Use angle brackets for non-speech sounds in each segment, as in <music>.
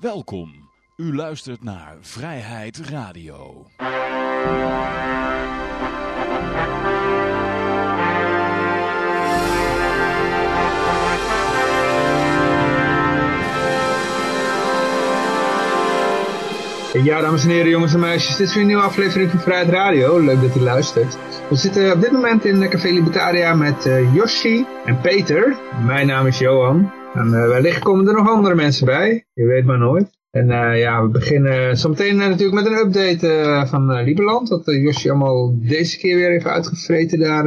Welkom. U luistert naar Vrijheid Radio. Ja, dames en heren, jongens en meisjes, dit is weer een nieuwe aflevering van Vrijheid Radio. Leuk dat u luistert. We zitten op dit moment in Café Libertaria met uh, Yoshi en Peter. Mijn naam is Johan. En uh, wellicht komen er nog andere mensen bij. Je weet maar nooit. En uh, ja, we beginnen zometeen natuurlijk met een update van Lieberland. Dat Yoshi allemaal deze keer weer even uitgevreten daar.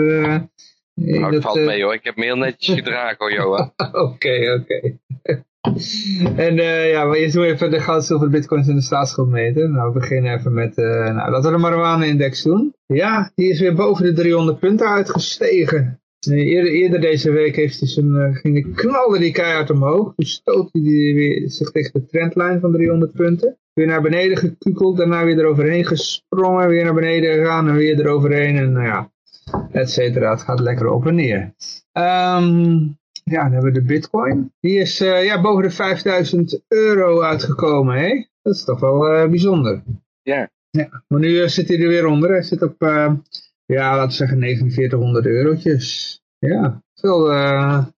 nou, dat valt mee hoor. Ik heb me heel netjes gedragen hoor, Johan. <laughs> Oké, oké. <laughs> En uh, ja, maar eerst doen we even de goud, zilver, bitcoins en de staatsschuld meten. Nou, we beginnen even met, uh, nou, laten we de marijuana-index doen. Ja, die is weer boven de 300 punten uitgestegen. Eerder, eerder, deze week heeft hij zijn, uh, ging knalde die keihard omhoog. Toen stoot hij weer zich tegen de trendlijn van 300 punten. Weer naar beneden gekukeld, daarna weer eroverheen gesprongen, weer naar beneden gegaan en weer eroverheen. En nou ja, et cetera. Het gaat lekker op en neer. Um, ja, dan hebben we de bitcoin. Die is uh, ja, boven de 5000 euro uitgekomen, hè? Dat is toch wel uh, bijzonder. Ja. ja. Maar nu uh, zit hij er weer onder. Hij zit op, ja, laten we zeggen 4900 eurotjes. Ja, het wel,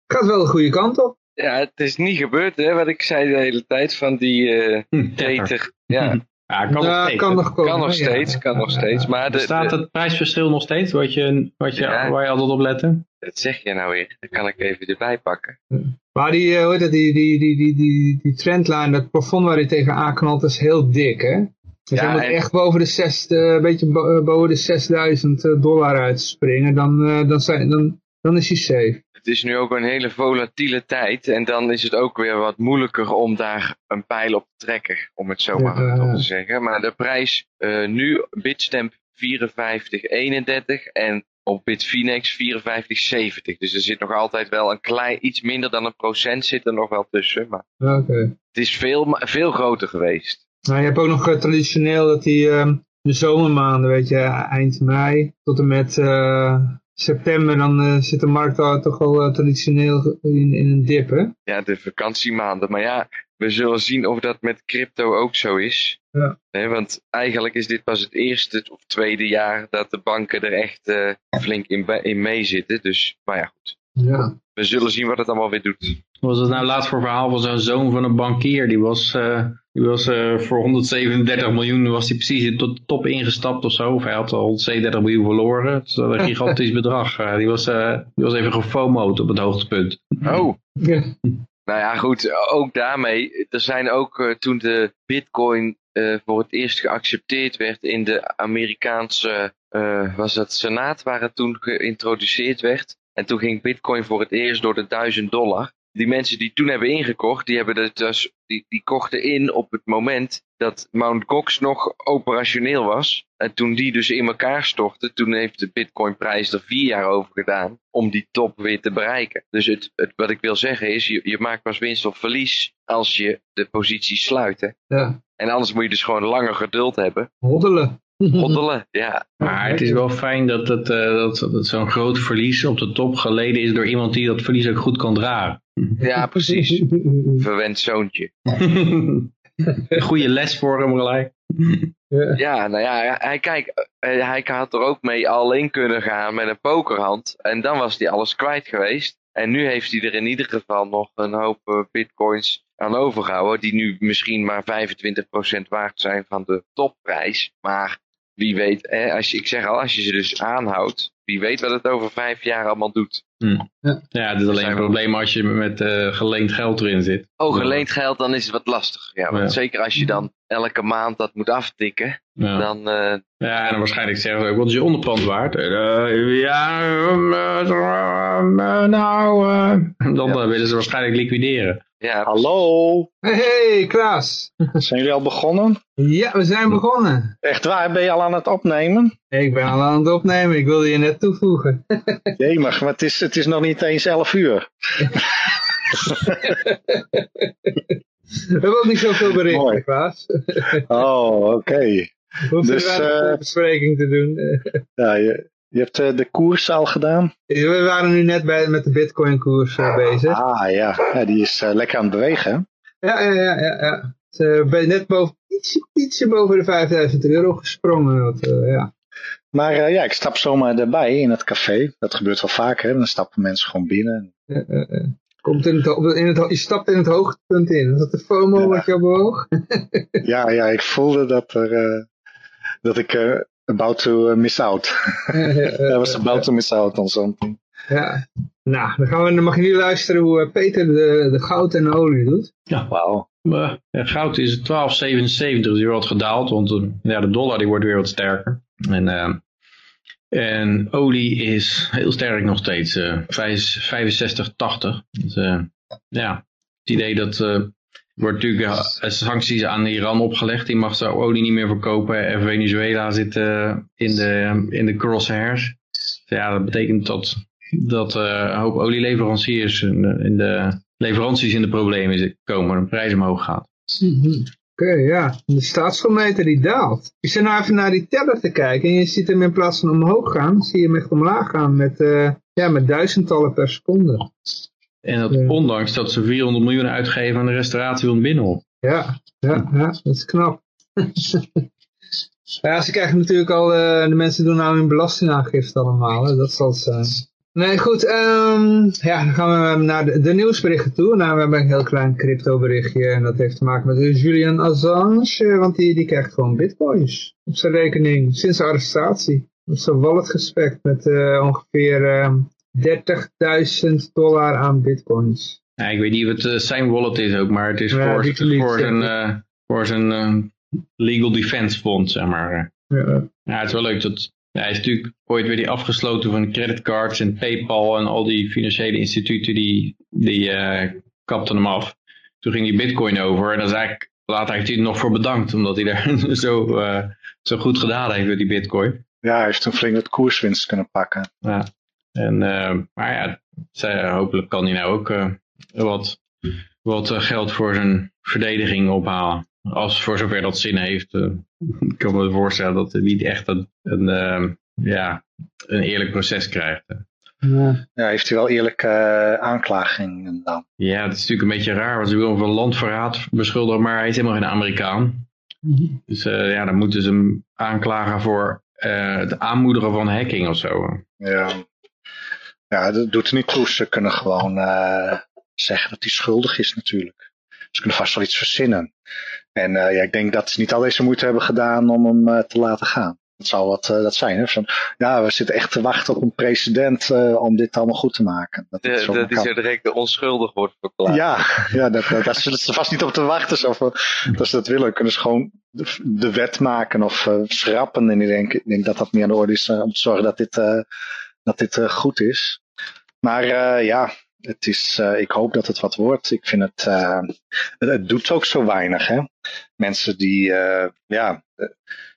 gaat wel de goede kant op. Ja, het is niet gebeurd, hè, wat ik zei de hele tijd van die uh, 30. <laughs> Ja. Ja, kan, ja, nog steeds, kan nog komen. Kan nog steeds, ja. kan nog steeds. Maar de, Staat het prijsverschil nog steeds, wat je, wat je, Ja. waar je altijd op lette? Dat zeg je nou weer. Dan kan ik even erbij pakken. Maar die, uh, hoe heet dat, die, die, die, die, die, die trendlijn, dat plafond waar hij tegen aanknalt, is heel dik, hè? Dus Ja, hij moet en- echt boven de, zes, eh, een beetje bo- boven de 6000 dollar uitspringen, dan, eh, dan, zijn, dan, dan is hij safe. Het is nu ook een hele volatiele tijd. En dan is het ook weer wat moeilijker om daar een pijl op te trekken. Om het zo maar Ja. te zeggen. Maar de prijs eh, nu, Bitstamp 54,31 en op Bitfinex 54,70. Dus er zit nog altijd wel een klein, iets minder dan een procent zit er nog wel tussen. Maar het is veel, veel groter geweest. Nou, je hebt ook nog eh, traditioneel dat die ehm, de zomermaanden, weet je, eind mei tot en met eh, september, dan eh, zit de markt al toch wel eh, traditioneel in, in een dip, hè? Ja, de vakantiemaanden. Maar ja, we zullen zien of dat met crypto ook zo is. Ja. Hè, want eigenlijk is dit pas het eerste of tweede jaar dat de banken er echt eh, flink in, in meezitten. Dus, maar ja, goed. Ja. We zullen zien wat het allemaal weer doet. Wat was het nou laatst voor verhaal van zo'n zoon van een bankier? Die was, eh, die was eh, voor 137 miljoen, was hij precies tot de top ingestapt of zo. Of hij had al 137 miljoen verloren. Dat is wel een <laughs> gigantisch bedrag. Eh, die, was, eh, die was even gefomoed op het hoogtepunt. Oh, Ja. nou ja, goed. Ook daarmee. Er zijn ook eh, toen de bitcoin eh, voor het eerst geaccepteerd werd in de Amerikaanse, eh, was dat senaat waar het toen geïntroduceerd werd. En toen ging bitcoin voor het eerst door de 1000 dollar. Die mensen die toen hebben ingekocht, die, hebben het dus, die, die kochten in op het moment dat Mt. Gox nog operationeel was. En toen die dus in elkaar stortte, toen heeft de bitcoinprijs er vier jaar over gedaan om die top weer te bereiken. Dus het, het, wat ik wil zeggen is, je, je maakt pas winst of verlies als je de positie sluit. Hè? ja. En anders moet je dus gewoon langer geduld hebben. Hoddelen. Hoddelen, ja. Maar het is wel fijn dat, het, eh, dat, dat zo'n groot verlies op de top geleden is door iemand die dat verlies ook goed kan dragen. Ja, precies. Verwend zoontje. <laughs> Goede les voor hem gelijk. Ja. Ja, nou ja, hij, kijk, eh, hij had er ook mee alleen kunnen gaan met een pokerhand. En dan was hij alles kwijt geweest. En nu heeft hij er in ieder geval nog een hoop eh, bitcoins aan overgehouden. Die nu misschien maar 25% waard zijn van de topprijs. Maar wie weet, hè, als je, ik zeg al, als je ze dus aanhoudt. Wie weet wat het over vijf jaar allemaal doet. Ja, het is alleen een probleem als je met eh, geleend geld erin zit. Oh, geleend geld, dan is het wat lastig. Ja, want Ja. zeker als je dan elke maand dat moet aftikken. Ja. Dan, eh, Ja, en dan waarschijnlijk zeggen ze ook, wat is je onderpand waard? Eh, ja, eh, nou, dan Ja. willen ze waarschijnlijk liquideren. ja, Hallo, Hey, hey, Klaas. <laughs> zijn jullie al begonnen? Ja, we zijn begonnen. Echt waar, ben je al aan het opnemen? Ik ben al aan het opnemen, ik wilde je net toevoegen. <laughs> Nee, maar het is, het is nog niet eens 11 uur. <laughs> We hebben ook niet zoveel berichten. Klaas. Oh, oké. We hoeven Dus, weinig eh, bespreking te doen. Ja, je, je hebt eh, de koers al gedaan? We waren nu net bij, met de bitcoin koers eh, bezig. Ah ja, ja die is lekker aan het bewegen. Ja, ja, ja, ja. ja. Ben net boven, ietsje, ietsje boven de 5000 euro gesprongen. Wat, ja. Maar ja, ik stap zomaar erbij in het café. Dat gebeurt wel vaker. Hè? Dan stappen mensen gewoon binnen. Eh, eh. Komt in het, in het, je stapt in het hoogtepunt in. Is dat de FOMO Ja. wat je bewoog? <laughs> Ja, ja, ik voelde dat, er, eh, dat ik eh, about to eh, miss out. <laughs> <laughs> I was about to miss out on something. Ja. Nou, dan, gaan we, dan mag je nu luisteren hoe Peter de, de goud en de olie doet. Wauw. Maar, ja, goud is 12,77, dus die wordt gedaald, want ja, de dollar die wordt weer wat sterker. En, eh, en olie is heel sterk nog steeds, eh 65,80. Dus, eh, ja, het idee dat eh, er wordt natuurlijk eh, sancties aan Iran opgelegd, die mag zijn olie niet meer verkopen en Venezuela zit eh, in, de, in de crosshairs. Dus ja, dat betekent dat, dat eh, een hoop olieleveranciers in de, in de leveranties in de problemen komen en de prijs omhoog gaat. Oké, ja. De staatsschuldmeter die daalt. Ik zit nou even naar die teller te kijken en je ziet hem in plaats van omhoog gaan, zie je hem echt omlaag gaan met, eh, ja, met duizendtallen per seconde. En dat ondanks dat ze 400 miljoen uitgeven aan de restauratie van Binnenhof. Ja, ja, ja, dat is knap. <laughs> ja, ze krijgen natuurlijk al, eh, de mensen doen nou hun belastingaangifte allemaal, hè. dat zal het zijn. Nee, goed, ehm, ja, dan gaan we naar de, de nieuwsberichten toe. Nou, we hebben een heel klein crypto berichtje en dat heeft te maken met Julian Assange, eh, want die, die krijgt gewoon bitcoins op zijn rekening sinds de arrestatie. Op zijn wallet gespekt met eh, ongeveer ehm 30.000 dollar aan bitcoins. Ja, ik weet niet wat eh, zijn wallet is ook, maar het is Ja, voor, Wikileaks, voor zijn, voor zijn legal defense fund, zeg maar. Ja, Ja, het is wel leuk dat hij is natuurlijk ooit weer die afgesloten van creditcards en Paypal en al die financiële instituten die, die eh, kapten hem af. Toen ging die bitcoin over en dan is eigenlijk, later heeft hij er nog voor bedankt, omdat hij daar <laughs> zo, eh, zo goed gedaan heeft met die bitcoin. Ja, hij heeft toen flink wat koerswinst kunnen pakken. Ja. En, eh, maar ja, zij- hopelijk kan hij nou ook wat, wat geld voor zijn verdediging ophalen. Als voor zover dat zin heeft. eh, <laughs> ik kan me voorstellen dat hij niet echt een, een, eh, ja, een eerlijk proces krijgt. ja. Ja, heeft hij wel eerlijke eh, aanklagingen dan. Ja, het is natuurlijk een beetje raar, want ze willen hem van landverraad beschuldigen, maar hij is helemaal geen Amerikaan. Dus eh, ja, dan moeten ze hem aanklagen voor eh, het aanmoedigen van hacking of zo. Ja. ja, dat doet er niet toe. Ze kunnen gewoon eh, zeggen dat hij schuldig is natuurlijk. Ze kunnen vast wel iets verzinnen. En eh, ja, ik denk dat ze niet al deze moeite hebben gedaan om hem eh, te laten gaan. Dat zou wat eh, dat zijn. Hè? Ja, we zitten echt te wachten op een president eh, om dit allemaal goed te maken. Dat, De, dat die zo direct onschuldig wordt verklaard. Ja, ja dat, dat, daar ze vast niet op te wachten. Zo dat ze dat willen, kunnen ze gewoon de, de wet maken of schrappen. En ik denk, ik denk dat dat meer aan de orde is om te zorgen dat dit, dat dit goed is. Maar ja, het is, eh, ik hoop dat het wat wordt. Ik vind het, eh, het, doet ook zo weinig. Hè? Mensen die, eh, ja,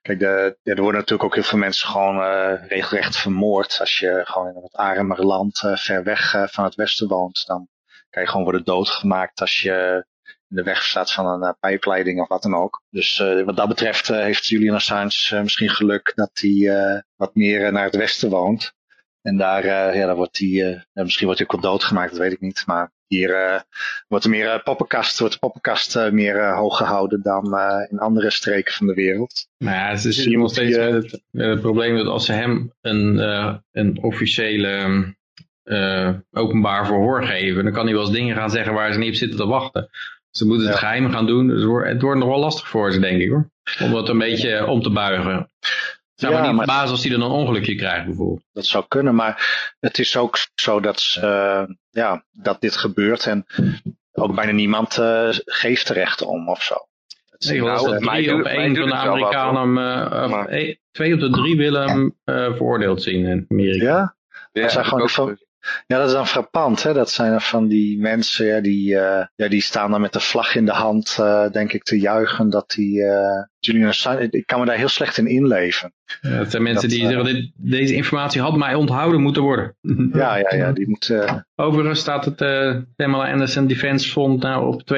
kijk, de, er worden natuurlijk ook heel veel mensen gewoon regelrecht vermoord. Als je gewoon in een wat armer land ver weg van het westen woont, dan kan je gewoon worden doodgemaakt als je in de weg staat van een pijpleiding of wat dan ook. Dus wat dat betreft heeft Julian Assange misschien geluk dat hij wat meer naar het westen woont. En daar, uh, ja, daar wordt hij, uh, misschien wordt hij ook wel doodgemaakt, dat weet ik niet. Maar hier uh, wordt er meer poppenkast, wordt de poppenkast meer hoog gehouden dan in andere streken van de wereld. Maar ja, het is nog steeds die, het, het, probleem dat als ze hem een, een officiële uh, openbaar verhoor geven, dan kan hij wel eens dingen gaan zeggen waar ze niet op zitten te wachten. Ze moeten het ja. geheim gaan doen. Dus het wordt nog wel lastig voor ze, denk ik hoor. Om dat een beetje om te buigen. Zou ja, maar niet basis als die dan een ongelukje krijgt bijvoorbeeld. Dat zou kunnen, maar het is ook zo dat, uh, ja, dat dit gebeurt en ook bijna niemand uh, geeft er recht om of zo. Het nou, dat drie op één van de Amerikanen, uh, maar... e twee op de drie willen hem veroordeeld zien in Amerika. Ja? ja dat zijn gewoon van, ja, dat is dan frappant. Hè? Dat zijn er van die mensen ja, die, uh, ja, die staan dan met de vlag in de hand, uh, denk ik, te juichen dat die uh, Julian Assange, ik kan me daar heel slecht in inleven. Ja, dat zijn mensen dat, die zeggen, dit, deze informatie had mij onthouden moeten worden. <laughs> ja, ja, ja, die moeten... Overigens staat het Pamela Anderson Defense Fund nou op 42.782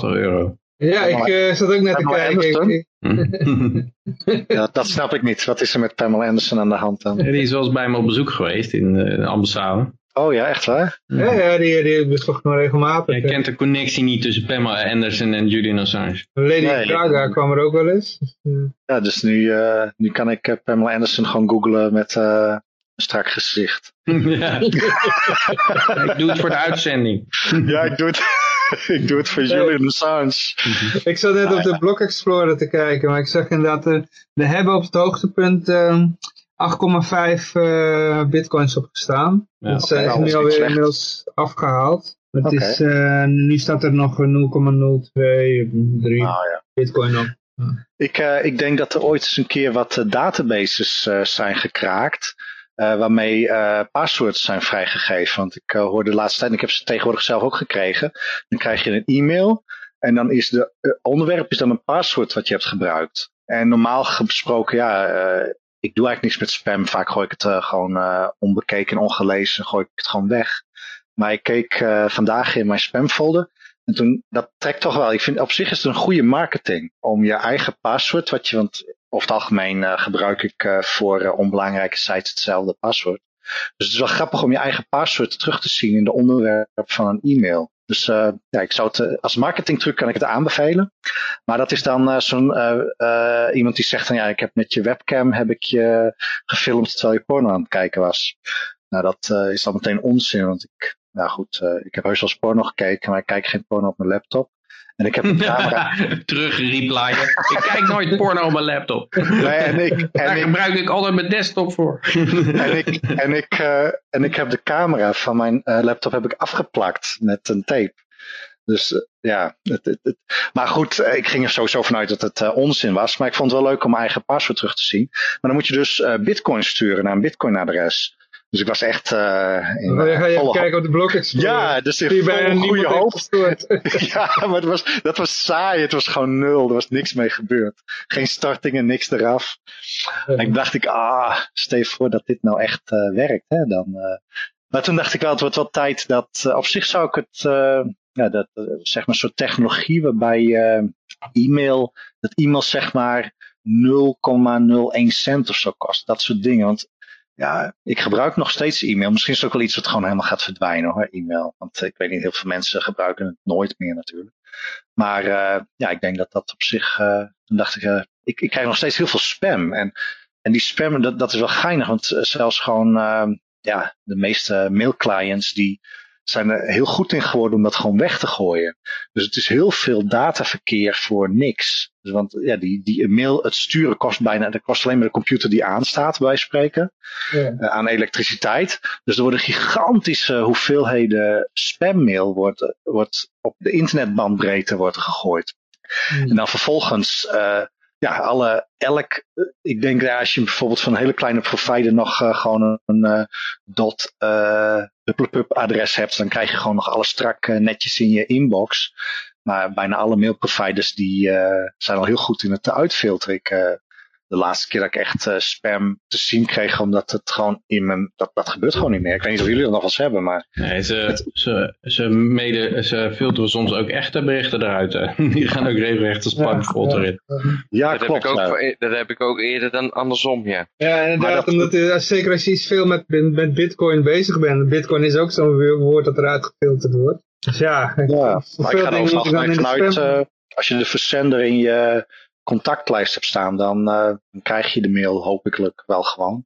euro. Ja, ik uh, zat ook net te kijken. <laughs> ja, dat snap ik niet. Wat is er met Pamela Anderson aan de hand dan? Ja, die is wel eens bij me op bezoek geweest in de ambassade. Oh ja, echt waar? Ja, ja die, die is toch nog regelmatig. Je kent de connectie niet tussen Pamela Anderson en Julian Assange. Lady Nee. Gaga kwam er ook wel eens. Dus, eh, Ja, dus nu, eh, nu kan ik eh, Pamela Anderson gewoon googlen met eh, een strak gezicht. <laughs> ja. <laughs> Ik doe het voor de uitzending. Ja, ik doe het, <laughs> ik doe het voor Julian Assange. ik zat net op de Block Explorer te kijken, maar ik zag inderdaad, eh, we hebben op het hoogtepunt eh, 8,5 eh, bitcoins opgestaan. Ja, dat is oké, eh, nu alweer slecht. inmiddels afgehaald. Het Oké. is, eh, nu staat er nog 0,02, 3 Nou ja. bitcoin op. Ik, eh, ik denk dat er ooit eens een keer wat databases eh, zijn gekraakt. Eh, waarmee eh, passwords zijn vrijgegeven. Want ik eh, hoorde de laatste tijd, en ik heb ze tegenwoordig zelf ook gekregen. Dan krijg je een e-mail. En dan is de onderwerp is dan een paswoord wat je hebt gebruikt. En normaal gesproken, ja, ik doe eigenlijk niks met spam. Vaak gooi ik het gewoon onbekeken en ongelezen, gooi ik het gewoon weg. Maar ik keek vandaag in mijn spamfolder. En toen, dat trekt toch wel. Ik vind op zich is het een goede marketing. Om je eigen paswoord, wat je, want over het algemeen eh, gebruik ik eh, voor eh, onbelangrijke sites hetzelfde paswoord. Dus het is wel grappig om je eigen paswoord terug te zien in de onderwerp van een e-mail. Dus ja, ik zou het als marketingtruc kan ik het aanbevelen. Maar dat is dan zo'n iemand die zegt van ja, ik heb met je webcam heb ik je gefilmd terwijl je porno aan het kijken was. Nou, dat is dan meteen onzin, want ik, nou goed, ik heb heus wel porno gekeken, maar ik kijk geen porno op mijn laptop. En ik heb een <laughs> camera. Terug replyen. Ik kijk nooit porno op mijn laptop. Nee, en ik, <laughs> Daar en ik, gebruik ik altijd mijn desktop voor. <laughs> en ik, en ik, eh, en ik heb de camera van mijn eh, laptop heb ik afgeplakt met een tape. Dus eh, ja, het, het, het- maar goed, ik ging er sowieso vanuit dat het onzin was. Maar ik vond het wel leuk om mijn eigen paswoord terug te zien. Maar dan moet je dus bitcoin sturen naar een bitcoin adres. Dus ik was echt eh in Dan ga je even kijken op de Explorer. Ja, dus bijna volle goede gestoord. <laughs> <laughs> Ja, maar het was, dat was saai. Het was gewoon nul. Er was niks mee gebeurd. Geen startingen, niks eraf. En ik dacht ik, ah, stel voor dat dit nou echt eh, werkt. Hè, dan, eh. Maar toen dacht ik wel, het wordt wel tijd dat... op zich zou ik het, ja, dat, zeg maar, soort technologie waarbij e-mail, dat e-mail zeg maar 0,01 cent of zo kost. Dat soort dingen. Want ja, ik gebruik nog steeds e-mail. Misschien is het ook wel iets wat gewoon helemaal gaat verdwijnen hoor, e-mail. Want ik weet niet, heel veel mensen gebruiken het nooit meer natuurlijk. Maar eh, ja, ik denk dat dat op zich, toen dacht ik, eh, ik, ik krijg nog steeds heel veel spam. En, en die spam, dat, dat is wel geinig, want zelfs gewoon, ja, de meeste mailclients die zijn er heel goed in geworden om dat gewoon weg te gooien. Dus het is heel veel dataverkeer voor niks. Dus want ja, die, die mail, het sturen kost bijna, dat kost alleen maar de computer die aanstaat, bij spreken Ja. eh, aan elektriciteit. Dus er worden gigantische hoeveelheden spammail wordt, wordt op de internetbandbreedte wordt gegooid. En dan vervolgens, eh, ja, alle, elk, eh, ik denk ja, als je bijvoorbeeld van een hele kleine provider nog gewoon een, dot adres hebt, dan krijg je gewoon nog alles strak netjes in je inbox. Maar bijna alle mailproviders die eh, zijn al heel goed in het te uitfilteren. Ik, eh, de laatste keer dat ik echt eh, spam te zien kreeg, omdat het gewoon in mijn, dat, dat gebeurt gewoon niet meer. Ik weet niet of jullie dat nog wel eens hebben, maar Nee, ze, ze, ze, mede, ze filteren soms ook echte berichten eruit. hè. <laughs> Die gaan ook regelrecht de spamfolder in. ja, dat, klopt. heb ik ook, ja. voor- dat heb ik ook eerder dan andersom, ja. Ja, inderdaad, dat- omdat, zeker als je iets veel met, met bitcoin bezig bent. Bitcoin is ook zo'n woord dat eruit gefilterd wordt. Dus ja, Ja, voor maar ik ga er de vanuit, eh, als je de verzender in je contactlijst hebt staan, dan, eh, krijg je de mail hopelijk wel gewoon.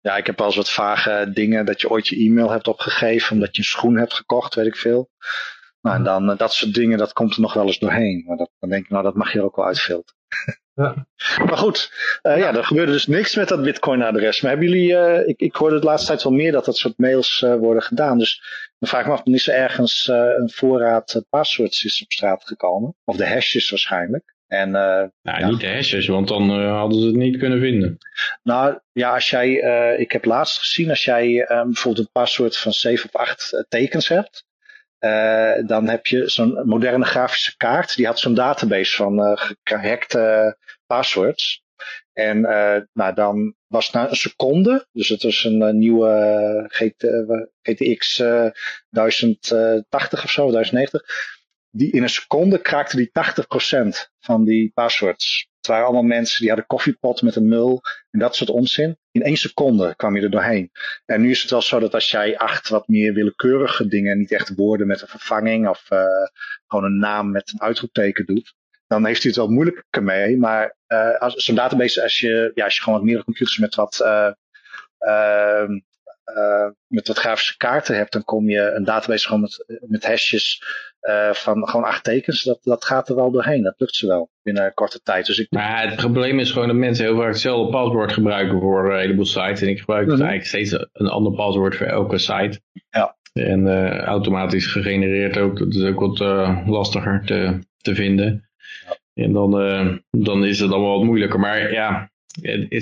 Ja, ik heb wel eens wat vage dingen dat je ooit je e-mail hebt opgegeven omdat je een schoen hebt gekocht, weet ik veel. Nou, en dan eh, dat soort dingen, dat komt er nog wel eens doorheen. Maar dat, dan denk ik, nou, dat mag je er ook wel uitfilteren. <laughs> Ja. Maar goed, eh, ja, er gebeurde dus niks met dat Bitcoin-adres. Maar hebben jullie, eh, ik, ik hoorde de laatste tijd wel meer dat dat soort mails eh, worden gedaan. Dus dan vraag ik me af, is er ergens eh, een voorraad uh, passwords is op straat gekomen? Of de hashes waarschijnlijk. En, uh, nou, ja. niet de hashes, want dan uh, hadden ze het niet kunnen vinden. Nou ja, als jij, uh, ik heb laatst gezien, als jij uh, bijvoorbeeld een paswoord van 7 of 8 tekens hebt, uh, dan heb je zo'n moderne grafische kaart, die had zo'n database van uh, gehackte passwords. En nou, dan was het na een seconde, dus het was een nieuwe GT, GTX 1080 of zo, 1090. Die in een seconde kraakte die 80% van die passwords. Het waren allemaal mensen die hadden koffiepot met een nul en dat soort onzin. In één seconde kwam je er doorheen. En nu is het wel zo dat als jij acht wat meer willekeurige dingen, niet echt woorden met een vervanging of uh, gewoon een naam met een uitroepteken doet, dan heeft hij het wel moeilijker mee. Maar uh, als zo'n database, als je, ja, als je gewoon wat meerdere computers met wat uh, uh, met wat grafische kaarten hebt, dan kom je een database gewoon met, met hashjes uh, van gewoon acht tekens. Dat, dat gaat er wel doorheen. Dat lukt ze wel binnen korte tijd. Dus ik... Maar het probleem is gewoon dat mensen heel vaak hetzelfde paswoord gebruiken voor een heleboel sites. En ik gebruik mm -hmm. eigenlijk steeds een ander paswoord voor elke site. Ja. En uh, automatisch gegenereerd ook. Dat is ook wat lastiger te, te vinden. Ja. En dan, dan is het allemaal wat moeilijker. Maar ja,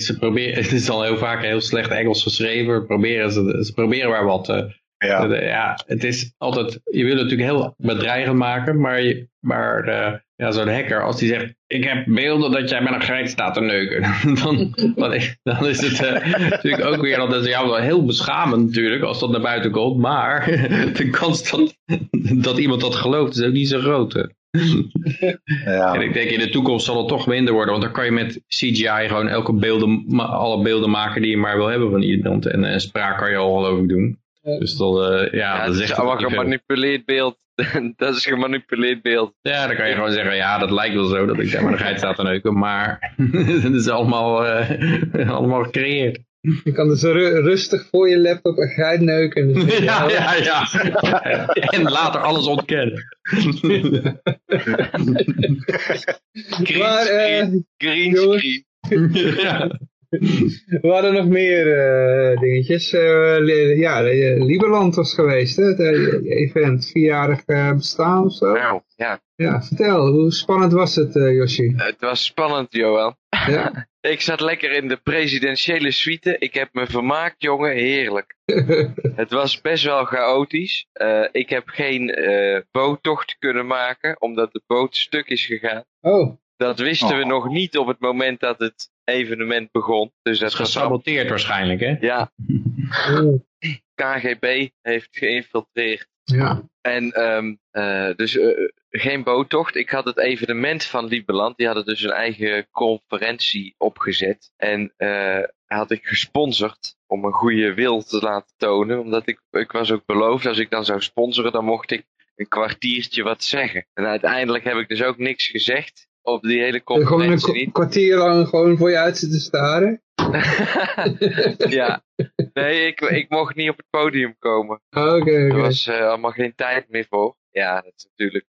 ze proberen, <laughs> het is al heel vaak heel slecht Engels geschreven. Proberen ze, ze proberen maar wat. Uh, ja. Uh, ja, het is altijd, je wil het natuurlijk heel bedreigend maken, maar, je, maar uh, ja, zo'n hacker, als die zegt, ik heb beelden dat jij met een geit staat te neuken, <laughs> dan, dan is het natuurlijk ook weer, dat is jou wel heel beschamend natuurlijk, als dat naar buiten komt, maar <laughs> de kans dat, dat iemand dat gelooft is ook niet zo groot. <laughs> ja. En ik denk in de toekomst zal het toch minder worden, want dan kan je met CGI gewoon elke beelden, alle beelden maken die je maar wil hebben van iemand. En, en spraak kan je al geloof ik doen. Dus dat, uh, ja, ja, dat is echt allemaal gemanipuleerd beeld. <laughs> dat is gemanipuleerd beeld. Ja, dan kan je gewoon zeggen, ja, dat lijkt wel zo dat ik daar maar de geit sta te neuken, maar <laughs> dat is allemaal, uh, allemaal gecreëerd. Je kan dus ru rustig voor je laptop een geit neuken. Dus <laughs> ja, ja, ja. <laughs> en later alles ontkennen. <laughs> green Maar, eh. Green jongens. ja. We hadden nog meer eh, dingetjes. Eh, li- ja, Lieberland was geweest, hè? Het event, vierjarig bestaan of zo. Nou, ja. Ja, vertel, hoe spannend was het, eh Yoshi? Het was spannend, Joël. Ja. Ik zat lekker in de presidentiële suite. Ik heb me vermaakt, jongen. Heerlijk. <laughs> Het was best wel chaotisch. Eh, ik heb geen eh boottocht kunnen maken, omdat de boot stuk is gegaan. oh, Dat wisten we Oh. nog niet op het moment dat het evenement begon. Dus dat is was gesaboteerd waarschijnlijk, hè? Ja, oh, KGB heeft geïnfiltreerd. ja. En ehm, eh, dus eh, geen boottocht. Ik had het evenement van Lieberland. Die hadden dus een eigen conferentie opgezet. En eh, had ik gesponsord om een goede wil te laten tonen. Omdat ik, ik was ook beloofd, als ik dan zou sponsoren, dan mocht ik een kwartiertje wat zeggen. En uiteindelijk heb ik dus ook niks gezegd op die hele Gewoon een conferentie k- niet. kwartier lang gewoon voor je uit zitten staren. <laughs> ja, nee, ik, ik mocht niet op het podium komen. Oké, Er was eh, allemaal geen tijd meer voor. Ja, dat is natuurlijk.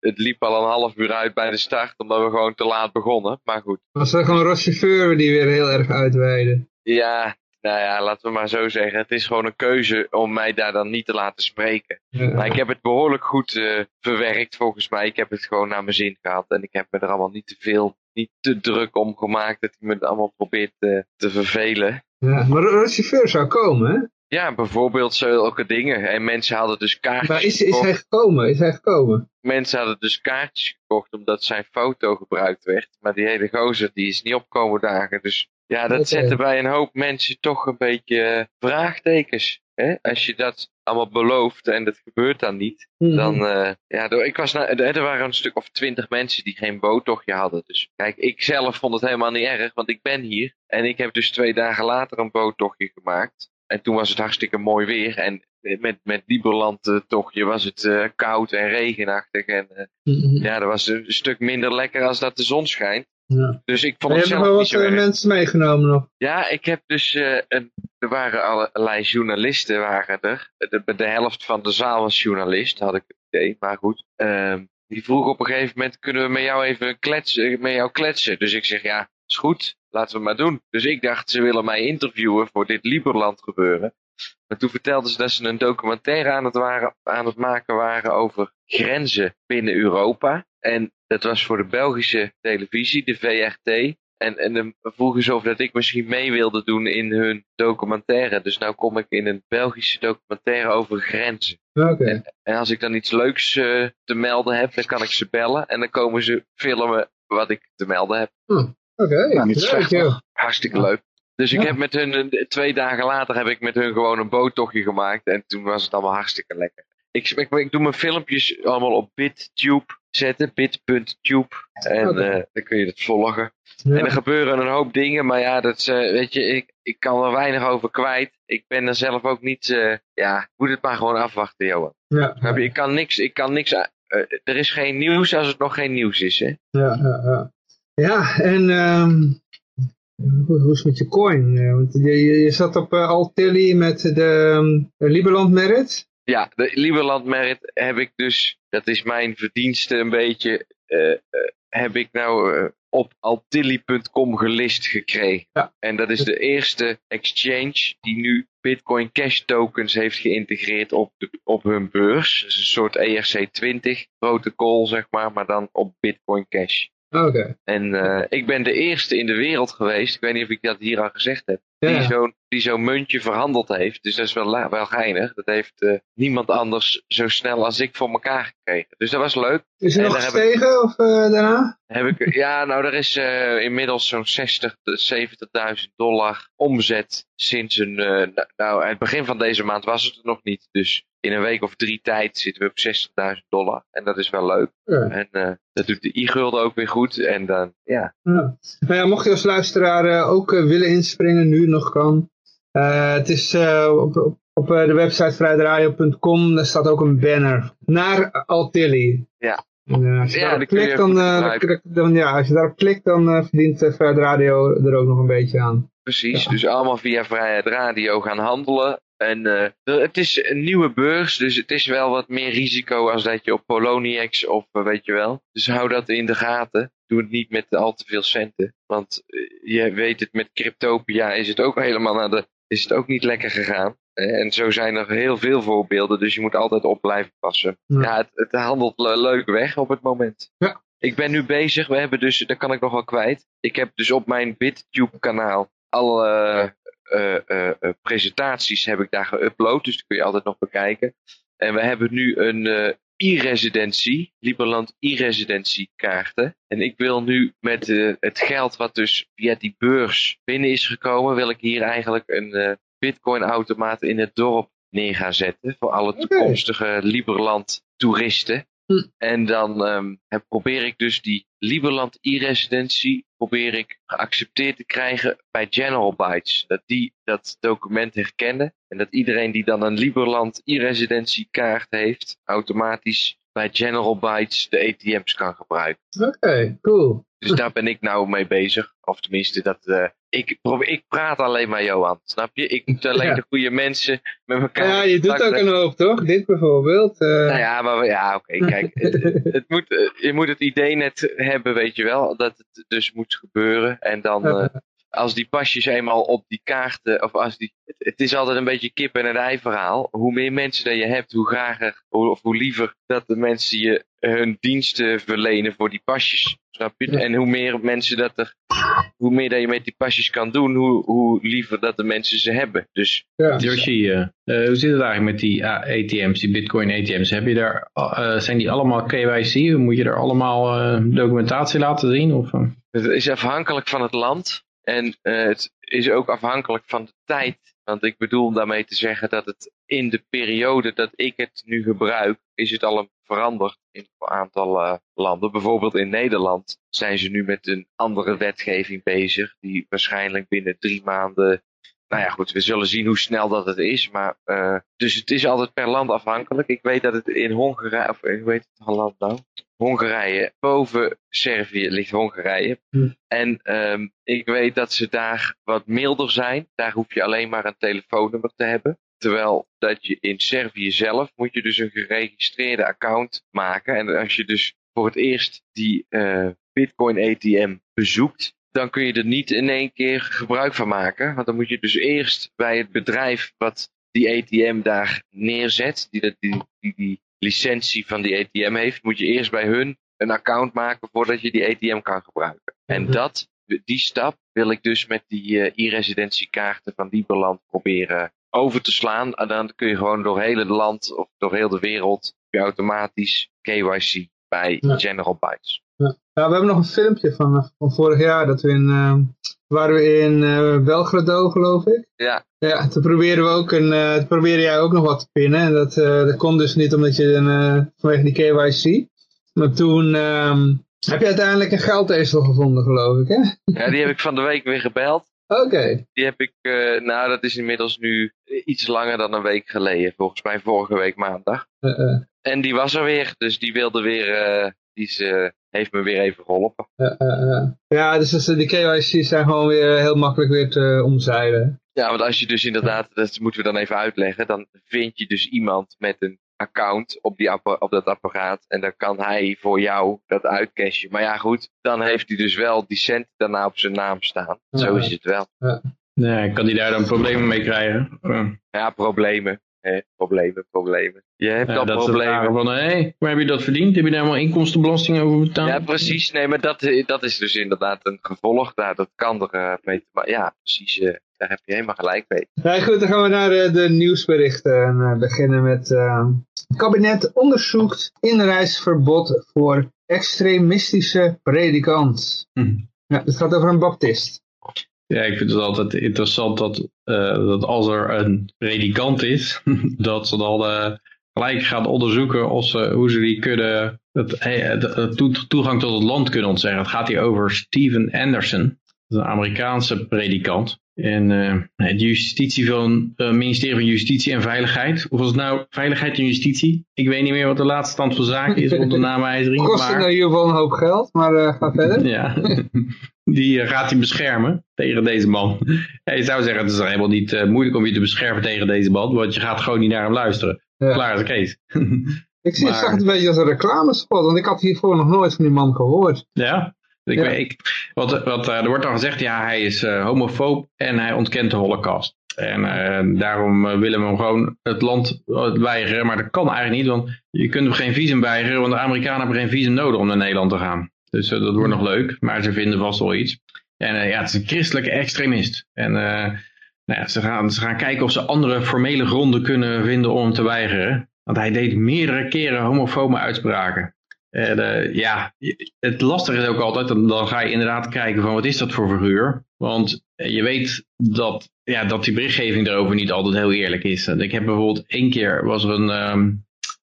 Het liep al een half uur uit bij de start, omdat we gewoon te laat begonnen. Maar goed. Was er gewoon een chauffeur die weer heel erg uitweiden. Ja, nou ja, laten we maar zo zeggen. Het is gewoon een keuze om mij daar dan niet te laten spreken. Ja. Maar ik heb het behoorlijk goed eh, verwerkt volgens mij. Ik heb het gewoon naar mijn zin gehad. En ik heb me er allemaal niet te veel, niet te druk om gemaakt dat hij me het allemaal probeert te, te vervelen. Ja, maar de chauffeur zou komen, hè? Ja, bijvoorbeeld zulke dingen. En mensen hadden dus kaartjes Maar is, hij gekomen? Is hij gekomen? Mensen hadden dus kaartjes gekocht omdat zijn foto gebruikt werd. Maar die hele gozer die is niet opkomen dagen. Dus ja, dat Oké. zette bij een hoop mensen toch een beetje eh, vraagtekens. Hè? Als je dat allemaal belooft en dat gebeurt dan niet. Mhm. Dan, eh, ja, ik was na, er waren een stuk of twintig mensen die geen boottochtje hadden. Dus kijk, ik zelf vond het helemaal niet erg, want ik ben hier. En ik heb dus twee dagen later een boottochtje gemaakt. En toen was het hartstikke mooi weer. En met, met Lieberland eh, tochtje was het eh, koud en regenachtig. En eh, Mhm. ja, dat was een stuk minder lekker als dat de zon schijnt. Ja. Dus ik vond het je zelf nog wel zo wat erg. mensen meegenomen nog. Ja, ik heb dus, een, er waren allerlei journalisten waren er. De, de helft van de zaal was journalist, had ik het idee. Maar goed, ehm, die vroeg op een gegeven moment, kunnen we met jou even kletsen, met jou kletsen? Dus ik zeg, ja, is goed, laten we maar doen. Dus ik dacht, ze willen mij interviewen voor dit Lieberland gebeuren. Maar toen vertelden ze dat ze een documentaire aan het, waren, aan het maken waren over grenzen binnen Europa. En dat was voor de Belgische televisie, de VRT. En, en dan vroegen ze of dat ik misschien mee wilde doen in hun documentaire. Dus nou kom ik in een Belgische documentaire over grenzen. Oké. En als ik dan iets leuks eh, te melden heb, dan kan ik ze bellen. En dan komen ze filmen wat ik te melden heb. Oké, Ja, niet leuk, slecht, joh. toch? Hartstikke leuk. Dus ik Ja. heb met hun, eh, twee dagen later heb ik met hun gewoon een boottochtje gemaakt. En toen was het allemaal hartstikke lekker. Ik, ik, ik doe mijn filmpjes allemaal op BitTube. zetten, bit.tube. En eh, dan kun je het volgen. Ja. En er gebeuren een hoop dingen, maar ja, dat eh, weet je, ik, ik kan er weinig over kwijt. Ik ben er zelf ook niet, eh, ja, ik moet het maar gewoon afwachten, Johan. Ja, je? Ik kan niks, ik kan niks, er is geen nieuws als het nog geen nieuws is, hè. ja, ja, ja. Ja, en ehm, hoe, hoe is het met je coin? Eh, Want je, zat op uh, Altilli met de um, Liberland Merit. Ja, de Lieberland Merit heb ik dus, dat is mijn verdienste een beetje, eh, eh, heb ik nou eh, op altilli.com gelist gekregen. Ja. En dat is de eerste exchange die nu Bitcoin Cash tokens heeft geïntegreerd op, de, op hun beurs. Dat is een soort ERC20 protocol, zeg maar, maar dan op Bitcoin Cash. Oké. En eh, ik ben de eerste in de wereld geweest, ik weet niet of ik dat hier al gezegd heb, Ja. die zo'n die zo'n muntje verhandeld heeft. Dus dat is wel, wel geinig. Dat heeft eh, niemand anders zo snel als ik voor elkaar gekregen. Dus dat was leuk. Is er En nog gestegen of eh, daarna? Heb ik, ja, nou, er is inmiddels zo'n 60, 70.000 dollar omzet sinds een, nou, nou, aan het begin van deze maand was het er nog niet. Dus in een week of drie tijd zitten we op 60.000 dollar. En dat is wel leuk. Ja. En eh, dat doet de e-gulden ook weer goed. En dan, ja, Ja. Nou ja, mocht je als luisteraar eh, ook eh, willen inspringen, nu nog kan. Het is op, op, op de website vrijheidradio.com, daar staat ook een banner naar Altilli. Ja. En, als je Ja, daarop klikt, dan, ja, als je daarop klikt, dan verdient Vrijheid Radio er ook nog een beetje aan. precies. Ja. Dus allemaal via Vrijheid Radio gaan handelen. En eh, het is een nieuwe beurs, dus het is wel wat meer risico als dat je op Poloniex of eh, weet je wel. Dus hou dat in de gaten. Doe het niet met al te veel centen. Want eh, je weet het, met Cryptopia is het ook helemaal naar de, is het ook niet lekker gegaan. En zo zijn er heel veel voorbeelden, dus je moet altijd op blijven passen. Ja. Ja, het, het handelt le- leuk weg op het moment. Ja. Ik ben nu bezig, we hebben dus, daar kan ik nog wel kwijt. Ik heb dus op mijn BitTube kanaal alle presentaties heb ik daar geüpload, dus die kun je altijd nog bekijken. En we hebben nu een eh, e-residentie, Liberland e-residentie kaarten. En ik wil nu met eh, het geld wat dus via die beurs binnen is gekomen, wil ik hier eigenlijk een eh, bitcoin automaat in het dorp neer gaan zetten. Voor alle toekomstige Liberland toeristen. Hm. En dan ehm, heb- probeer ik dus die Liberland e-residentie probeer ik geaccepteerd te krijgen bij General Bytes. Dat die dat document herkennen. En dat iedereen die dan een Liberland e-residentie kaart heeft, automatisch bij General Bytes de ATM's kan gebruiken. Oké, cool. Dus daar ben ik nou mee bezig. Of tenminste, dat, eh, ik, probeer, ik praat alleen maar Johan, snap je? Ik moet alleen Ja. de goede mensen met elkaar Ja, je doet ook een hoop, toch? Dit bijvoorbeeld. eh, nou ja, maar ja, oké, kijk. Het, <laughs> het moet, eh, je moet het idee net hebben, weet je wel, dat het dus moet gebeuren. En dan, als die pasjes eenmaal op die kaarten, of als die, het, het is altijd een beetje kip en het ei verhaal. Hoe meer mensen dat je hebt, hoe grager, hoe, of hoe liever dat de mensen je hun diensten verlenen voor die pasjes. Snap je? Ja. En hoe meer mensen dat er, hoe meer dat je met die pasjes kan doen, hoe, hoe liever dat de mensen ze hebben. Dus ja. Yoshi, eh, eh, hoe zit het eigenlijk met die ah, ATM's, die Bitcoin ATM's? Heb je daar, eh, zijn die allemaal KYC? Moet je er allemaal eh, documentatie laten zien? Of, eh? Het is afhankelijk van het land en eh, het is ook afhankelijk van de tijd. Want ik bedoel daarmee te zeggen dat het in de periode dat ik het nu gebruik, is het al veranderd in een aantal eh, landen. Bijvoorbeeld in Nederland zijn ze nu met een andere wetgeving bezig, die waarschijnlijk binnen drie maanden. Nou ja, goed, we zullen zien hoe snel dat het is. Maar, eh, dus het is altijd per land afhankelijk. Ik weet dat het in Hongarije, of ik weet het land nou, Hongarije, boven Servië ligt Hongarije. Hm. En ehm, ik weet dat ze daar wat milder zijn. Daar hoef je alleen maar een telefoonnummer te hebben. Terwijl dat je in Servië zelf moet je dus een geregistreerde account maken. En als je dus voor het eerst die eh, Bitcoin ATM bezoekt, dan kun je er niet in één keer gebruik van maken. Want dan moet je dus eerst bij het bedrijf wat die ATM daar neerzet, die die, die, die licentie van die ATM heeft, moet je eerst bij hun een account maken voordat je die ATM kan gebruiken. En Mhm. dat, die stap wil ik dus met die eh, e-residentiekaarten van Lieberland proberen over te slaan. En dan kun je gewoon door heel het land of door heel de wereld je automatisch KYC bij Ja. General Bytes. Ja, we hebben nog een filmpje van, eh, van vorig jaar dat we in, eh, waren we in eh, Belgrado, geloof ik. Ja, Ja, toen probeerden we ook een, toen probeerde jij ook nog wat te pinnen. En dat, dat kon dus niet omdat je een, vanwege die KYC. Maar toen ehm, heb je uiteindelijk een geldezel gevonden, geloof ik, hè? Ja, die heb ik van de week weer gebeld. Oké. Die heb ik, nou dat is inmiddels nu iets langer dan een week geleden. Volgens mij vorige week maandag. En die was er weer, dus die wilde weer, die is, eh, heeft me weer even geholpen. eh, eh, eh. Ja, dus, dus die KYC's zijn gewoon weer heel makkelijk weer te omzeilen. Ja, want als je dus inderdaad, dat moeten we dan even uitleggen, dan vind je dus iemand met een account op, die appa- op dat apparaat en dan kan hij voor jou dat uitcashen. Maar ja goed, dan heeft hij dus wel die cent daarna op zijn naam staan. Zo is het wel. Nee, kan die daar dan problemen mee krijgen? Eh, Ja, problemen. Problemen, problemen. Je hebt ja, al dat problemen. van, hé, waar heb je dat verdiend? Heb je daar helemaal inkomstenbelasting over betaald? Ja, precies. Nee, maar dat, eh, dat is dus inderdaad een gevolg daar. Dat kan er eh, mee te maken. Ja, precies. eh, daar heb je helemaal gelijk mee. Nee, goed, dan gaan we naar de, de nieuwsberichten. En beginnen met... eh, het kabinet onderzoekt inreisverbod voor extremistische predikant. Hm. Ja, het gaat over een baptist. Ja, ik vind het altijd interessant dat, eh, dat als er een predikant is, <laughs> dat ze dan eh, gelijk gaan onderzoeken of ze, hoe ze die kunnen, het, eh, toegang tot het land kunnen ontzeggen. Het gaat hier over Steven Anderson, een Amerikaanse predikant. En eh, het justitie van het ministerie van Justitie en Veiligheid. Of was het nou Veiligheid en Justitie? Ik weet niet meer wat de laatste stand van zaken is rond de naamwijziging. Kost het maar- nou in ieder geval een hoop geld, maar eh, ga verder. ja, <laughs> die gaat hij beschermen tegen deze man. Ja, je zou zeggen, het is helemaal niet moeilijk om je te beschermen tegen deze man, want je gaat gewoon niet naar hem luisteren. Ja. Klaar is de case. Ik zie, <laughs> Maar- het zag het een beetje als een reclamespot, want ik had hiervoor nog nooit van die man gehoord. ja, ik, Ja. weet- ik, wat, wat, eh, er wordt dan gezegd, ja, hij is eh, homofoob en hij ontkent de holocaust. En eh, daarom willen we hem gewoon het land weigeren, maar dat kan eigenlijk niet, want je kunt hem geen visum weigeren, want de Amerikanen hebben geen visum nodig om naar Nederland te gaan. Dus dat wordt nog leuk, maar ze vinden vast wel iets. En ja, het is een christelijke extremist. En nou ja, ze, gaan, ze gaan kijken of ze andere formele gronden kunnen vinden om hem te weigeren. Want hij deed meerdere keren homofobe uitspraken. En, eh, ja, het lastige is ook altijd, dan, dan ga je inderdaad kijken van wat is dat voor figuur. Want eh, je weet dat, ja, dat die berichtgeving daarover niet altijd heel eerlijk is. Ik heb bijvoorbeeld één keer was er een, ehm,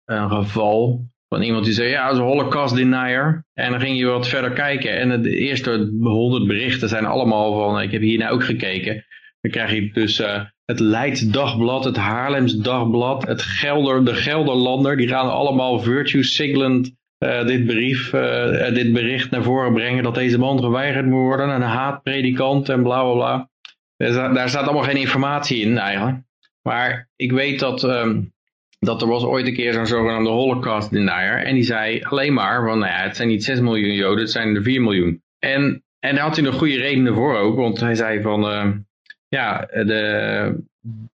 een geval van iemand die zei, ja, dat holocaust denier. En dan ging je wat verder kijken en de eerste honderd berichten zijn allemaal van, ik heb hier nou ook gekeken. Dan krijg je dus eh, het Leids Dagblad, het Haarlems Dagblad, het Gelder, de Gelderlander. Die gaan allemaal virtue signalend eh, dit, brief, eh, eh, dit bericht naar voren brengen dat deze man geweigerd moet worden. Een haatpredikant en bla bla bla. Daar staat- daar staat allemaal geen informatie in eigenlijk. Maar ik weet dat, ehm, dat er was ooit een keer zo'n zogenaamde holocaust denier. En die zei alleen maar van, nou ja, het zijn niet 6 miljoen joden, het zijn er 4 miljoen. En, en daar had hij nog goede redenen voor ook. Want hij zei van, ehm, ja, de,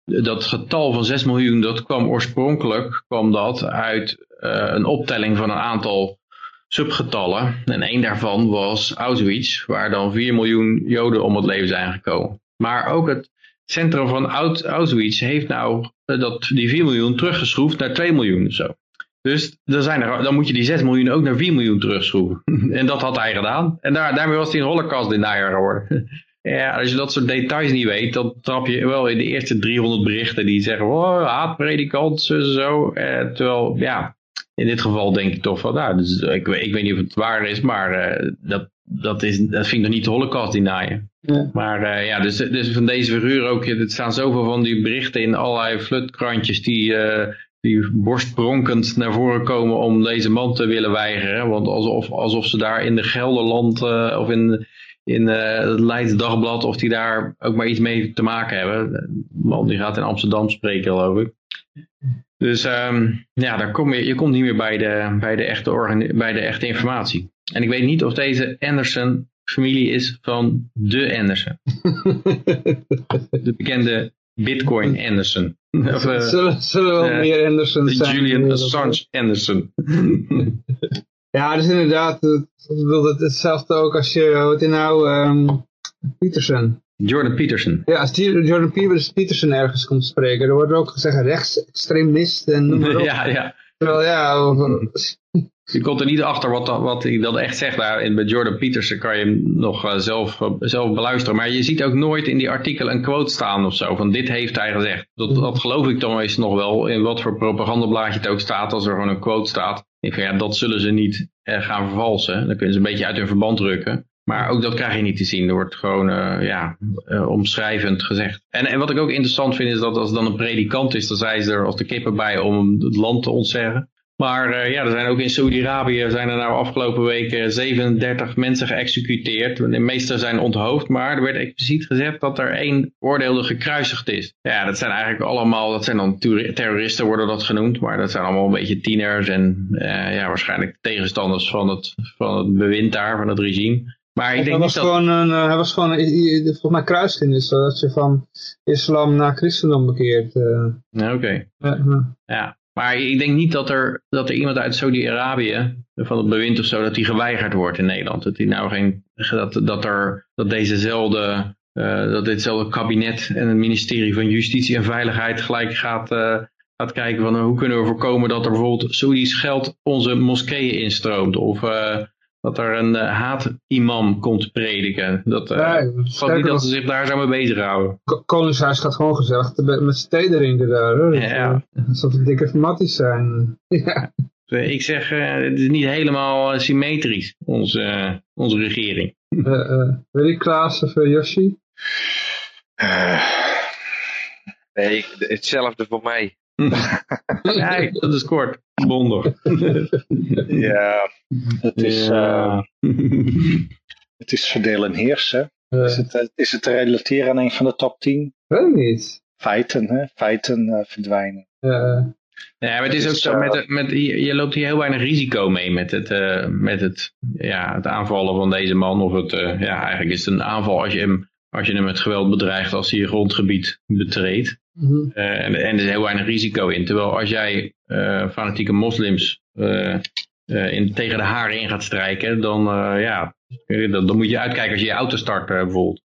dat getal van 6 miljoen, dat kwam oorspronkelijk kwam dat uit een optelling van een aantal subgetallen. En één daarvan was Auschwitz, waar dan 4 miljoen Joden om het leven zijn gekomen. Maar ook het centrum van Au- Auschwitz heeft nou eh, dat, die 4 miljoen teruggeschroefd naar 2 miljoen zo. Dus dan, zijn dan moet je die 6 miljoen ook naar 4 miljoen terugschroeven. <laughs> en dat had hij gedaan. En daar, daarmee was hij een holocaust denier geworden. <laughs> Ja, als je dat soort details niet weet, dan trap je wel in de eerste 300 berichten die zeggen, oh, haatpredikant, zo, zo. Eh, terwijl, ja, in dit geval denk ik toch van, nou, dus, ik, weet- ik weet niet of het waar is, maar eh, dat, dat, is, dat vind ik nog niet de holocaust denyen. Ja. Maar eh, ja, dus, dus van deze figuur ook, er staan zoveel van die berichten in allerlei flutkrantjes die, eh, die borstpronkend naar voren komen om deze man te willen weigeren. Want alsof, alsof ze daar in de Gelderland eh, of in, in eh, het Leids Dagblad, of die daar ook maar iets mee te maken hebben. De man die gaat in Amsterdam spreken, geloof ik. Dus ehm, ja, daar kom je, je komt niet meer bij de, bij, de echte bij de echte informatie. En ik weet niet of deze Anderson familie is van de Anderson. <laughs> De bekende Bitcoin Anderson. Of, eh, zullen, zullen wel eh, meer Andersons de zijn. Julian Assange Anderson. <laughs> Ja, dus inderdaad, het, het hetzelfde ook als je, wat is nou, Peterson. Jordan Peterson. Ja, als Jordan Peterson, ergens komt spreken, dan wordt er ook gezegd rechtsextremist en noem maar op. <laughs> Ja, ja. Terwijl ja, <laughs> Je komt er niet achter wat, wat hij dan echt zegt. Nou, bij Jordan Peterson kan je hem nog uh, zelf, uh, zelf beluisteren. Maar je ziet ook nooit in die artikelen een quote staan of zo. Van dit heeft hij gezegd. Dat, dat geloof ik dan eens nog wel. In wat voor propagandablaadje het ook staat. Als er gewoon een quote staat. Ik van, ja, dat zullen ze niet uh, gaan vervalsen. Dan kunnen ze een beetje uit hun verband drukken. Maar ook dat krijg je niet te zien. Er wordt gewoon uh, ja, uh, omschrijvend gezegd. En, en wat ik ook interessant vind is dat als het dan een predikant is, dan zijn ze er als de kippen bij om het land te ontzeggen. Maar uh, ja, er zijn ook in Saudi-Arabië zijn er nou afgelopen weken 37 mensen geëxecuteerd. De meeste zijn onthoofd, maar er werd expliciet gezegd dat er één oordeelde gekruisigd is. Ja, dat zijn eigenlijk allemaal, dat zijn dan terroristen worden dat genoemd, maar dat zijn allemaal een beetje tieners en ja, waarschijnlijk tegenstanders van het, van het bewind daar, van het regime. Maar ik denk hij, was dat... gewoon een, hij was gewoon, volgens mij kruising is dat je van islam naar christendom bekeert. Ja, oké. Okay. Uh, ja. Maar ik denk niet dat er, dat er iemand uit Saudi-Arabië, van het bewind of zo, dat die geweigerd wordt in Nederland. Dat, die nou geen, dat, dat, er, dat dezezelfde, uh, dat ditzelfde kabinet en het ministerie van Justitie en Veiligheid gelijk gaat, uh, gaat kijken van hoe kunnen we voorkomen dat er bijvoorbeeld Saoedisch geld onze moskeeën instroomt. Of dat er een uh, haat-imam komt prediken. Dat, uh, ik niet dat ze zich daar zo mee bezighouden. Ko- Koningshuis gaat gewoon gezellig be- met thee drinken daar. Hoor. Ja. eh, Alsof het dikke matties zijn. <laughs> ja. Ik zeg, uh, het is niet helemaal symmetrisch, onze, uh, onze regering. Uh, uh, wil je Klaas of uh, Yoshi? Nee, ik- hetzelfde voor mij. <laughs> ja, dat is kort, bondig. <laughs> Ja, het is, Ja. eh, het is verdelen en heersen. Uh, Is het, eh, is het te relateren aan een van de top 10? weet ik niet. Feiten, hè? Feiten eh, verdwijnen. Uh, Ja, maar het is Het ook is, zo, met, met, je, loopt hier heel weinig risico mee met het, eh, met het, ja, het aanvallen van deze man. Of het, eh, ja, eigenlijk is het een aanval als je hem, als je hem met geweld bedreigt als hij je grondgebied betreedt. Mhm. Eh, en, en er is heel weinig risico in. Terwijl als jij eh, fanatieke moslims eh, eh, in, tegen de haren in gaat strijken, dan, eh, ja, dan, dan moet je uitkijken als je je auto start bijvoorbeeld.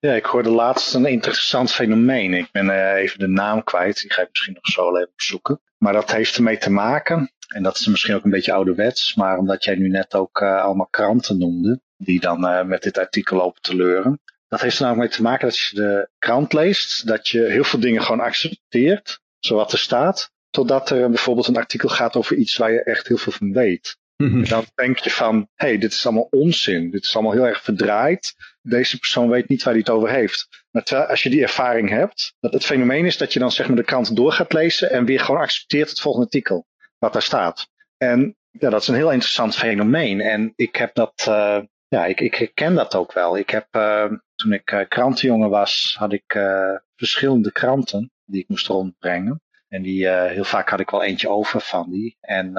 Ja, ik hoorde laatst een interessant fenomeen. Ik ben eh, even de naam kwijt. Die ga ik misschien nog zo even opzoeken. Maar dat heeft ermee te maken. En dat is misschien ook een beetje ouderwets. Maar omdat jij nu net ook allemaal kranten noemde. Die dan eh, met dit artikel lopen te leuren. Dat heeft er namelijk mee te maken dat je de krant leest. Dat je heel veel dingen gewoon accepteert. Zoals er staat. Totdat er bijvoorbeeld een artikel gaat over iets waar je echt heel veel van weet. En dan denk je van, hé, hey, dit is allemaal onzin. Dit is allemaal heel erg verdraaid. Deze persoon weet niet waar hij het over heeft. Maar terwijl, als je die ervaring hebt, dat het fenomeen is dat je dan zeg maar de krant door gaat lezen en weer gewoon accepteert het volgende artikel, wat daar staat. En ja, dat is een heel interessant fenomeen. En ik heb dat, uh, ja, ik, ik herken dat ook wel. Ik heb, uh, toen ik uh, krantenjongen was, had ik uh, verschillende kranten die ik moest rondbrengen. En die, uh, heel vaak had ik wel eentje over van die. En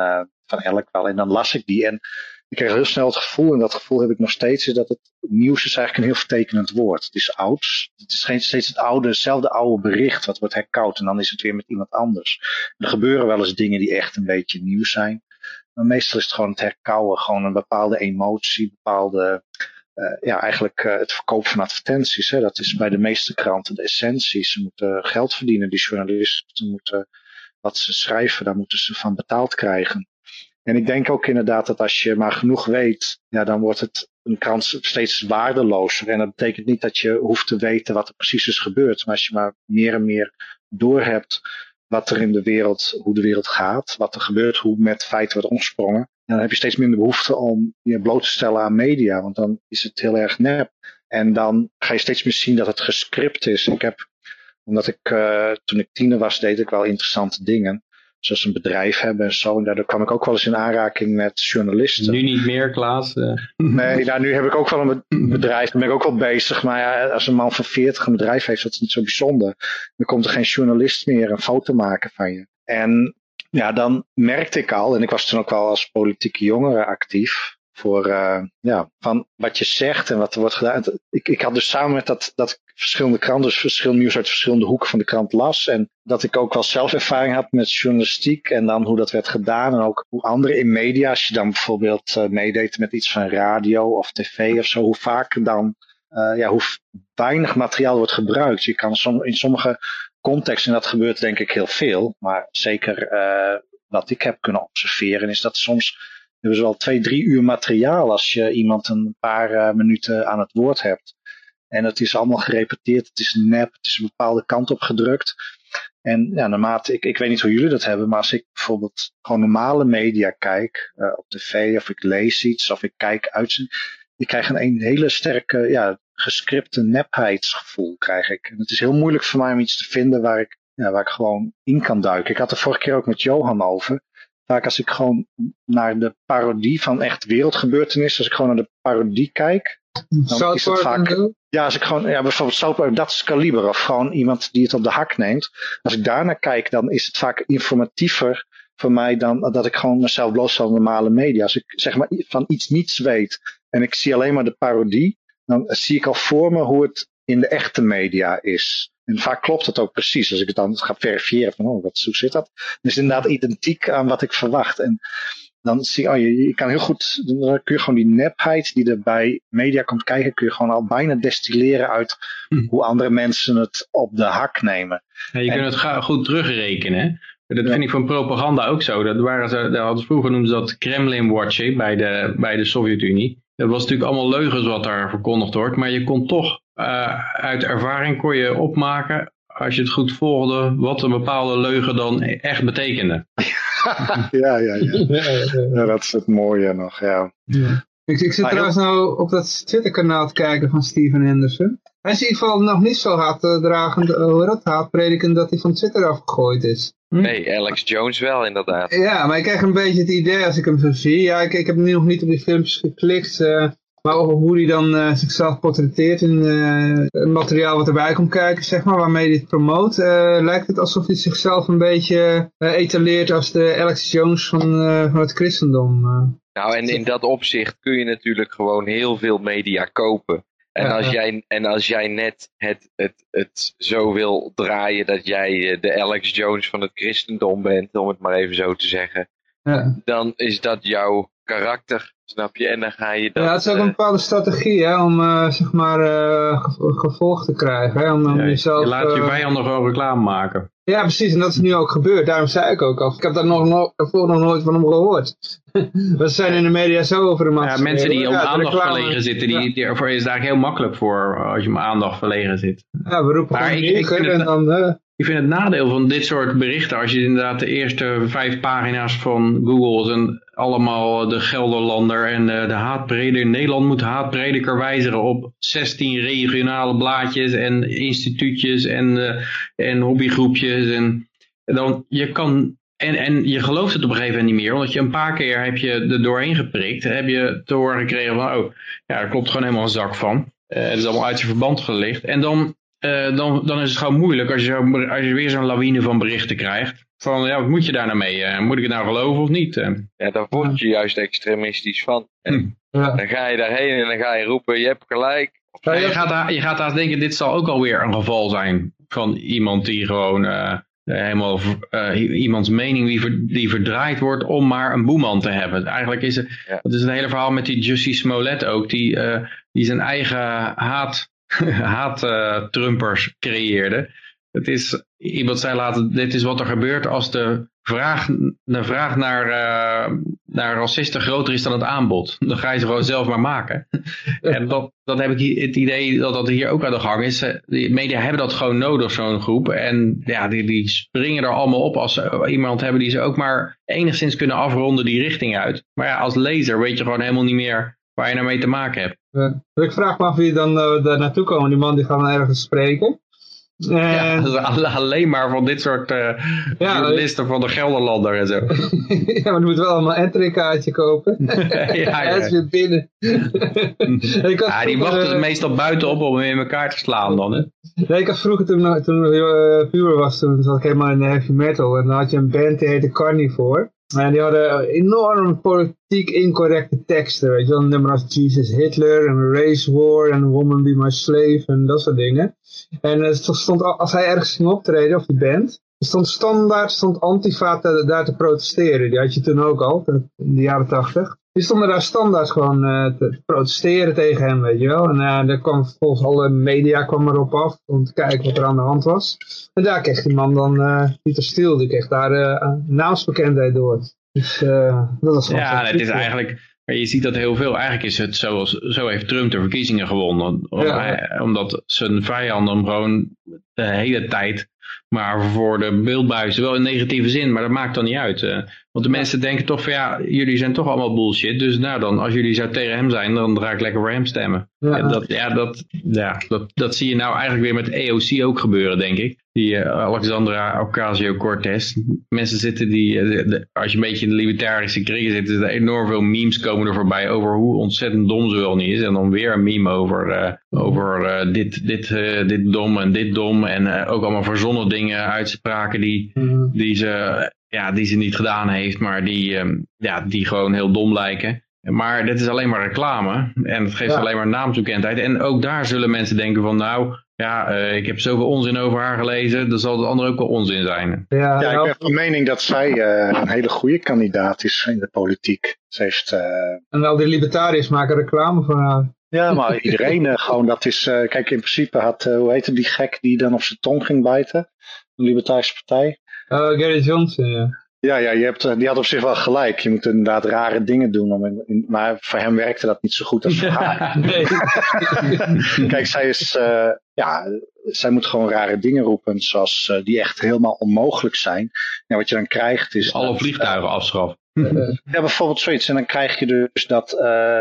van elk wel. En dan las ik die. En ik kreeg heel snel het gevoel, en dat gevoel heb ik nog steeds, is dat het nieuws is eigenlijk een heel vertekenend woord. Het is oud. Het is geen, steeds het oude, hetzelfde oude bericht wat wordt herkoud. En dan is het weer met iemand anders. Er gebeuren wel eens dingen die echt een beetje nieuw zijn. Maar meestal is het gewoon het herkauwen. Gewoon een bepaalde emotie, bepaalde... Uh, ja, eigenlijk uh, het verkoop van advertenties. Hè. Dat is bij de meeste kranten de essentie. Ze moeten geld verdienen. Die journalisten moeten wat ze schrijven, daar moeten ze van betaald krijgen. En ik denk ook inderdaad dat als je maar genoeg weet, ja, dan wordt het een krant steeds waardelozer. En dat betekent niet dat je hoeft te weten wat er precies is gebeurd. Maar als je maar meer en meer doorhebt wat er in de wereld, hoe de wereld gaat, wat er gebeurt, hoe met feiten wordt omsprongen, dan heb je steeds minder behoefte om je bloot te stellen aan media, want dan is het heel erg nep. En dan ga je steeds meer zien dat het gescript is. Ik heb, omdat ik, uh, toen ik tiener was, deed ik wel interessante dingen. Zoals een bedrijf hebben en zo. En daardoor kwam ik ook wel eens in aanraking met journalisten. Nu niet meer, Klaas. Uh. Nee, nou, nu heb ik ook wel een bedrijf. Daar ben ik ook wel bezig. Maar ja, als een man van 40 een bedrijf heeft, dat is niet zo bijzonder. Dan komt er geen journalist meer een foto maken van je. En ja, dan merkte ik al, en ik was toen ook wel als politieke jongere actief, voor uh, ja, van wat je zegt en wat er wordt gedaan. Ik, ik had dus samen met dat, dat verschillende kranten, dus verschillende nieuws uit verschillende hoeken van de krant las. En dat ik ook wel zelf ervaring had met journalistiek en dan hoe dat werd gedaan. En ook hoe anderen in media, als je dan bijvoorbeeld uh, meedeed met iets van radio of tv of zo, hoe vaak dan, uh, ja, hoe weinig materiaal wordt gebruikt. Je kan som, in sommige contexten, en dat gebeurt denk ik heel veel, maar zeker wat ik heb kunnen observeren, is dat soms hebben ze wel twee, drie uur materiaal als je iemand een paar uh, minuten aan het woord hebt. En het is allemaal gerepeteerd, het is nep, het is een bepaalde kant op gedrukt. En ja, naarmate, ik, ik weet niet hoe jullie dat hebben, maar als ik bijvoorbeeld gewoon normale media kijk, uh, op tv, of ik lees iets, of ik kijk uit, ik krijg een, een hele sterke, ja, gescripte nepheidsgevoel krijg ik. En het is heel moeilijk voor mij om iets te vinden waar ik, ja, waar ik gewoon in kan duiken. Ik had er vorige keer ook met Johan over. Vaak als ik gewoon naar de parodie van echt wereldgebeurtenissen, als ik gewoon naar de parodie kijk, dan is het vaak... Ja, als ik gewoon, ja, bijvoorbeeld South dat is kaliber, of gewoon iemand die het op de hak neemt. Als ik daarnaar kijk, dan is het vaak informatiever voor mij dan dat ik gewoon mezelf los van normale media. Als ik zeg maar van iets niets weet en ik zie alleen maar de parodie, dan zie ik al voor me hoe het in de echte media is. En vaak klopt het ook precies. Als ik het dan ga verifiëren van, oh, wat, hoe zit dat? Dan is het inderdaad identiek aan wat ik verwacht. En dan zie je, oh, je, je kan heel goed, dan kun je gewoon die nepheid die er bij media komt kijken, kun je gewoon al bijna destilleren uit hm. hoe andere mensen het op de hak nemen. Ja, je kunt het goed terugrekenen. Dat vind ik van propaganda ook zo. Dat waren ze, dat hadden vroeger noemden ze dat Kremlin-watching bij de, bij de Sovjet-Unie. Dat was natuurlijk allemaal leugens wat daar verkondigd wordt. Maar je kon toch uh, uit ervaring kon je opmaken, als je het goed volgde, wat een bepaalde leugen dan echt betekende. <laughs> ja, ja, ja. ja, dat is het mooie nog, ja. ja. Ik, ik zit trouwens nou op dat Twitter-kanaal te kijken van Steven Henderson. Hij is in ieder geval nog niet zo haatdragend, uh, hoe dat haatpredikend, dat hij van Twitter afgegooid is. Hm? Nee, Alex Jones wel inderdaad. Ja, maar ik krijg een beetje het idee als ik hem zo zie. Ja, ik, ik heb nu nog niet op die filmpjes geklikt. Uh, maar over hoe hij dan uh, zichzelf portretteert in uh, het materiaal wat erbij komt kijken, zeg maar, waarmee hij het promoot, uh, lijkt het alsof hij zichzelf een beetje etaleert als de Alex Jones van, van het christendom. Nou, en in dat opzicht kun je natuurlijk gewoon heel veel media kopen. En, als, jij, en als jij net het, het, het zo wil draaien dat jij de Alex Jones van het christendom bent, om het maar even zo te zeggen, ja. dan is dat jouw karakter, snap je? En dan ga je dat... Ja, het is ook een eh, bepaalde strategie, hè, om uh, zeg maar uh, gevolg te krijgen. Hè, om, om jezelf, je laat je vijand nog wel reclame maken. Ja, precies. En dat is nu ook gebeurd. Daarom zei ik ook al. Ik heb daar nog, nog, daarvoor nog nooit van hem gehoord. <laughs> We zijn in de media zo over de man. Ja, mensen die om aandacht verlegen zitten, die, die, voor is daar heel makkelijk voor als je om aandacht verlegen zit. Ja, we roepen maar ik, ik en dan... Ik vind het nadeel van dit soort berichten, als je inderdaad de eerste vijf pagina's van Google zijn allemaal de Gelderlander en de, de haatprediker, Nederland moet haatprediker wijzigen op 16 regionale blaadjes en instituutjes en, uh, en hobbygroepjes en, dan je kan en, en je gelooft het op een gegeven moment niet meer, omdat je een paar keer heb je er doorheen geprikt, heb je te horen gekregen van, oh, ja, daar klopt gewoon helemaal een zak van. Uh, het is allemaal uit je verband gelicht. En dan uh, dan, dan is het gewoon moeilijk als je, zo, als je weer zo'n lawine van berichten krijgt. Van, ja, wat moet je daar nou mee? Uh, moet ik het nou geloven of niet? Uh. Ja, daar word je juist extremistisch van. Hm. Ja. Dan ga je daarheen en dan ga je roepen, je hebt gelijk. Ja, je, gaat daar, je gaat daar denken, dit zal ook alweer een geval zijn van iemand die gewoon helemaal iemands mening die, die verdraaid wordt om maar een boeman te hebben. Eigenlijk is het, ja. dat is het hele verhaal met die Jussie Smollett ook, die, die zijn eigen haat <laughs> haat-trumpers creëerde. Het is, iemand zei later, dit is wat er gebeurt als de vraag, de vraag naar, uh, naar racisten groter is dan het aanbod. Dan ga je ze gewoon zelf maar maken. <laughs> en dat, dat heb ik het idee dat dat hier ook aan de gang is. Eh, de media hebben dat gewoon nodig, zo'n groep. En ja, die, die springen er allemaal op als ze iemand hebben die ze ook maar enigszins kunnen afronden die richting uit. Maar ja, als lezer weet je gewoon helemaal niet meer waar je nou mee te maken hebt. Ik vraag me af wie dan uh, daar naartoe komen. Die man die gaan ergens spreken. Ja, <laughs> alleen maar van dit soort uh, ja, journalisten van de Gelderlander en zo. <laughs> ja, maar je moet wel allemaal een kaartje kopen. <laughs> ja, ja. Hij is weer binnen. ja, die wachten uh, meestal buiten op om hem in elkaar te slaan dan. Hè? Nee, ik had vroeger toen, toen uh, puur was, toen zat ik helemaal in de heavy metal. En dan had je een band die heette Carnivore. En die hadden enorm politiek incorrecte teksten. Weet je wel, nummer als Jesus Hitler en Race War en Woman Be My Slave en dat soort dingen. En het stond, als hij ergens ging optreden, of die band, stond standaard stond Antifa daar te protesteren. Die had je toen ook al, in de jaren tachtig. Die stonden daar standaard gewoon uh, te protesteren tegen hem, weet je wel. En uh, daar kwam volgens alle media kwam erop af om te kijken wat er aan de hand was. En daar kreeg die man dan, uh, Pieter Stiel, die kreeg daar naamsbekendheid door. Dus dat was gewoon Ja, het is eigenlijk... Maar je ziet dat heel veel. Eigenlijk is het zoals, zo heeft Trump de verkiezingen gewonnen. Ja. Omdat zijn vijanden hem gewoon de hele tijd maar voor de beeldbuizen wel in negatieve zin, maar dat maakt dan niet uit. Want de mensen denken toch van ja, jullie zijn toch allemaal bullshit. Dus nou dan, als jullie zo tegen hem zijn, dan ga ik lekker voor hem stemmen. Ja. En dat, ja, dat, ja dat, dat zie je nou eigenlijk weer met EOC ook gebeuren, denk ik. Die uh, Alexandra Ocasio-Cortez. Mensen zitten die, de, als je een beetje in de libertarische kringen zit, is er enorm veel memes komen er voorbij over hoe ontzettend dom ze wel niet is. En dan weer een meme over, over dit, dit, dit dom en dit dom. En ook allemaal verzonnen dingen, uitspraken die, mm. die ze ja, die ze niet gedaan heeft, maar die, um, ja, die gewoon heel dom lijken. Maar dit is alleen maar reclame en het geeft alleen maar naamtoekendheid. En ook daar zullen mensen denken van nou, ja, uh, ik heb zoveel onzin over haar gelezen, dan zal het andere ook wel onzin zijn. Ja, ja ik ben van mening dat zij uh, een hele goede kandidaat is in de politiek. Ze heeft, uh... En al die libertariërs maken reclame voor haar. Ja, maar iedereen gewoon, dat is, kijk in principe had, hoe heette die gek die dan op zijn tong ging bijten? De Libertarische Partij. Oh, Gary Johnson, ja. Ja, ja je hebt, die had op zich wel gelijk. Je moet inderdaad rare dingen doen. Om in, maar voor hem werkte dat niet zo goed als <laughs> voor haar. Nee. <laughs> Kijk, zij is, uh, ja, zij moet gewoon rare dingen roepen. Zoals uh, die echt helemaal onmogelijk zijn. En wat je dan krijgt is... Alle vliegtuigen afschaffen. <laughs> ja, bijvoorbeeld zoiets. En dan krijg je dus dat, uh,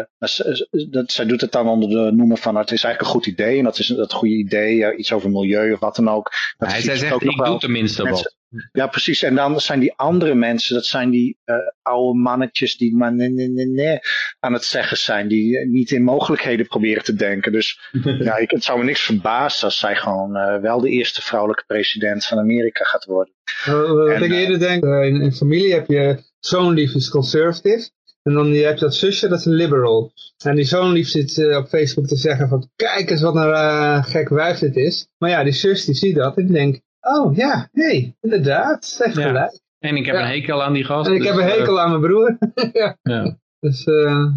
dat, zij doet het dan onder de noemen van het is eigenlijk een goed idee. En dat is dat goede idee, iets over milieu of wat dan ook. Dat Hij zij zegt, ook ik doe tenminste wat. Ja, precies. En dan zijn die andere mensen, dat zijn die uh, oude mannetjes die maar nee, nee, nee, nee aan het zeggen zijn. Die niet in mogelijkheden proberen te denken. Dus <laughs> ja, ik, het zou me niks verbazen als zij gewoon uh, wel de eerste vrouwelijke president van Amerika gaat worden. Uh, wat en, ik eerder denk, in, in familie heb je zoonlief is conservative. En dan heb je dat zusje, dat is een liberal. En die zoonlief zit uh, op Facebook te zeggen van, kijk eens wat een uh, gek wijf dit is. Maar ja, die zus die ziet dat en die denkt, Oh ja, nee, inderdaad, zeg ja. gelijk. En ik heb een hekel aan die gast. En ik dus, heb een hekel uh, aan mijn broer. <laughs> ja. ja. Dus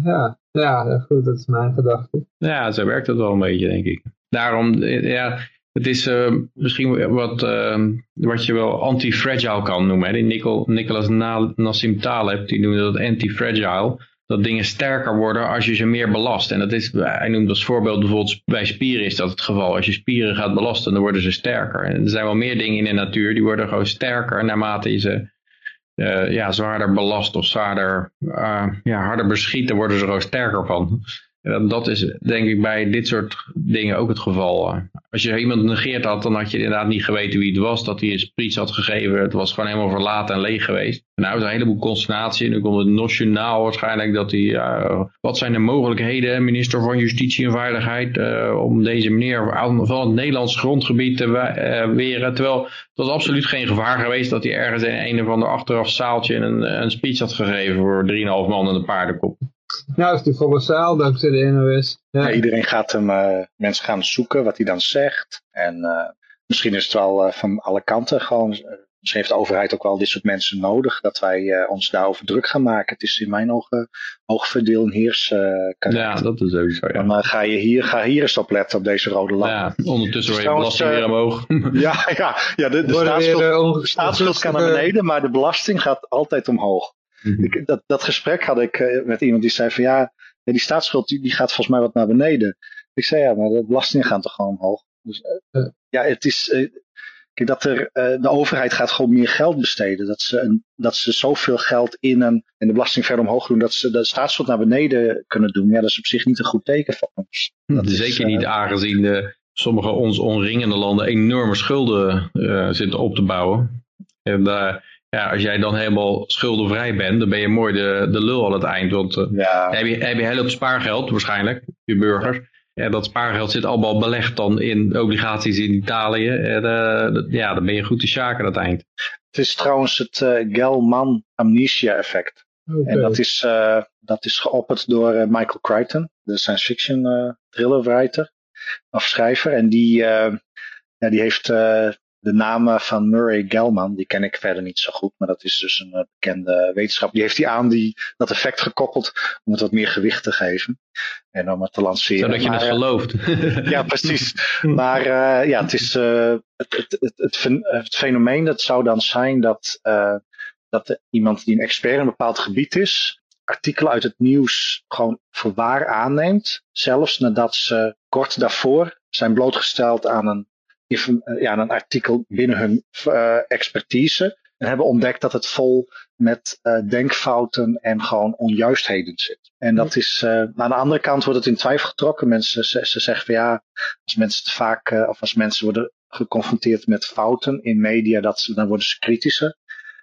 ja. ja, goed, dat is mijn gedachte. Ja, zo werkt het wel een beetje, denk ik. Daarom, ja, het is uh, misschien wat, wat je wel anti-fragile kan noemen. Hè. Die Nicol, Nicolas Nassim Taleb, die noemde dat anti-fragile dat dingen sterker worden als je ze meer belast. En dat is, hij noemt als voorbeeld bijvoorbeeld bij spieren is dat het geval. Als je spieren gaat belasten, dan worden ze sterker. En er zijn wel meer dingen in de natuur, die worden gewoon sterker naarmate je ze uh, ja, zwaarder belast of zwaarder, ja, harder beschieten, worden ze gewoon sterker van. Dat is denk ik bij dit soort dingen ook het geval. Als je iemand negeerd had, dan had je inderdaad niet geweten wie het was. Dat hij een spriets had gegeven. Het was gewoon helemaal verlaten en leeg geweest. En nou is een heleboel consternatie. Nu komt het nationaal waarschijnlijk dat hij... Uh, wat zijn de mogelijkheden, minister van Justitie en Veiligheid... Uh, om deze meneer van het Nederlands grondgebied te uh, weren. Terwijl het was absoluut geen gevaar geweest... dat hij ergens in een of ander achteraf zaaltje... een, een speech had gegeven voor 3,5 man en een paardenkop. Nou, is die colossaal dankzij de NOS. Ja. ja iedereen gaat hem, uh, mensen gaan zoeken wat hij dan zegt. En uh, misschien is het wel uh, van alle kanten gewoon. Misschien heeft de overheid ook wel dit soort mensen nodig. Dat wij ons daarover druk gaan maken. Het is in mijn ogen hoogverdeel en heers. ja, dat is ook zo. Ja. Dan ga je hier, ga hier eens op letten op deze rode lamp. Ja, ondertussen word je belasting weer omhoog. <laughs> ja, ja, ja, de, de staatsschuld, staatsschuld kan naar beneden, maar de belasting gaat altijd omhoog. Mhm. Ik, dat, dat gesprek had ik uh, met iemand die zei van ja, die staatsschuld die, die, gaat volgens mij wat naar beneden. Ik zei ja, maar de belastingen gaan toch gewoon omhoog. Dus, uh, ja, het is, uh, kijk, dat er, de overheid gaat gewoon meer geld besteden. Dat ze, een, dat ze zoveel geld in een, en de belasting verder omhoog doen, dat ze de staatsschuld naar beneden kunnen doen. Ja, dat is op zich niet een goed teken van ons. Dat is zeker niet aangezien de, sommige ons omringende landen enorme schulden zitten op te bouwen. En daar ja, als jij dan helemaal schuldenvrij bent, dan ben je mooi de, de lul aan het eind. Want uh, ja. heb, je, heb je heel veel spaargeld waarschijnlijk, je burgers. Ja, dat spaargeld zit allemaal belegd dan in obligaties in Italië. En, uh, ja, dan ben je goed te sjaken aan het eind. Het is trouwens het uh, Gelman amnesia effect. Okay. En dat is, uh, dat is geopperd door Michael Crichton, de science fiction thriller writer of schrijver. En die, ja, die heeft de naam van Murray Gell-Mann, die ken ik verder niet zo goed, maar dat is dus een eh, bekende wetenschap. Die heeft hij aan die, dat effect gekoppeld om het wat meer gewicht te geven en om het te lanceren. Zodat je maar, het gelooft. <laughs> ja, precies. Maar uh, ja, het is uh, het, het, het, het, fenomeen dat zou dan zijn dat uh, dat iemand die een expert in een bepaald gebied is, artikelen uit het nieuws gewoon voor waar aanneemt. Zelfs nadat ze kort daarvoor zijn blootgesteld aan een, ja, aan een artikel binnen hun uh, expertise. En hebben ontdekt dat het vol met uh, denkfouten en gewoon onjuistheden zit. En dat is, uh, aan de andere kant wordt het in twijfel getrokken. Mensen ze, ze zeggen van ja, als mensen te vaak, uh, of als mensen worden geconfronteerd met fouten in media, dat ze, dan worden ze kritischer.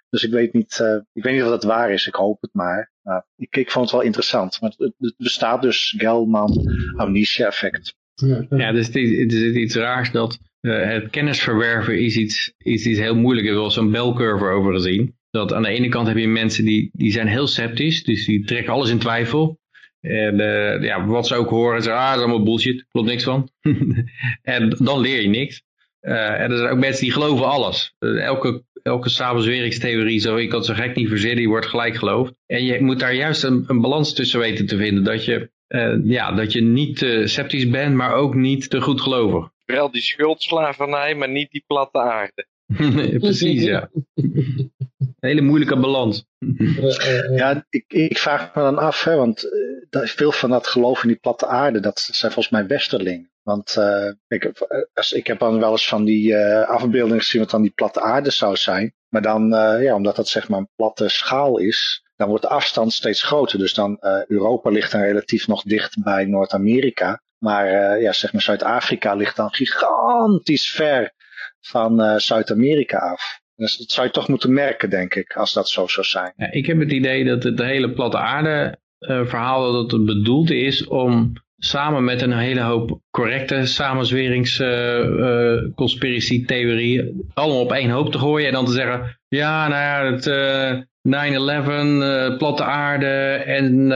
Dus ik weet niet, uh, ik weet niet of dat waar is. Ik hoop het maar. Uh, ik, ik vond het wel interessant. Maar het, het bestaat dus Gelman amnesia effect. Ja, dus het is iets raars dat uh, het kennisverwerven is iets, is iets heel moeilijk. Ik heb wel zo'n belcurve over gezien. Dat aan de ene kant heb je mensen die, die zijn heel sceptisch. Dus die trekken alles in twijfel. En ja, wat ze ook horen, ze ah, dat is allemaal bullshit. Klopt niks van. <laughs> en dan leer je niks. Uh, en er zijn ook mensen die geloven alles. Elke, elke samenzweringstheorie, zo ik kan zo gek niet verzinnen, die wordt gelijk geloofd. En je moet daar juist een, een balans tussen weten te vinden. Dat je, ja, dat je niet te sceptisch bent, maar ook niet te goed gelovig. Wel die schuldslavernij, maar niet die platte aarde. <laughs> Precies, ja. <laughs> Hele moeilijke balans. ja, ik, ik vraag me dan af, hè, want veel van dat geloof in die platte aarde, dat zijn volgens mij westerlingen. Want uh, ik, als, ik heb dan wel eens van die uh, afbeeldingen gezien wat dan die platte aarde zou zijn. Maar dan, uh, ja, omdat dat zeg maar een platte schaal is, dan wordt de afstand steeds groter. Dus dan Europa ligt dan relatief nog dicht bij Noord-Amerika. Maar ja, zeg maar Zuid-Afrika ligt dan gigantisch ver van Zuid-Amerika af. Dus dat zou je toch moeten merken, denk ik, als dat zo zou zijn. Ja, ik heb het idee dat het hele platte aarde verhaal dat het bedoeld is om samen met een hele hoop correcte samenzwerings uh, allemaal op één hoop te gooien en dan te zeggen, ja, nou ja, het 9-11, platte aarde en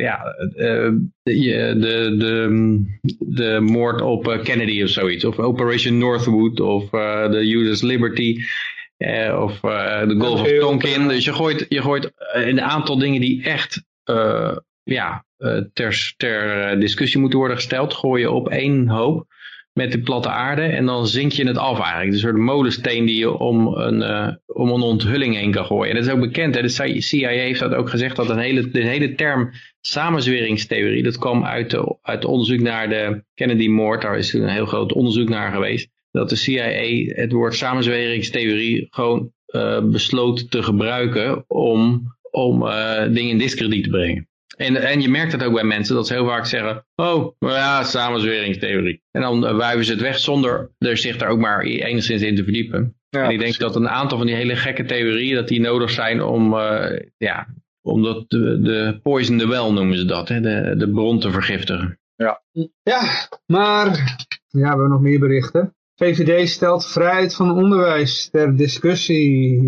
ja, de, de, de, de moord op Kennedy of zoiets, of Operation Northwood of de US Liberty. of de Gulf of Tonkin. Dus je gooit, je gooit een aantal dingen die echt ja, ter, ter discussie moeten worden gesteld, gooi je op één hoop met de platte aarde en dan zink je het af eigenlijk. Een soort molensteen die je om een, uh, om een onthulling heen kan gooien. En dat is ook bekend, hè? de CIA heeft dat ook gezegd, dat een hele, de hele term samenzweringstheorie, dat kwam uit, de, uit onderzoek naar de Kennedy-moord, daar is een heel groot onderzoek naar geweest, dat de CIA het woord samenzweringstheorie gewoon uh, besloot te gebruiken om, om uh, dingen in discrediet te brengen. En, en je merkt het ook bij mensen dat ze heel vaak zeggen, oh, ja, samenzweringstheorie. En dan wuiven ze het weg zonder er zich daar ook maar enigszins in te verdiepen. Ja, en ik denk dat een aantal van die hele gekke theorieën, dat die nodig zijn om, uh, ja, om dat, de, de poison the well noemen ze dat, hè, de, de bron te vergiftigen. Ja. ja, maar ja, we hebben nog meer berichten. VVD stelt vrijheid van onderwijs ter discussie.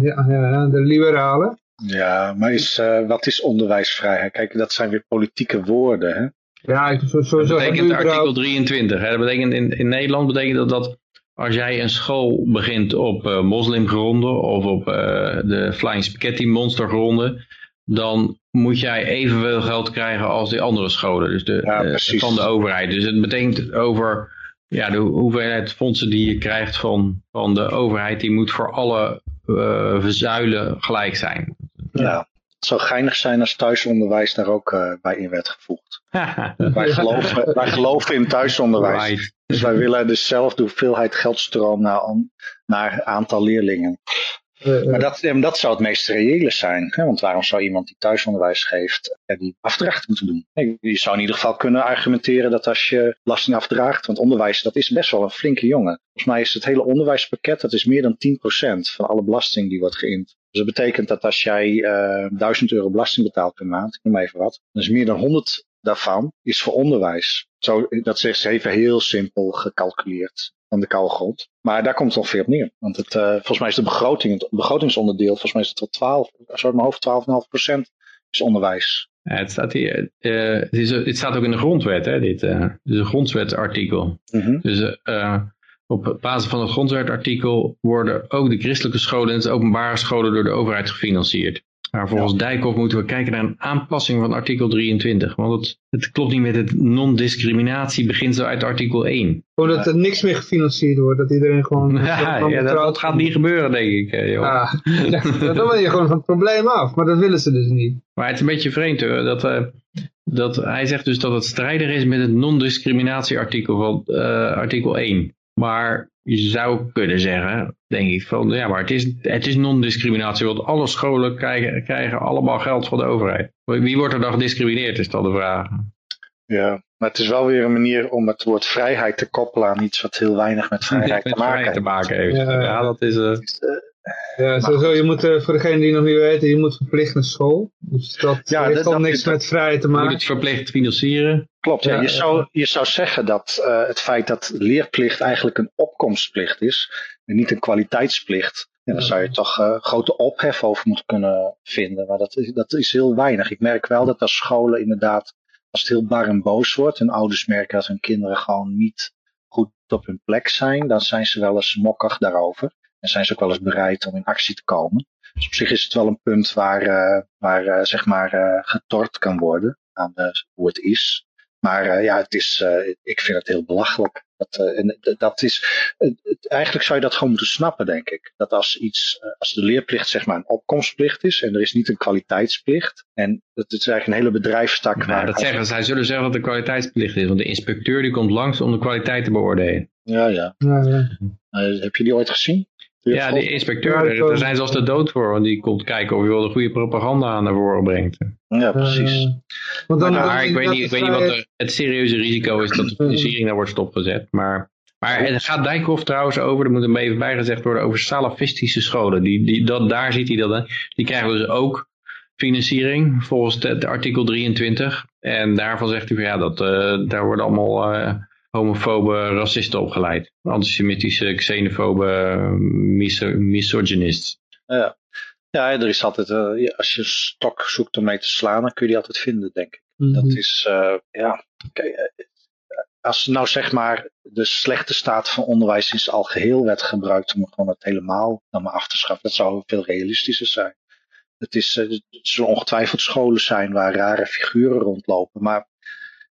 Ja, ja de liberalen. Ja, maar is, uh, wat is onderwijsvrijheid? Kijk, dat zijn weer politieke woorden. Hè? Ja, zo, zo, dat betekent artikel 23. Hè? Dat betekent in, in Nederland betekent dat dat als jij een school begint op uh, moslimgronden of op uh, de Flying Spaghetti monstergronden, dan moet jij evenveel geld krijgen als die andere scholen. Dus de, ja, de, van de overheid. Dus het betekent over ja, de hoeveelheid fondsen die je krijgt van, van de overheid, die moet voor alle uh, verzuilen gelijk zijn. Ja, het zou geinig zijn als thuisonderwijs daar ook uh, bij in werd gevoegd. <laughs> wij, geloven, wij geloven in thuisonderwijs. Right. Dus wij willen dezelfde hoeveelheid geldstroom naar, naar aantal leerlingen. Uh, maar dat, dat zou het meest reële zijn. Hè? Want waarom zou iemand die thuisonderwijs geeft, die afdracht moeten doen? Je zou in ieder geval kunnen argumenteren dat als je belasting afdraagt, want onderwijs dat is best wel een flinke jongen. Volgens mij is het hele onderwijspakket, dat is meer dan 10% van alle belasting die wordt geïnd. Dus dat betekent dat als jij uh, 1000 euro belasting betaalt per maand, ik noem even wat, dan is meer dan 100 daarvan is voor onderwijs. Zo, dat is even heel simpel gecalculeerd van de koude grond. Maar daar komt het ongeveer op neer. Want het, uh, volgens mij is de begroting, het begrotingsonderdeel, volgens mij is het wel 12, zo mijn hoofd 12,5 procent is onderwijs. Ja, het, staat hier, uh, het, is, het, staat ook in de grondwet, hè, dit. Uh, dus een grondwetartikel. Mm -hmm. Dus op basis van het grondwetartikel worden ook de christelijke scholen en de openbare scholen door de overheid gefinancierd. Maar volgens Dijkhoff moeten we kijken naar een aanpassing van artikel 23. Want het, het klopt niet met het non-discriminatie beginsel uit artikel 1. Gewoon dat er niks meer gefinancierd wordt. Dat iedereen gewoon... <laughs> Ja, gewoon ja dat, dat gaat niet gebeuren, denk ik. eh, joh. Ah, ja, <laughs> dan ben je gewoon van het probleem af. Maar dat willen ze dus niet. Maar het is een beetje vreemd hoor. Dat, eh, dat, hij zegt dus dat het strijdig is met het non-discriminatieartikel van eh, artikel 1. Maar je zou kunnen zeggen, denk ik, van ja, maar het is, het is non-discriminatie. Want alle scholen krijgen, krijgen allemaal geld van de overheid. Wie wordt er dan gediscrimineerd, is dan de vraag. Ja, maar het is wel weer een manier om het woord vrijheid te koppelen aan iets wat heel weinig met vrijheid met te maken vrijheid te heeft. maken heeft. Ja. Ja, dat is... eh, Ja, sowieso, je moet, eh, voor degene die nog niet weten, je moet verplicht naar school. Dus dat Ja, heeft dat- al dat niks met vrijheid te je moet maken. het verplicht financieren. Klopt, ja. Ja, je, ja. zou, je zou zeggen dat eh, het feit dat leerplicht eigenlijk een opkomstplicht is en niet een kwaliteitsplicht. Ja, dan zou je toch eh, grote ophef over moeten kunnen vinden. Maar dat is, dat is heel weinig. Ik merk wel dat als scholen inderdaad, als het heel bar en boos wordt en ouders merken dat hun kinderen gewoon niet goed op hun plek zijn, dan zijn ze wel eens mokkig daarover. En zijn ze ook wel eens bereid om in actie te komen. Dus op zich is het wel een punt waar, eh, waar eh, zeg maar eh, getort kan worden aan hoe het is. Maar eh, ja, het is, eh, ik vind het heel belachelijk. Dat, eh, en dat is, eigenlijk zou je dat gewoon moeten snappen, denk ik. Dat als iets, als de leerplicht zeg maar een opkomstplicht is en er is niet een kwaliteitsplicht. En het is eigenlijk een hele bedrijfstak. Nou, waar dat zeggen, zij zullen zeggen dat het een kwaliteitsplicht is. Want de inspecteur die komt langs om de kwaliteit te beoordelen. Ja, ja. Ja, ja. Heb je die ooit gezien? Ja, die school- inspecteur, daar- zijn zelfs de dood voor. Want die komt kijken of je wel de goede propaganda naar voren brengt. Ja, precies. Eh, want dan, Maar dan- ik weet niet, ik de weet niet wat het serieuze risico is dat de financiering daar wordt stopgezet. Maar, maar het gaat Dijkhoff trouwens over, er moet hem even bijgezegd worden, over salafistische scholen. Die, die, dat, daar ziet hij dat aan. Die krijgen dus ook financiering volgens de, de artikel 23. En daarvan zegt hij van ja, dat, eh, daar worden allemaal eh, homofobe racisten opgeleid. Antisemitische, xenofobe, miso, misogynist. Ja. ja, er is altijd, eh, als je een stok zoekt om mee te slaan, dan kun je die altijd vinden, denk ik. Dat Mhm. is, eh, ja, kijk, eh, als nou zeg maar de slechte staat van onderwijs in zijn algeheel werd gebruikt om gewoon het helemaal dan maar af te schaffen, dat zou veel realistischer zijn. Het, is, eh, het zullen ongetwijfeld scholen zijn waar rare figuren rondlopen, maar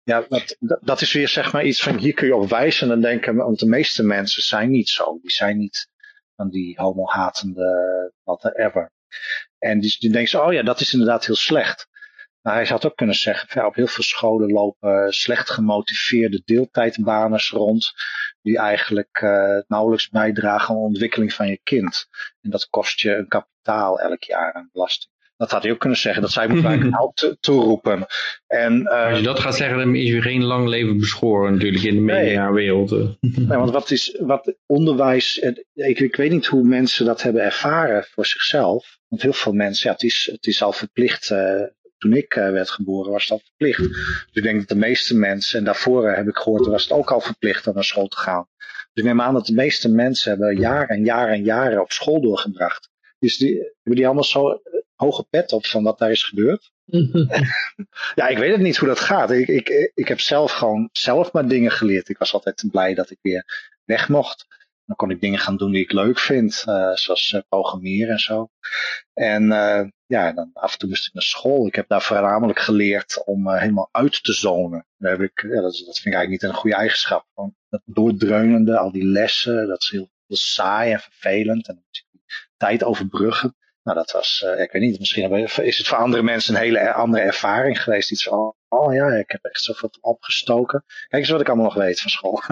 ja, dat, dat- is weer zeg maar iets van hier kun je op wijzen en denken, want de meeste mensen zijn niet zo. Die zijn niet van die homo-hatende whatever. En die, die denken oh ja, dat is inderdaad heel slecht. Maar hij zou het ook kunnen zeggen, op heel veel scholen lopen slecht gemotiveerde deeltijdbaners rond, die eigenlijk eh, nauwelijks bijdragen aan de ontwikkeling van je kind. En dat kost je een kapitaal elk jaar aan belasting. Dat had hij ook kunnen zeggen, dat zij moeten <laughs> eigenlijk help to- toeroepen. En, eh, Als je dat gaat zeggen, dan is je geen lang leven beschoren natuurlijk in de Nee. mediawereld. eh. Nee, want wat is wat onderwijs. Ik, ik weet niet hoe mensen dat hebben ervaren voor zichzelf. Want heel veel mensen, ja, het is, het is al verplicht. eh, toen ik eh, werd geboren was het al verplicht. Dus ik denk dat de meeste mensen, en daarvoor eh, heb ik gehoord, was het ook al verplicht om naar school te gaan. Dus ik neem aan dat de meeste mensen hebben jaren en jaren en jaren op school doorgebracht. Dus die hebben die allemaal zo eh, hoge pet op van wat daar is gebeurd. <laughs> Ja, ik weet het niet hoe dat gaat. Ik, ik, ik heb zelf gewoon zelf maar dingen geleerd. Ik was altijd blij dat ik weer weg mocht. Dan kon ik dingen gaan doen die ik leuk vind, eh, zoals eh, programmeren en zo. En eh, ja, dan af en toe moest ik naar school. Ik heb daar voornamelijk geleerd om helemaal uit te zonen. Daar heb ik, ja, dat, vind ik eigenlijk niet een goede eigenschap. Dat doordreunende, al die lessen, dat is heel, heel saai en vervelend. En dan moet die tijd overbruggen. Nou, dat was, eh, ik weet niet, misschien is het voor andere mensen een hele er- andere ervaring geweest. Iets oh ja, ik heb echt zoveel opgestoken. Kijk eens wat ik allemaal nog weet van school. <laughs>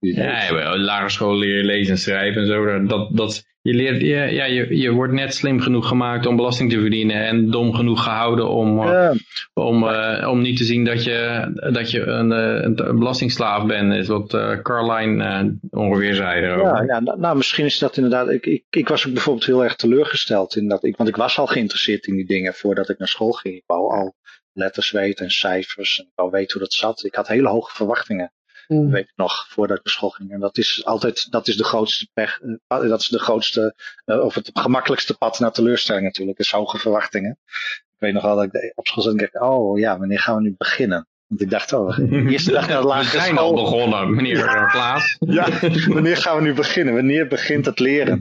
Ja, lagere school leer je lezen en schrijven en zo. Dat, dat, je, leert, ja, ja, je, je wordt net slim genoeg gemaakt om belasting te verdienen en dom genoeg gehouden om, eh, Ja, om, eh, om niet te zien dat je, dat je een, eh, een, belastingslaaf bent, is wat Carline eh, ongeveer zei erover. Ja, ja nou, nou, misschien is dat inderdaad. Ik, ik, ik was ook bijvoorbeeld heel erg teleurgesteld in dat. Ik, want ik was al geïnteresseerd in die dingen voordat ik naar school ging. Ik wou al letters weten en cijfers. En ik wou weten hoe dat zat. Ik had hele hoge verwachtingen. Mm. Weet ik nog, voordat ik naar school ging. En dat is altijd, dat is de grootste pech. eh, Dat is de grootste, eh, of het gemakkelijkste pad naar teleurstelling natuurlijk. Is hoge verwachtingen. Ik weet nog wel dat ik op school zat en dacht, oh ja, wanneer gaan we nu beginnen? Want ik dacht, oh, de eerste dag naar de We zijn al begonnen, meneer eh, Klaas. Ja, wanneer gaan we nu beginnen? Wanneer begint het leren?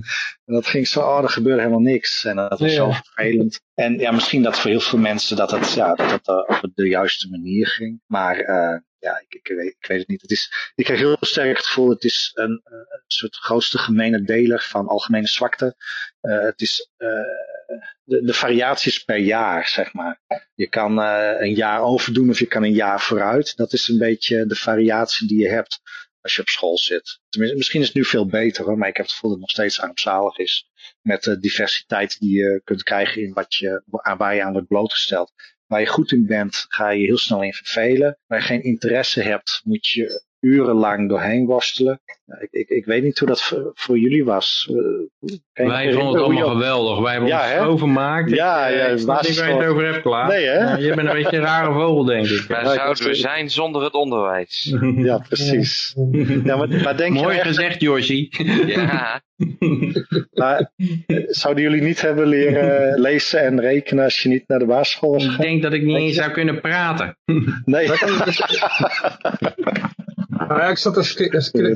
En dat ging zo, oh, er gebeurde helemaal niks. En dat was Ja. zo vervelend. En ja, misschien dat voor heel veel mensen dat het, ja, dat het eh, op de juiste manier ging. Maar eh, ja, ik, ik, weet, ik weet het niet. Het is, ik heb heel sterk het gevoel, het is een, eh, een soort grootste gemene deler van algemene zwakte. Eh, het is eh, de, de variaties per jaar, zeg maar. Je kan eh, een jaar overdoen of je kan een jaar vooruit. Dat is een beetje de variatie die je hebt als je op school zit. Misschien is het nu veel beter maar ik heb het gevoel dat het nog steeds armzalig is. Met de diversiteit die je kunt krijgen in wat je, aan waar je aan wordt blootgesteld. Waar je goed in bent, ga je heel snel in vervelen. Waar je geen interesse hebt, moet je urenlang doorheen worstelen. Ja, ik, ik, ik weet niet hoe dat voor, voor jullie was. Eh, Wij vonden het allemaal geweldig. Wij hebben Ja, ons hè? zo vermaakt. Ja, ik, eh, ja, ik snap niet waar je het over hebt, Klaas. Nee, hè? Ja, je bent een beetje een rare vogel, denk ik. Waar Ja, ik zouden we was- zijn zonder het onderwijs? Ja, precies. Ja, maar, maar denk je Mooi echt, gezegd, Joshi. Ja, <laughs> maar, eh, zouden jullie niet hebben leren lezen en rekenen als je niet naar de basisschool was Ik gegaan? denk dat ik niet eens zou kunnen praten. Nee. <laughs> <laughs> Ja, ik zat als,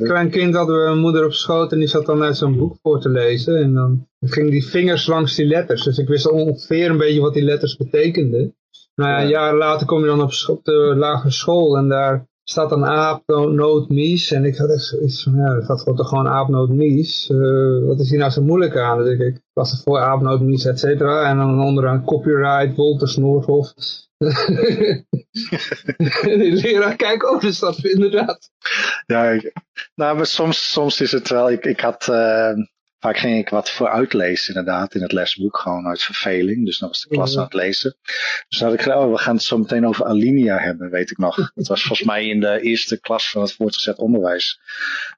klein kind hadden we een moeder op schoot en die zat dan uit zo'n boek voor te lezen. En dan gingen die vingers langs die letters. Dus ik wist ongeveer een beetje wat die letters betekenden. Nou ja, Ja. een jaar later kom je dan op, de lagere school en daar staat dan aap, no- noot, mies. En ik had echt zoiets van, ja, staat gewoon toch gewoon aap, noot, mies. Eh, wat is hier nou zo moeilijk aan? Dus ik, ik was er voor aap, noot, mies, et cetera. En dan onderaan copyright, Wolters, Noordhof. <laughs> leraar kijkt, oh, er staat inderdaad Ja, nou, maar soms, soms is het wel. Ik, ik had. eh, vaak ging ik wat voor uitlezen, inderdaad, in het lesboek, gewoon uit verveling. Dus dan was de klas Ja. aan het lezen. Dus dan had ik gedacht, oh, we gaan het zo meteen over alinea hebben, weet ik nog. Dat was volgens mij in de eerste klas van het voortgezet onderwijs.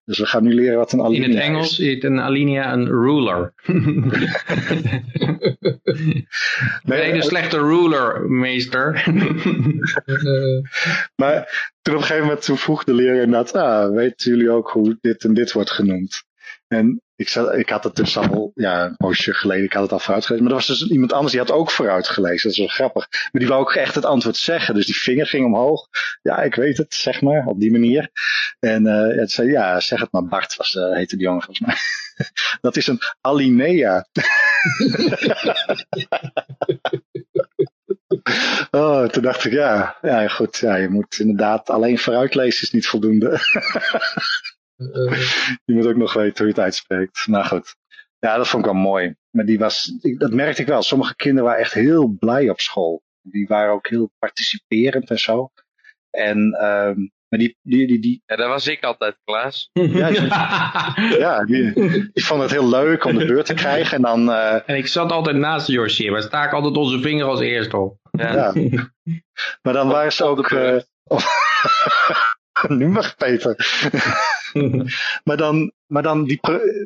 Dus we gaan nu leren wat een In alinea het Engels is. is een alinea een ruler. <laughs> Nee, eh, de slechte ruler, meester. Eh, <laughs> Maar toen op een gegeven moment toen vroeg de leraar inderdaad, ah, weten jullie ook hoe dit en dit wordt genoemd? En ik, zat, ik had het dus al, ja, een poosje geleden, ik had het al vooruit gelezen. Maar er was dus iemand anders die had ook vooruit gelezen. Dat is wel grappig. Maar die wou ook echt het antwoord zeggen. Dus die vinger ging omhoog. Ja, ik weet het, zeg maar, op die manier. En eh het zei, ja, zeg het maar, Bart was, eh, heette die jongen volgens mij. <laughs> Dat is een alinea. <laughs> Oh, toen dacht ik, ja, ja goed, ja, je moet inderdaad alleen vooruitlezen is niet voldoende. <laughs> eh, je moet ook nog weten hoe je het uitspreekt. Maar goed, ja, dat vond ik wel mooi. Maar die was, ik, dat merkte ik wel. Sommige kinderen waren echt heel blij op school. Die waren ook heel participerend en zo. En, ehm, maar die, die, die, die, ja, dat was ik altijd, Klaas. ja, <laughs> die, ja, die, die vonden het heel leuk om de beurt te krijgen. En dan, eh, En ik zat altijd naast Joshi. Wij staken altijd onze vinger als eerste op. Ja. ja. Maar dan waren ze ook, eh, <laughs> nu mag Peter. <laughs> Maar dan, maar dan die,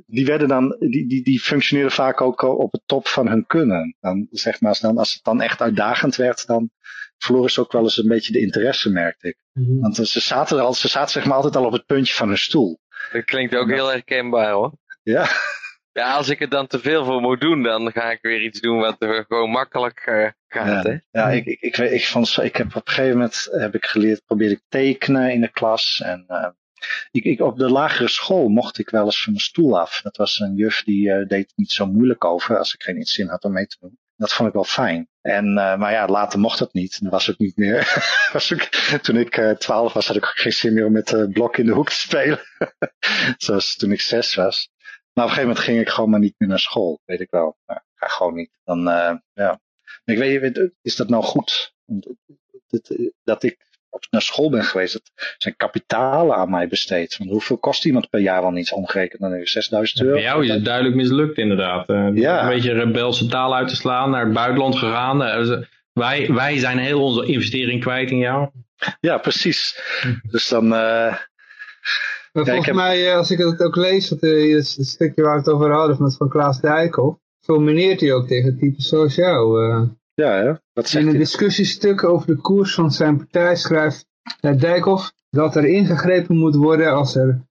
die werden dan, die, die, die functioneerden vaak ook op het top van hun kunnen. Dan, zeg maar, als, dan, als het dan echt uitdagend werd, dan verloren ze ook wel eens een beetje de interesse, merkte ik. mhm. Want ze zaten, er al, ze zaten zeg maar altijd al op het puntje van hun stoel. Dat klinkt ook heel herkenbaar hoor. Ja, Ja, als ik er dan te veel voor moet doen, dan ga ik weer iets doen wat er gewoon makkelijk eh, gaat. Hè? ja ik, ik, ik, weet- ik, vond, ik heb op een gegeven moment heb ik geleerd, probeerde ik tekenen in de klas. En eh, ik, op de lagere school mocht ik wel eens van mijn stoel af. Dat was een juf die eh, deed niet zo moeilijk over als ik geen zin had om mee te doen. Dat vond ik wel fijn. En, eh, maar ja, later mocht dat niet. Dan was het niet meer. <laughs> was ook, toen ik eh, twaalf was, had ik ook geen zin meer om met uh, blok in de hoek te spelen. <laughs> Zoals toen ik zes was. Maar op een gegeven moment ging ik gewoon maar niet meer naar school. Weet ik wel. Nou, ga gewoon niet. Dan, uh, ja. Ik weet, is dat nou goed? Dat, dat ik naar school ben geweest, dat zijn kapitalen aan mij besteed. Want hoeveel kost iemand per jaar wel niet omgerekend? Dan even 6000 euro. Bij jou is het duidelijk mislukt inderdaad. Uh, ja. Een beetje rebelse taal uit te slaan, naar het buitenland gegaan. Uh, wij, wij zijn heel onze investering kwijt in jou. Ja, precies. Dus dan... Uh, maar volgens heb... mij, als ik het ook lees, dat, het stukje waar we het over hadden, van, Klaas Dijkhoff, fulmineert hij ook tegen typen zoals jou. Ja. Wat in een discussiestuk over de koers van zijn partij schrijft Dijkhoff dat er ingegrepen moet worden als er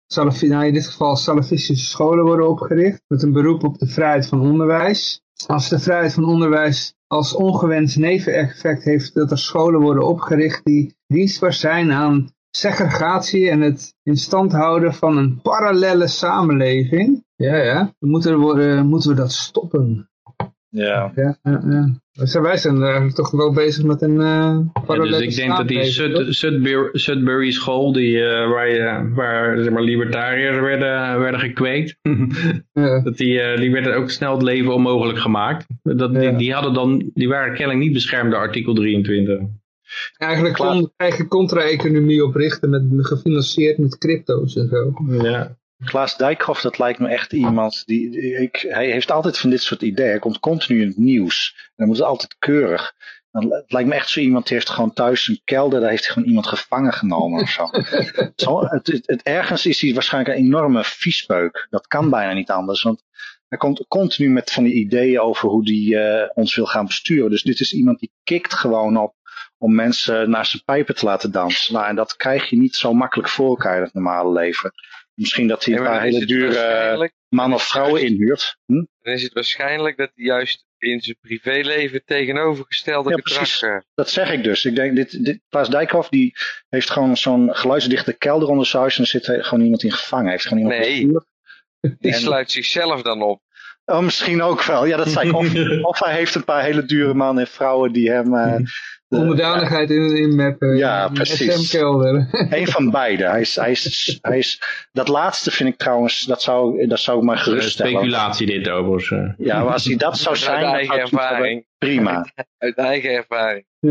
nou in dit geval salafistische scholen worden opgericht met een beroep op de vrijheid van onderwijs. als de vrijheid van onderwijs als ongewenst neveneffect heeft dat er scholen worden opgericht die dienstbaar zijn aan segregatie en het in stand houden van een parallele samenleving. Ja, ja. Dan moeten we, moeten we dat stoppen. Ja. Ja, ja, ja. Dus wij zijn eigenlijk toch wel bezig met een uh, dus ik denk dat die Sud- Sudbury, Sudbury school, die, eh, waar, je, waar zeg maar, libertariërs werden, werden gekweekt, <laughs> Ja. dat die, eh, die werden ook snel het leven onmogelijk gemaakt. Dat, die, Ja. die, hadden dan, die waren kennelijk niet beschermd door artikel 23. Eigenlijk gewoon eigen contra-economie oprichten, met, gefinancierd met crypto's en zo. Ja. Klaas Dijkhoff, dat lijkt me echt iemand die. Ik, hij heeft altijd van dit soort ideeën. Hij komt continu in het nieuws. En dan moet het altijd keurig. Dan, het lijkt me echt zo iemand die heeft gewoon thuis een kelder. Daar heeft hij gewoon iemand gevangen genomen of zo. <laughs> zo het, het, het- ergens is hij waarschijnlijk een enorme viespeuk. Dat kan bijna niet anders. Want hij komt continu met van die ideeën over hoe hij ons wil gaan besturen. Dus dit is iemand die kikt gewoon op om mensen naar zijn pijpen te laten dansen. Nou, en dat krijg je niet zo makkelijk voor elkaar in het normale leven. Misschien dat hij een paar hele dure waarschijnlijk- man of vrouwen inhuurt. Hm? Dan is het waarschijnlijk dat hij juist in zijn privéleven tegenovergestelde Ja, gedrag... precies. eh, Dat zeg ik dus. Ik denk, dit, dit, Klaas Dijkhoff die heeft gewoon zo'n geluidsdichte kelder onder zijn huis en er zit gewoon iemand in gevangen. Hij heeft gewoon iemand Nee. Die En- sluit zichzelf dan op. Oh, misschien ook wel. Ja, dat zei ik. Of, <laughs> of hij heeft een paar hele dure mannen en vrouwen die hem... eh, de- Onderdanigheid in, in mappen. Ja, in precies. SM-kelder. <laughs> Een van beide. Hij is, hij, is, hij is, dat laatste vind ik trouwens, dat zou, dat zou ik maar geruststellen. Speculatie dit overigens. eh. Ja, maar als hij dat zou zijn, Uit eigen ervaring. prima. Uit eigen ervaring. Eh,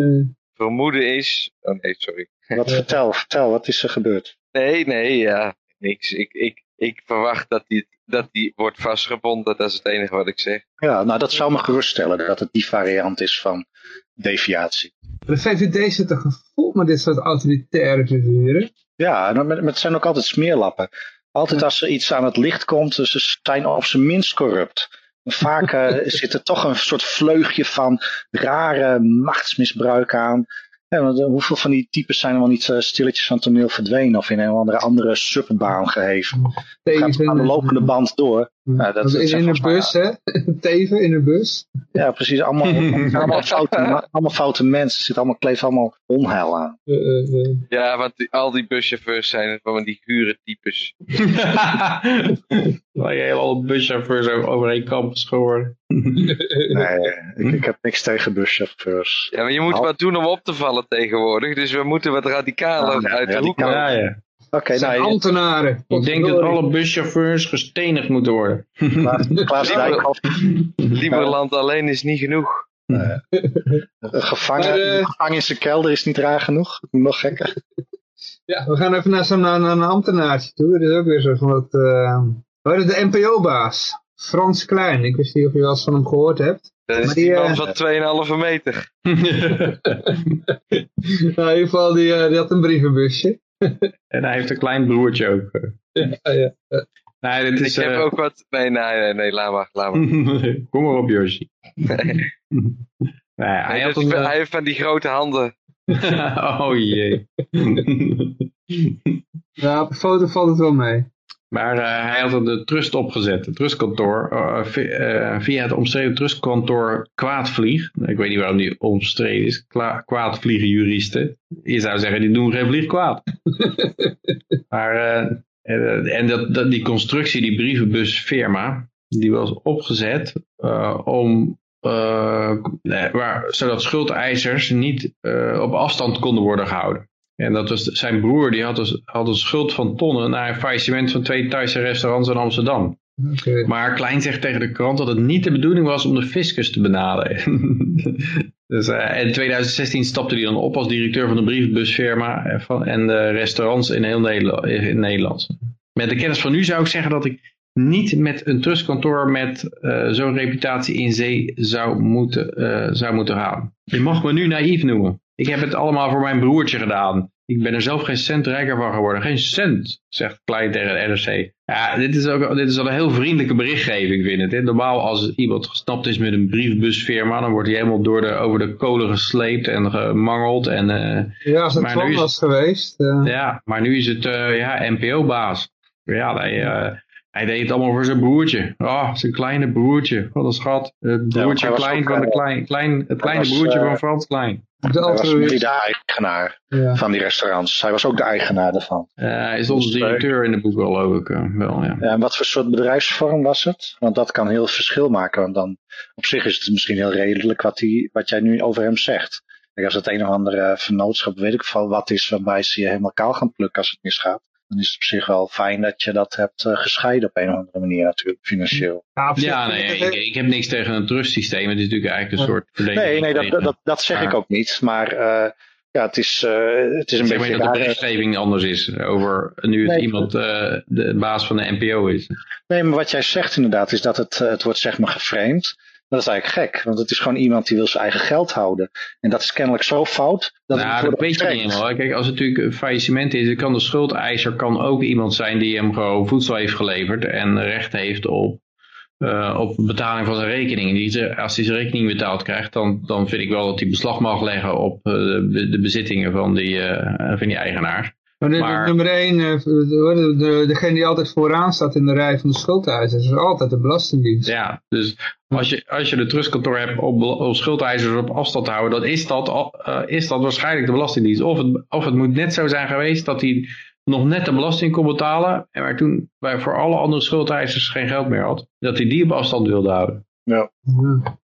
Vermoeden is... Oh nee, sorry. Wat vertel, vertel, wat is er gebeurd? Nee, nee, ja. Niks. Ik, ik, ik verwacht dat die, dat die wordt vastgebonden. Dat is het enige wat ik zeg. Ja, nou dat zou me geruststellen dat het die variant is van deviatie. de VVD zit toch vol met dit soort autoritaire figuren. Ja, en dan met, met het zijn ook altijd smeerlappen. Altijd als er iets aan het licht komt, dus ze zijn op zijn minst corrupt. Vaak eh, <laughs> zit er toch een soort vleugje van rare machtsmisbruik aan. Ja, want, eh, hoeveel van die types zijn er wel niet eh, stilletjes van toneel verdwenen of in een of andere, andere subbaan geheven? Het gaat aan de lopende band door. Ja, dat- dat in, in een bus, hè? <laughs> Teven in een bus. Ja, precies. Allemaal, <laughs> allemaal, foute, allemaal foute mensen. Zit allemaal, kleeft allemaal onheil aan. Eh, eh, eh. Ja, want die- al die buschauffeurs zijn van die gure types. <laughs> Waar je helemaal buschauffeurs over over één kamp is geworden. Nee, ik, ik heb niks tegen buschauffeurs. Ja, maar je moet wat doen om op te vallen tegenwoordig. Dus we moeten wat radicaler ja, uit de hoek. Ja, ja. Oké, zijn nou, ambtenaren. Ik denk dat alle buschauffeurs gestenigd moeten worden. Klaas, <laughs> Klaas Dijkhoff, Lieberland alleen is niet genoeg. een gevangen, Maar, een gevangen in zijn kelder is niet raar genoeg. Nog gekker. Ja, we gaan even naar zo'n een ambtenaartje toe. Dat is ook weer zo van dat... eh we hadden de NPO-baas. Frans Klein. Ik wist niet of je wel eens van hem gehoord hebt. Dat is Maar die die, man eh, van 2,5 meter. <laughs> Nou, in ieder geval, die, eh, die had een brievenbusje. <laughs> En hij heeft een klein broertje ook. Ja, ja. Nee, dit Ik is... heb eh, ook wat... Nee, nee, nee, nee laat maar. Laat maar. <laughs> Kom maar op, Yoshi. <laughs> Nee, hij een... eh, hij heeft van die grote handen. oh jee. Ja, op de foto valt het wel mee. Maar eh, hij had een trust opgezet, een trustkantoor, eh, eh, via het omstreden trustkantoor Kwaadvlieg. Ik weet niet waarom die omstreden is, Kla- kwaadvliegen juristen. Je zou zeggen, die doen geen vlieg kwaad. <laughs> maar, eh, en dat, dat, die constructie, die brievenbusfirma, die was opgezet om, nee, waar, zodat schuldeisers niet op afstand konden worden gehouden. En dat was zijn broer, die had, dus, had een schuld van tonnen na een faillissement van twee Thaise restaurants in Amsterdam. Maar Klein zegt tegen de krant dat het niet de bedoeling was om de fiscus te benaderen. <laughs> dus, eh, in 2016 stapte hij dan op als directeur van de brievenbusfirma en, van, en de restaurants in heel Nederland, in Nederland. Met de kennis van nu zou ik zeggen dat ik niet met een trustkantoor met eh, zo'n reputatie in zee zou moeten, eh, zou moeten gaan. Je mag me nu naïef noemen. Ik heb het allemaal voor mijn broertje gedaan. Ik ben er zelf geen cent rijker van geworden. Geen cent, zegt Klein tegen de NRC. Ja, dit is, ook, dit is al een heel vriendelijke berichtgeving, vind ik. Normaal als iemand gesnapt is met een briefbusfirma, dan wordt hij helemaal door de, over de kolen gesleept en gemangeld. En, eh, Ja, als het Maar nu plan is- was geweest. eh, ja, maar nu is het eh, ja, NPO-baas. Ja, nee, hij deed het allemaal voor zijn broertje. Ah, zijn kleine broertje. Wat een schat. Het broertje klein van de eh, klein, klein, het kleine was, broertje eh, van Frans Klein. De Hij was altruïst. niet de eigenaar Ja. van die restaurants. Hij was ook de eigenaar daarvan. Eh, hij is onze eh, directeur in de boek geloof ik eh, wel, ja. Ja, en wat voor soort bedrijfsvorm was het? Want dat kan heel verschil maken. Want dan op zich is het misschien heel redelijk wat, die, wat jij nu over hem zegt. Kijk, als het een of andere vernootschap, weet ik veel wat is, waarbij ze je helemaal kaal gaan plukken als het misgaat. Dan is het op zich wel fijn dat je dat hebt eh, gescheiden op een of andere manier natuurlijk, financieel. Ja, nee, ik heb niks tegen een trustsysteem. Het is natuurlijk eigenlijk een soort. Nee, nee, dat, dat, dat zeg ik ook niet. Maar eh, ja, het is, eh, het is een Zeg beetje dat de raar. berichtgeving anders is over nu het Nee. iemand eh, de baas van de NPO is. Nee, maar wat jij zegt inderdaad is dat het, het wordt zeg maar geframed. Dat is eigenlijk gek, want het is gewoon iemand die wil zijn eigen geld houden. En dat is kennelijk zo fout dat het nou, wordt dat weet je niet helemaal. Kijk, als het natuurlijk een faillissement is, dan kan de schuldeiser kan ook iemand zijn die hem gewoon voedsel heeft geleverd en recht heeft op, eh, op betaling van zijn rekening. Die, ze- als hij zijn rekening betaald krijgt, dan, dan vind ik wel dat hij beslag mag leggen op eh, de, de bezittingen van die, eh, van die eigenaar. Maar de- de Maar- nummer één, eh, de, de, de- degene die altijd vooraan staat in de rij van de schuldeisers, is altijd de Belastingdienst. Ja, dus als je, als je de trustkantoor hebt op, op schuldeisers op afstand te houden, dan is dat, eh, is dat waarschijnlijk de Belastingdienst. Of het, of het moet net zo zijn geweest dat hij nog net de belasting kon betalen, en maar toen bij voor alle andere schuldeisers geen geld meer had, dat hij die op afstand wilde houden. Ja.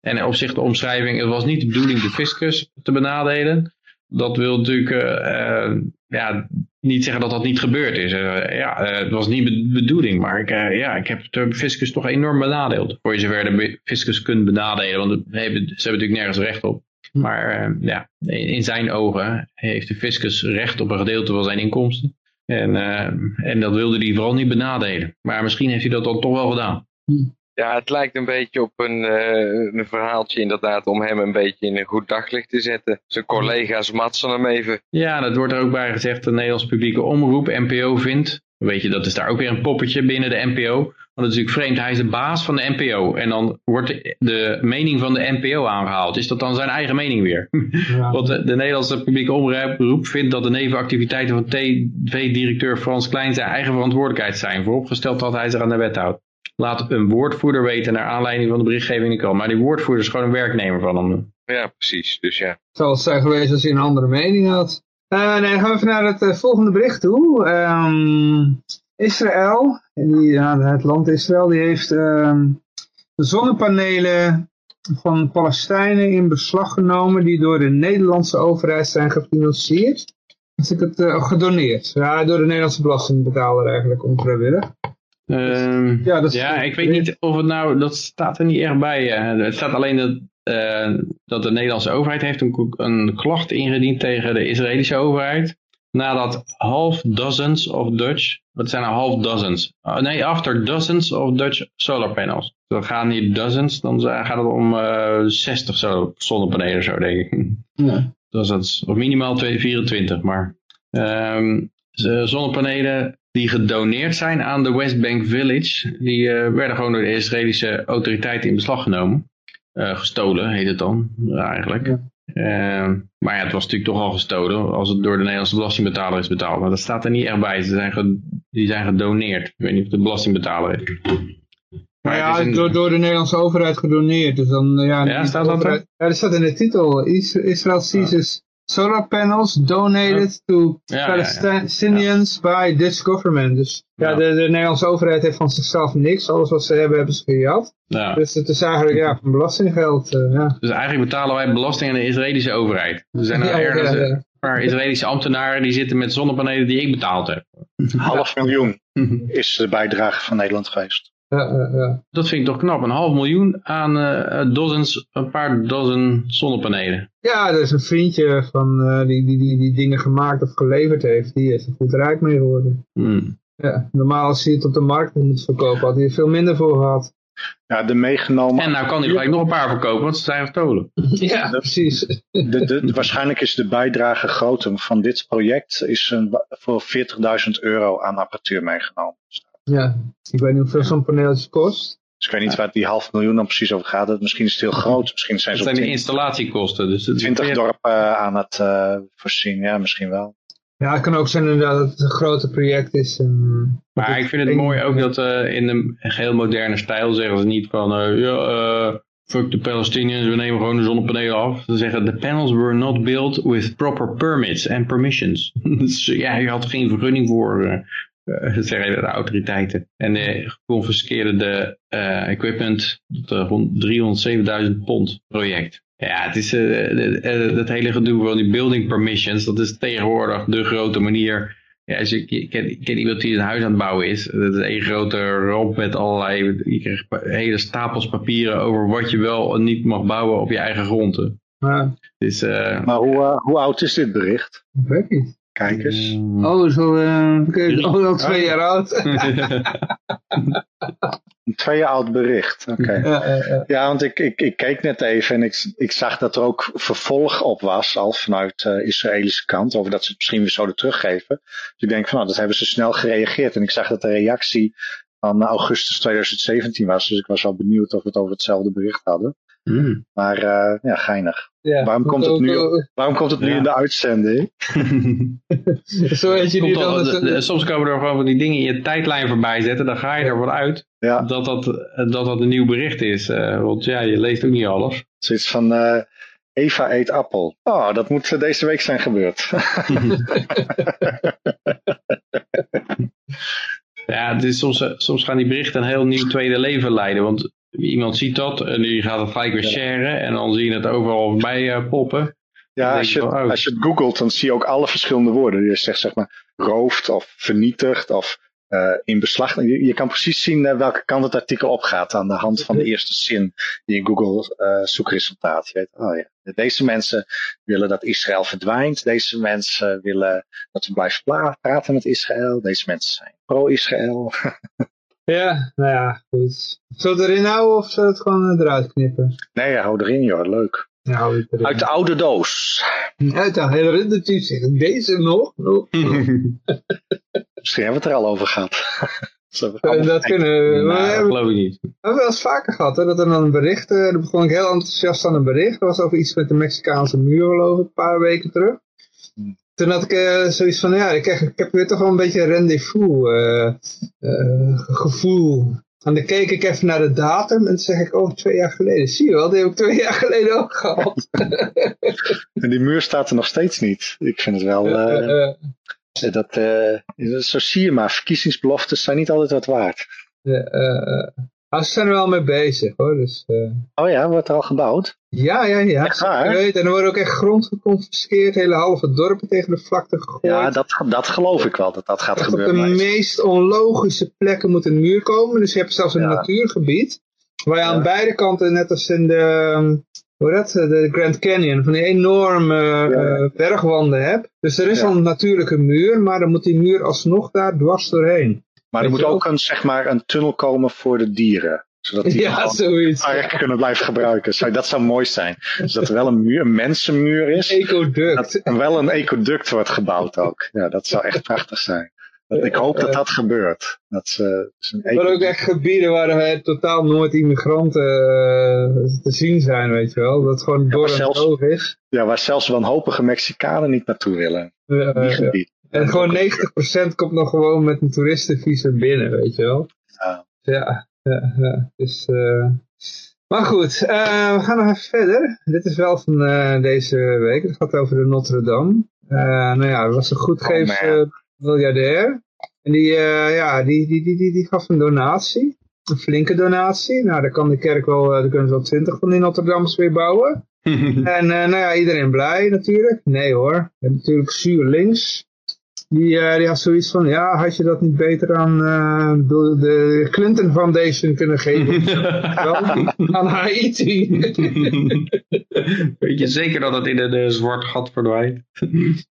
En op zich de omschrijving, het was niet de bedoeling de fiscus te benadelen. Dat wil natuurlijk eh, eh, ja, niet zeggen dat dat niet gebeurd is. Eh, ja, eh, het was niet de bedoeling, maar ik, eh, ja, ik heb de fiscus toch enorm benadeeld. Voor je zover de fiscus kunt benadelen, want ze hebben natuurlijk nergens recht op. Maar ja, in, zijn ogen heeft de fiscus recht op een gedeelte van zijn inkomsten. En, en dat wilde hij vooral niet benadelen. Maar misschien heeft hij dat dan toch wel gedaan. Ja, het lijkt een beetje op een, eh, een verhaaltje inderdaad om hem een beetje in een goed daglicht te zetten. Zijn collega's matsen hem even. Ja, dat wordt er ook bij gezegd. De Nederlands publieke omroep, NPO, vindt. Weet je, dat is daar ook weer een poppetje binnen de NPO. Want het is natuurlijk vreemd, hij is de baas van de NPO. En dan wordt de, de mening van de NPO aangehaald. Is dat dan zijn eigen mening weer? <laughs> Ja. Want de, de Nederlandse publieke omroep vindt dat de nevenactiviteiten van TV-directeur Frans Klein zijn eigen verantwoordelijkheid zijn. Vooropgesteld dat hij zich aan de wet houdt. Laat een woordvoerder weten naar aanleiding van de berichtgeving in de krant. Maar die woordvoerder is gewoon een werknemer van hem. Ja, precies. Dus ja. Het zal het zijn geweest als hij een andere mening had. Eh, nee, dan gaan we even naar het eh, volgende bericht toe. Ehm, Israël, en die, ja, het land Israël, die heeft ehm, de zonnepanelen van Palestijnen in beslag genomen die door de Nederlandse overheid zijn gefinancierd. Als ik het uh, gedoneerd. Ja, door de Nederlandse belastingbetaler eigenlijk onvrijwillig. Ehm, Ja, dat is- ja, ik weet niet of het nou, dat staat er niet echt bij. eh. het staat alleen dat, eh, dat de Nederlandse overheid heeft een, een klacht ingediend tegen de Israëlische overheid. Nadat half dozens of Dutch, wat zijn er half dozens? Uh, nee, after dozens of Dutch solar panels. Dan gaan hier dozens, dan gaat het om eh 60 zo, zonnepanelen zo, denk ik. Ja. Dozens, of minimaal twee- 24, maar ehm, zonnepanelen die gedoneerd zijn aan de West Bank Village, die eh, werden gewoon door de Israëlische autoriteiten in beslag genomen. Eh, gestolen heet het dan, eigenlijk. Ja. Ehm, maar ja, het was natuurlijk toch al gestolen als het door de Nederlandse belastingbetaler is betaald. Maar dat staat er niet echt bij. Ze zijn die zijn gedoneerd. Ik weet niet of de belastingbetaler is. Maar het ja, is een- door, door de Nederlandse overheid gedoneerd. Dus dan, eh, ja, staat dat overheid- Ja, dat staat in de titel. Is- Israel seizes solar panels donated to Ja, ja, ja. Palestinians by Dutch government. Dus ja, Ja. de, de Nederlandse overheid heeft van zichzelf niks. Alles wat ze hebben, hebben ze gejat. Ja. Dus het is eigenlijk ja, van belastinggeld. eh, ja. Dus eigenlijk betalen wij belasting aan de Israëlische overheid. Er zijn er ergens ja. een paar Israëlische ambtenaren die zitten met zonnepanelen die ik betaald heb. Half miljoen <laughs> is de bijdrage van Nederland geweest. Ja, ja, ja. Dat vind ik toch knap. Een half miljoen aan eh dozens, een paar dozen zonnepanelen. ja, er is een vriendje van, eh, die, die, die die dingen gemaakt of geleverd heeft. Die is er goed rijk mee geworden. Hmm. Ja, normaal als hij het op de markt moet verkopen, had hij er veel minder voor gehad. Ja, de meegenomen. En nou kan hij gelijk nog een paar verkopen, want ze zijn gestolen. <laughs> Ja, precies. De, de, waarschijnlijk is de bijdrage groter van dit project is een, voor 40.000 euro aan apparatuur meegenomen. Ja, ik weet niet hoeveel zo'n paneeltje kost. Dus ik weet niet waar die half miljoen dan precies over gaat. Misschien is het heel groot. Misschien zijn ze zijn de 20, installatiekosten. Dus het is 20 weer- dorpen aan het eh, voorzien. Ja, misschien wel. Ja, het kan ook zijn inderdaad dat het een groter project is. En, Maar ik vind het mooi ook dat uh, in een heel moderne stijl zeggen ze niet van... Uh, ja, uh, fuck de Palestinians, we nemen gewoon de zonnepanelen af. Ze zeggen, the panels were not built with proper permits and permissions. <laughs> dus ja, je had geen vergunning voor, uh, zeggen de autoriteiten. En uh, confiskeerden de uh, equipment, het 307.000 pond project. Ja, het is het hele gedoe van die building permissions, dat is tegenwoordig de grote manier. Ja, als je, je, ken, iemand die een huis aan het bouwen is, dat is een grote ramp met allerlei, je krijgt hele stapels papieren over wat je wel en niet mag bouwen op je eigen grond. Ja. Dus, maar hoe, hoe oud is dit bericht? Ik weet niet. Kijk eens. Mm. Oh, zo, uh, oh, al twee jaar oud. <laughs> Een twee jaar oud bericht. Oké. Okay. Ja, ja, ja. ja, want ik, ik, ik keek net even en ik, ik zag dat er ook vervolg op was, al vanuit de uh, Israëlische kant, over dat ze het misschien weer zouden teruggeven. Dus ik denk van, nou, dat hebben ze snel gereageerd. En ik zag dat de reactie van augustus 2017 was, dus ik was wel benieuwd of we het over hetzelfde bericht hadden. Mm. Maar uh, ja, geinig. Ja, waarom, komt het nu, ook, waarom komt het nu Ja. in de uitzending? <laughs> Zo weet je al- de- de- soms komen er gewoon van die dingen in je tijdlijn voorbij zetten. Dan ga je er wat uit Ja, dat dat, dat, dat een nieuw bericht is. Eh, want ja, je leest ook niet alles. zoiets van eh, Eva eet appel. Oh, dat moet eh, deze week zijn gebeurd. <laughs> Ja, het is soms, eh, soms gaan die berichten een heel nieuw tweede leven leiden. Want iemand ziet dat en die gaat het gelijk weer sharen. En dan zie je het overal bij eh, poppen. ja, als je oh. als je het googelt, dan zie je ook alle verschillende woorden. Je zegt zeg maar roofd of vernietigd of eh, in beslag. Je, je kan precies zien eh, welke kant het artikel opgaat aan de hand van de eerste zin in je Google eh, zoekresultaat. Je weet, oh ja, deze mensen willen dat Israël verdwijnt. Deze mensen willen dat we blijven praten met Israël. Deze mensen zijn pro-Israël. <laughs> Ja, nou ja, goed. Zullen we het erin houden of zullen we het gewoon eruit knippen? Nee, hou erin joh, leuk. Ja, hou het erin. Uit de oude doos. Uit de herinnert u zich deze nog? <laughs> Misschien hebben we het er al over gehad. <laughs> Gaan Eh, dat kunnen we. Nou, we dat hebben geloof ik niet. we hebben wel eens vaker gehad, hè, dat er dan een bericht, eh, dan begon ik heel enthousiast aan een bericht. Dat was over iets met de Mexicaanse muur geloof ik, een paar weken terug. Toen had ik eh, zoiets van, ja, ik, ik heb weer toch wel een beetje een rendezvous eh, eh, gevoel. En dan keek ik even naar de datum en toen zeg ik, oh, twee jaar geleden. Zie je wel, die heb ik twee jaar geleden ook gehad. <laughs> En die muur staat er nog steeds niet. Ik vind het wel... Dat, zo zie je maar, verkiezingsbeloftes zijn niet altijd wat waard. Maar ze zijn er wel mee bezig hoor. Dus, eh, Oh ja, wordt er al gebouwd? ja, ja, ja. Echt waar? Ik weet, en er worden ook echt grond geconfiskeerd. Hele halve dorpen tegen de vlakte gegooid. Ja, dat, dat geloof ik wel, dat dat gaat Echt op de gebeuren. Meest onlogische plekken moet een muur komen. Dus je hebt zelfs een Ja. natuurgebied. Waar je aan beide kanten, net als in de, ehm, hoe heet dat, de Grand Canyon, van die enorme eh, bergwanden hebt. Dus er is al een natuurlijke muur, maar dan moet die muur alsnog daar dwars doorheen. Maar er moet ook een, zeg maar, een tunnel komen voor de dieren. Zodat die <laughs> Ja, zoiets. park kunnen blijven gebruiken. Zou- Dat zou mooi zijn. Dus dat er wel een, muur, een mensenmuur is. Ecoduct. Er wel een ecoduct wordt gebouwd ook. Ja, dat zou echt prachtig zijn. Dat- Ik hoop dat dat gebeurt. Dat ze, zijn ook echt gebieden waar er totaal nooit immigranten eh, te zien zijn, weet je wel. Dat het gewoon door maar en zelfs- is. ja, waar zelfs wanhopige Mexicanen niet naartoe willen. Eh, Die eh, gebied. En gewoon 90% komt nog gewoon met een toeristenvisum binnen, weet je wel. Ja. Ja, ja, ja. Dus, eh, maar goed, eh, we gaan nog even verder. Dit is wel van eh, deze week. Het gaat over de Notre Dame. Nou ja, er was een goedgeefs Oh, miljardair. En die, ja, die, die, die, die, die gaf een donatie. Een flinke donatie. Nou, daar kan de kerk wel, daar kunnen ze wel twintig van die Notre Dames weer bouwen. <laughs> En nou ja, iedereen blij natuurlijk. Nee hoor. Natuurlijk zuur links. Die, eh, die had zoiets van, ja, had je dat niet beter aan eh, de, Clinton Foundation kunnen geven? <laughs> Aan Haiti. <laughs> Weet je zeker dat het in een zwart gat verdwijnt?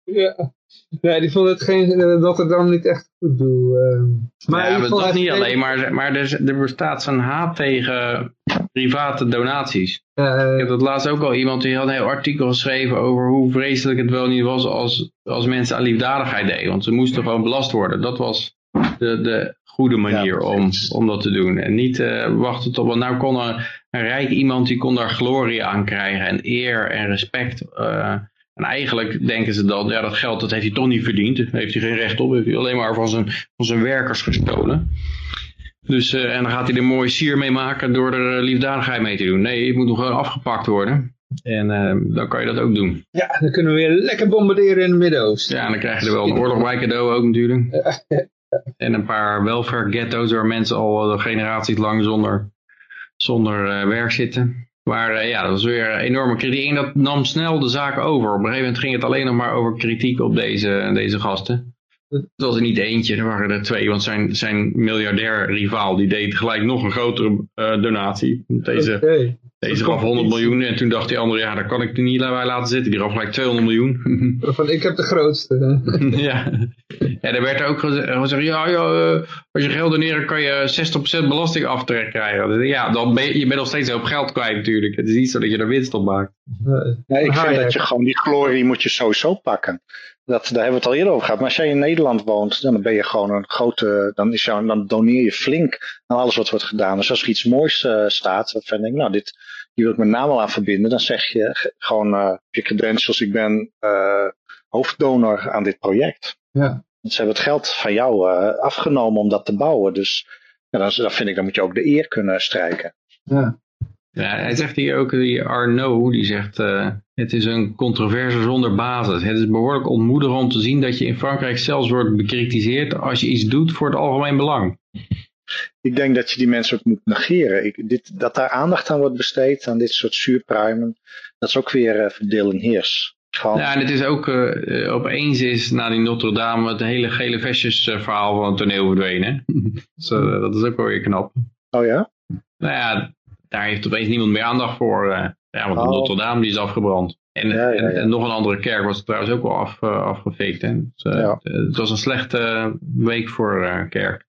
ja. Nee, die vond het geen, eh, dat het dan niet echt goed doel. eh. maar in ja, ieder maar geval dat niet alleen, maar, maar er, er bestaat zo'n haat tegen private donaties. eh, Ik heb dat laatst ook al iemand die had een heel artikel geschreven over hoe vreselijk het wel niet was als, als mensen aan liefdadigheid deden. Want ze moesten gewoon belast worden. Dat was de, de goede manier Ja, om, om dat te doen. En niet eh, wachten tot, want nou kon een, een rijk iemand die kon daar glorie aan krijgen en eer en respect. eh, En eigenlijk denken ze dan, ja dat geld dat heeft hij toch niet verdiend. Heeft hij geen recht op. Heeft hij alleen maar van zijn, van zijn werkers gestolen. Dus, eh, en dan gaat hij er mooi sier mee maken door er eh, liefdadigheid mee te doen. Nee, het moet nog gewoon afgepakt worden. En eh, dan kan je dat ook doen. Ja, dan kunnen we weer lekker bombarderen in het Midden-Oosten. Ja, en dan krijg je er wel een oorlog bij cadeau ook natuurlijk. <laughs> En een paar welfare ghetto's waar mensen al generaties lang zonder, zonder werk zitten. Maar eh, ja, dat was weer enorme kritiek. En dat nam snel de zaak over. Op een gegeven moment ging het alleen nog maar over kritiek op deze, deze gasten. Het was er niet eentje, er waren er twee. Want zijn, zijn miljardair rivaal die deed gelijk nog een grotere eh, donatie. Deze. Deze gaf 100 miljoen. En toen dacht die andere, ja, daar kan ik er niet bij laten zitten. Die gaf gelijk 200 miljoen. <laughs> Van, ik heb de grootste. <laughs> ja. ja, er werd ook geze- gezegd, ja, ja eh, als je geld doneren kan je 60% belastingaftrek krijgen. Dus Ja, dan ben je, je bent nog steeds hoop geld kwijt natuurlijk. Het is niet zo dat je er winst op maakt. Ja, ik vind dat je gewoon die glorie moet je sowieso pakken. Dat, daar hebben we het al eerder over gehad. Maar als jij in Nederland woont, dan ben je gewoon een grote, dan, is jou, dan doneer je flink aan alles wat wordt gedaan. Dus als er iets moois eh, staat, waarvan ik denk, nou, dit, hier wil ik mijn naam al aan verbinden, dan zeg je ge- gewoon eh, op je credentials, ik ben eh, hoofddonor aan dit project. Ja. Ze hebben het geld van jou eh, afgenomen om dat te bouwen. Dus ja, dan, dan vind ik, dan moet je ook de eer kunnen strijken. Ja. Ja, hij zegt hier ook, die Arnaud, die zegt, eh, het is een controverse zonder basis. Het is behoorlijk ontmoedigend om te zien dat je in Frankrijk zelfs wordt bekritiseerd als je iets doet voor het algemeen belang. Ik denk dat je die mensen ook moet negeren. Ik, dit, dat daar aandacht aan wordt besteed, aan dit soort zuurpruimen, dat is ook weer eh verdeel en heers. Ja, en het is ook, eh, opeens is na die Notre Dame het hele gele vestjes eh, verhaal van het toneel verdwenen. <laughs> dus, dat is ook wel weer knap. Oh ja? Nou ja, daar heeft opeens niemand meer aandacht voor. ja, want Oh. Notre Dame die is afgebrand. En, Ja, ja, ja. En, en nog een andere kerk was trouwens ook wel af, afgefikt. Hè? Dus, het, was een slechte week voor kerk.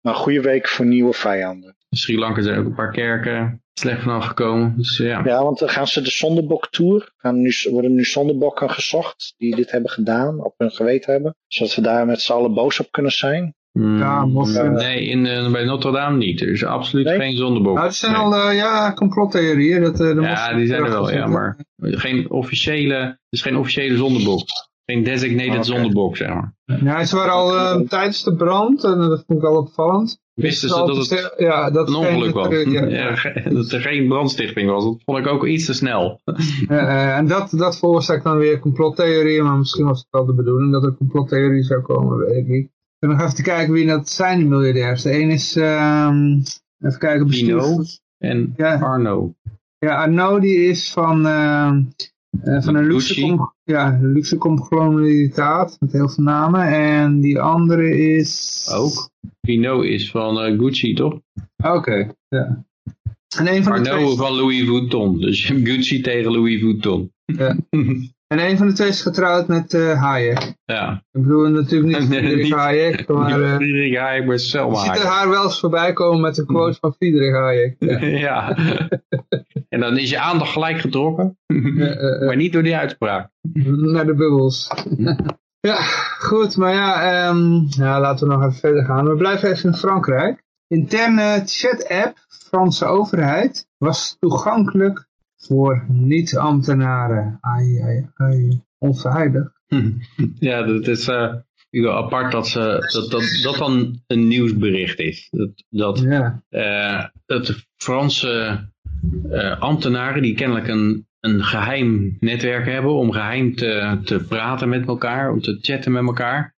Maar een goede week voor nieuwe vijanden. In Sri Lanka zijn ook een paar kerken slecht vanaf gekomen. Dus ja. Ja, want dan gaan ze de zondebok tour. Gaan nu, worden nu zondebokken gezocht die dit hebben gedaan, op hun geweten hebben. Zodat we daar met z'n allen boos op kunnen zijn. Mm, Ja, nee, in, eh, bij Notre Dame niet. Er is absoluut Nee? geen zondebok. Nou, het zijn Nee. al eh, ja, complottheorieën. Dat, eh, de Ja, die zijn er wel, ja, maar geen officiële, het is geen officiële zondebok. Geen designated Oké. zondebok, zeg maar. Ja, ze waren al eh, tijdens de brand, en dat vond ik wel opvallend. Wisten ze al dat het ja, dat een ongeluk was? Ja, <laughs> dat er geen brandstichting was. Dat vond ik ook iets te snel. Eh, en dat, dat veroorzaakt dan weer complottheorieën, maar misschien was het wel de bedoeling dat er complottheorie zou komen, weet ik niet. Ben nog even te kijken wie dat zijn, die miljardairs. De een is, ehm, even kijken, bestuur... Pino. En Ja. Arno. Ja, Arnaud die is van, ehm, eh, van een luxe, ja, luxe conglomerataat met heel veel namen. En die andere is... Ook. Pino is van eh, Gucci, toch? Oké, ja. En een van de twee... van Louis Vuitton. Dus Gucci tegen Louis Vuitton. Ja. <laughs> En een van de twee is getrouwd met eh Hayek. ja. Ik bedoel natuurlijk niet <laughs> Nee, Friedrich niet- Hayek, maar... eh, Friedrich Hayek met je Selma ziet er Hayek. haar wel eens voorbij komen met een quote van Friedrich Hayek. Ja. <laughs> ja. <laughs> en dan is je aandacht gelijk getrokken. Eh, maar niet door die uitspraak. naar de bubbels. ja, goed, maar ja, ehm, ja, laten we nog even verder gaan. We blijven even in Frankrijk. Interne chat-app, Franse overheid, was toegankelijk voor niet-ambtenaren. Ai, ai, ai. Onveilig. <laughs> Ja, dat is wel apart dat, ze, dat, dat dat dan een nieuwsbericht is. Dat, dat, Ja, eh, dat Franse eh, ambtenaren die kennelijk een, een geheim netwerk hebben om geheim te, te praten met elkaar, om te chatten met elkaar,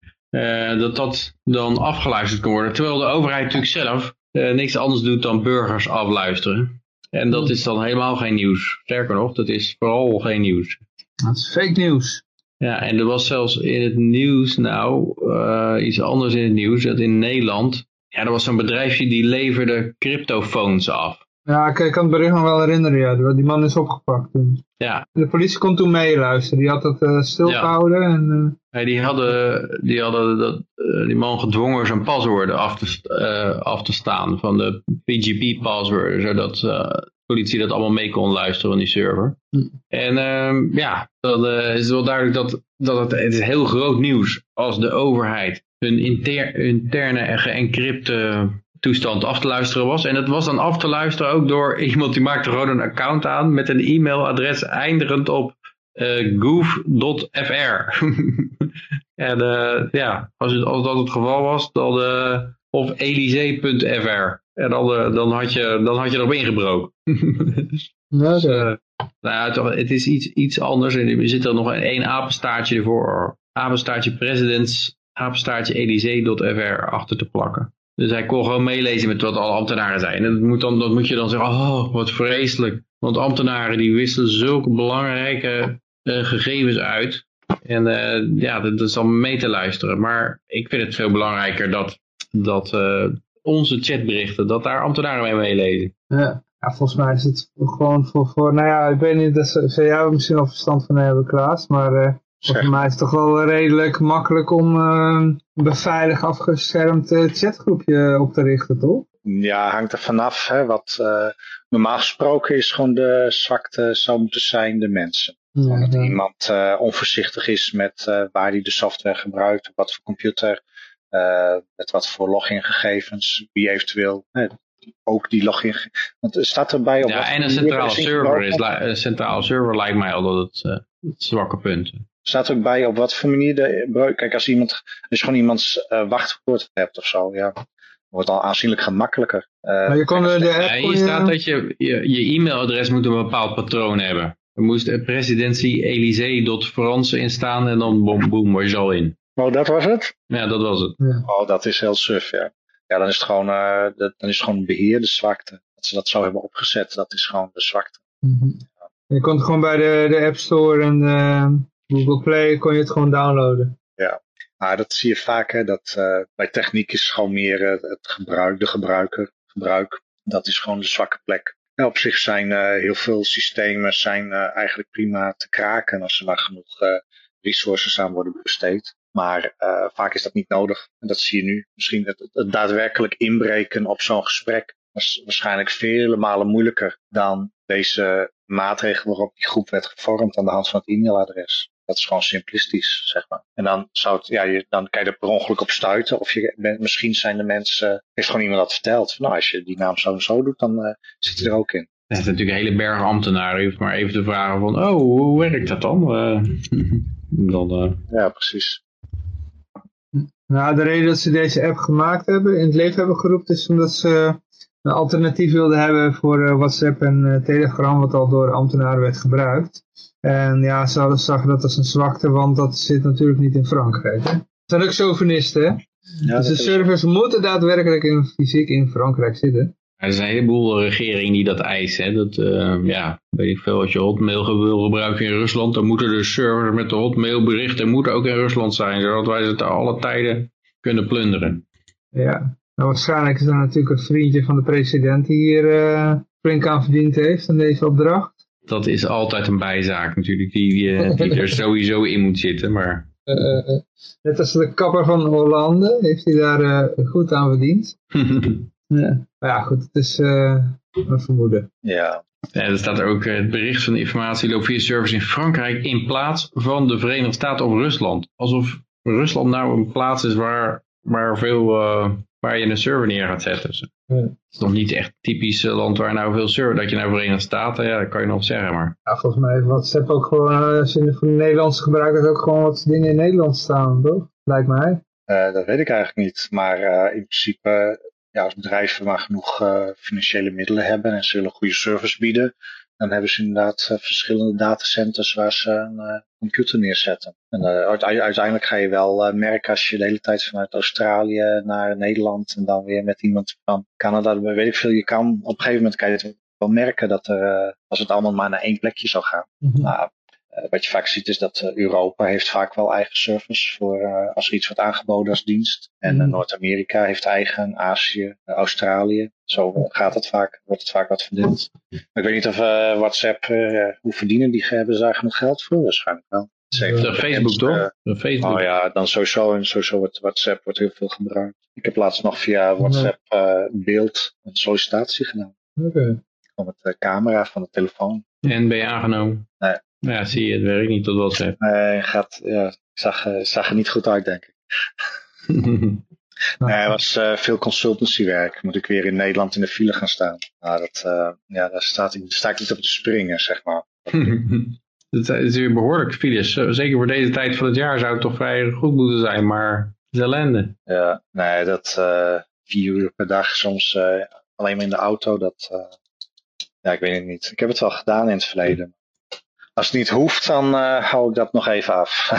dat dat dan afgeluisterd kan worden. Terwijl de overheid natuurlijk zelf niks anders doet dan burgers afluisteren. En dat is dan helemaal geen nieuws. Sterker nog, dat is vooral geen nieuws. dat is fake nieuws. Ja, en er was zelfs in het nieuws nou, eh, iets anders in het nieuws, dat in Nederland, ja, er was zo'n bedrijfje die leverde cryptofoons af. Ja, ik, ik kan het bericht nog wel herinneren, ja. Die man is opgepakt toen. Ja, De politie kon toen meeluisteren. Die had dat eh stilgehouden. En, Ja, die hadden, die, hadden dat, eh, die man gedwongen zijn paswoorden af te, eh, af te staan van de PGP-paswoorden, zodat eh, de politie dat allemaal mee kon luisteren van die server. Hm. En ehm, ja, eh, is het wel duidelijk dat, dat het, het is heel groot nieuws als de overheid hun inter, interne en geëncrypte toestand af te luisteren was. En het was dan af te luisteren ook door <laughs> iemand die maakte gewoon een account aan met een e-mailadres eindigend op eh, goof.fr. <laughs> en uh, ja, als, het, als dat het geval was, dan, uh, of elysee.fr. En dan, dan, had je, dan had je erop ingebroken. <laughs> dus, nou ja, toch, het is iets, iets anders. En er zit er nog één apenstaartje ervoor. Apenstaartje presidents, apenstaartje elysee.fr achter te plakken. Dus hij kon gewoon meelezen met wat alle ambtenaren zijn. En dat moet, dan, dat moet je dan zeggen, oh, wat vreselijk. Want ambtenaren die wisselen zulke belangrijke uh, gegevens uit. En uh, ja, dat, is allemaal mee te luisteren. Maar ik vind het veel belangrijker dat, dat uh, onze chatberichten, dat daar ambtenaren mee meelezen. Ja. ja, volgens mij is het gewoon voor, voor nou ja, ik weet niet, dat zou jij misschien al verstand van hebben, Klaas. Maar Volgens mij is het toch wel redelijk makkelijk om een beveiligd afgeschermd chatgroepje op te richten, toch? Ja, hangt er vanaf. Hè, wat uh, normaal gesproken is gewoon de zwakte zou moeten zijn de mensen. Dat iemand uh, onvoorzichtig is met uh, waar hij de software gebruikt, op wat voor computer, met wat voor logingegevens, wie eventueel ook die login. Want er staat erbij op. Ja, en een centrale server is een centrale server lijkt mij al dat het, het zwakke punt staat ook bij op wat voor manier de Kijk, als iemand, als je gewoon iemands uh, wachtwoord hebt of zo, ja, wordt al aanzienlijk gemakkelijker. Uh, maar je kon de, de app, hier staat dat je je, e-mailadres moet een bepaald patroon hebben. Er moest presidentie Elysée.France in staan en dan boom, boom, was je al in. Oh, dat was het? Ja, dat was het. Ja. Oh, dat is heel suf, ja. Ja, dan is het gewoon, uh, dat, dan is het gewoon beheer de zwakte. Dat ze dat zo hebben opgezet, dat is gewoon de zwakte. Mm -hmm. Je kon gewoon bij de, de App Store en Google Play kon je het gewoon downloaden. Ja, maar dat zie je vaak, hè, dat uh, bij techniek is gewoon meer uh, het gebruik, de gebruiker, gebruik, dat is gewoon de zwakke plek. En op zich zijn uh, heel veel systemen zijn eigenlijk prima te kraken als er maar genoeg resources aan worden besteed. Maar vaak is dat niet nodig. En dat zie je nu. Misschien het, het daadwerkelijk inbreken op zo'n gesprek was waarschijnlijk vele malen moeilijker dan deze maatregel waarop die groep werd gevormd aan de hand van het e-mailadres. Dat is gewoon simplistisch, zeg maar. En dan, zou het, ja, je, dan kan je er per ongeluk op stuiten. Of je, misschien zijn de mensen, heeft gewoon iemand dat verteld. Van, nou, als je die naam zo en zo doet, dan uh, zit hij er ook in. Er zijn natuurlijk een hele berg ambtenaren. Je hoeft maar even te vragen van, oh, hoe werkt dat dan? Uh, <laughs> dan uh... Ja, precies. Nou, de reden dat ze deze app gemaakt hebben, in het leven hebben geroepen, is omdat ze een alternatief wilden hebben voor WhatsApp en Telegram, wat al door ambtenaren werd gebruikt. En ja, ze hadden zag dat als een zwakte, want dat zit natuurlijk niet in Frankrijk. Hè? Het zijn ook chauvinisten, hè? Ja, dus de servers moeten daadwerkelijk in, fysiek in Frankrijk zitten. Er zijn een heleboel regeringen die dat eisen. Hè? Dat, uh, ja, weet ik veel, als je hotmail wil gebruiken in Rusland, dan moeten de servers met de hotmail berichten moeten ook in Rusland zijn, zodat wij ze te alle tijden kunnen plunderen. Ja, nou, waarschijnlijk is dat natuurlijk een vriendje van de president die hier uh, flink aan verdiend heeft aan deze opdracht dat is altijd een bijzaak natuurlijk, die, die, die er <laughs> sowieso in moet zitten. Maar... Uh, uh, net als de kapper van Hollande, heeft hij daar uh, goed aan verdiend. <laughs> ja. Maar ja, goed, het is een vermoeden. Ja. ja. Er staat ook het bericht van de informatie loopt via servers in Frankrijk in plaats van de Verenigde Staten of Rusland. Alsof Rusland nou een plaats is waar, waar veel waar je een server neer gaat zetten. Het is nog niet echt typisch eh, land waar nou veel server, dat je naar Verenigde Staten, ja, dat kan je nog zeggen, maar. Ja, volgens mij heeft WhatsApp ook gewoon, eh, als je voor de Nederlandse gebruikers ook gewoon wat dingen in Nederland staan, toch? Lijkt mij. Uh, dat weet ik eigenlijk niet, maar uh, in principe, ja, als bedrijven maar genoeg uh, financiële middelen hebben en ze willen goede service bieden, dan hebben ze inderdaad uh, verschillende datacenters waar ze een uh, computer neerzetten. En uh, uiteindelijk ga je wel merken als je de hele tijd vanuit Australië naar Nederland en dan weer met iemand van Canada, weet ik veel, je kan op een gegeven moment kan je het wel merken dat er, als het allemaal maar naar één plekje zou gaan. Mm -hmm. wat je vaak ziet is dat Europa heeft vaak wel eigen service voor als er iets wordt aangeboden als dienst. En mm. Noord-Amerika heeft eigen, Azië, Australië. Zo gaat het vaak, wordt het vaak wat verdeeld. Maar ik weet niet of WhatsApp, hoe verdienen die, hebben ze daar genoeg geld voor? Waarschijnlijk wel. Zeker. Facebook toch? Facebook. Oh ja, dan sowieso en sowieso wordt WhatsApp wordt heel veel gebruikt. Ik heb laatst nog via WhatsApp beeld een sollicitatie gedaan. Oké. Okay. Met de camera van de telefoon. En ben je aangenomen? Nee. Ja, zie je, het werkt niet tot WhatsApp. Nee, gaat, ja, ik zag, uh, zag er niet goed uit, denk ik. <laughs> nee, het was uh, veel consultancywerk. Moet ik weer in Nederland in de file gaan staan. Nou, dat, uh, ja, daar, staat, daar sta ik niet op te springen, zeg maar. <laughs> het is weer behoorlijk files. Zeker voor deze tijd van het jaar zou het toch vrij goed moeten zijn, maar het is ellende. Ja, nee, dat uh, vier uur per dag soms alleen maar in de auto, dat, ja, ik weet het niet. Ik heb het wel gedaan in het verleden. Als het niet hoeft, dan hou ik dat nog even af.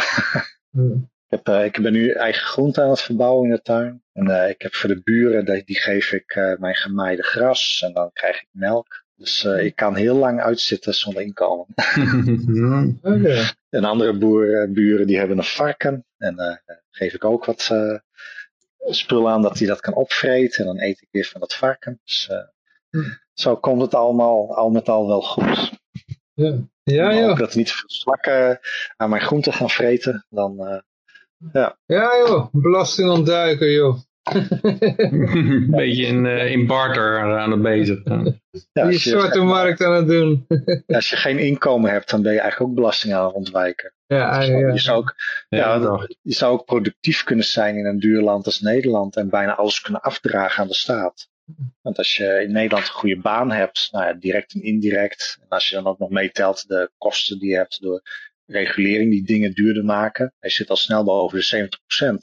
<laughs> ik, heb, ik ben nu eigen groente aan het verbouwen in de tuin. En ik heb voor de buren, die, die geef ik mijn gemaaide gras en dan krijg ik melk. Dus uh, ik kan heel lang uitzitten zonder inkomen. <laughs> okay. En andere boeren, buren die hebben een varken. En uh, geef ik ook wat uh, spullen aan dat hij dat kan opvreten. En dan eet ik weer van dat varken. Dus hm. zo komt het allemaal al met al wel goed. Ja, ja. ja. Ook dat niet veel slakken aan mijn groenten gaan vreten. Dan, ja. ja joh, belasting ontduiken joh. een <laughs> beetje in, uh, in barter aan het bezig. Ja, Die zwarte markt aan het doen. als je geen inkomen hebt, dan ben je eigenlijk ook belasting aan het ontwijken. Ja, dus ja. Je, zou ook, ja, ja je zou ook productief kunnen zijn in een duur land als Nederland en bijna alles kunnen afdragen aan de staat. Want als je in Nederland een goede baan hebt, nou ja, direct en indirect, en als je dan ook nog meetelt de kosten die je hebt door regulering die dingen duurder maken, hij zit al snel boven de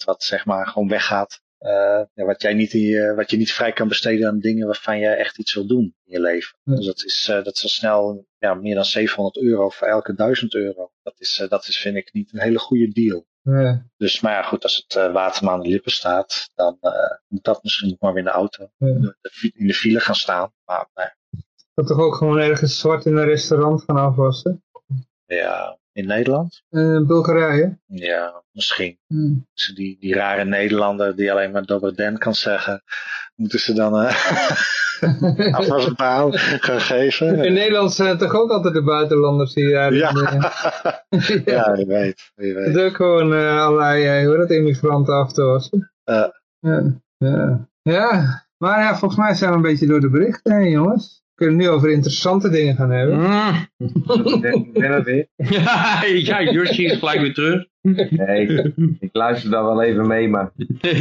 70%, wat zeg maar gewoon weggaat uh, ja, wat, jij niet in je, wat je niet vrij kan besteden aan dingen waarvan je echt iets wil doen in je leven. Dus dat is, uh, dat is al snel ja, meer dan 700 euro voor elke 1000 euro. Dat is, uh, dat is vind ik niet een hele goede deal. Ja. Dus, maar ja, goed, als het water maar aan de lippen staat, dan moet dat misschien nog maar weer in de auto. Ja. In de file gaan staan. Maar, nee. Dat toch ook gewoon ergens zwart in een restaurant gaan afwassen? Ja, in Nederland? Uh, Bulgarije? Ja, misschien. Hmm. Dus die, die rare Nederlander die alleen maar Dobber Den kan zeggen, moeten ze dan <laughs> uh, afwasbaan gaan geven? In Nederland zijn toch ook altijd de buitenlanders die daar... Ja, <laughs> <laughs> ja. ja wie weet. Wie weet. Het is ook gewoon uh, allerlei, hoe dat, immigranten af te wassen. ja. Ja. ja, maar ja, volgens mij zijn we een beetje door de berichten heen, jongens. We kunnen nu over interessante dingen gaan hebben. Ik ben er weer. <laughs> ja, ja, Yoshi is gelijk weer terug. Nee, ik, ik luister daar wel even mee, maar...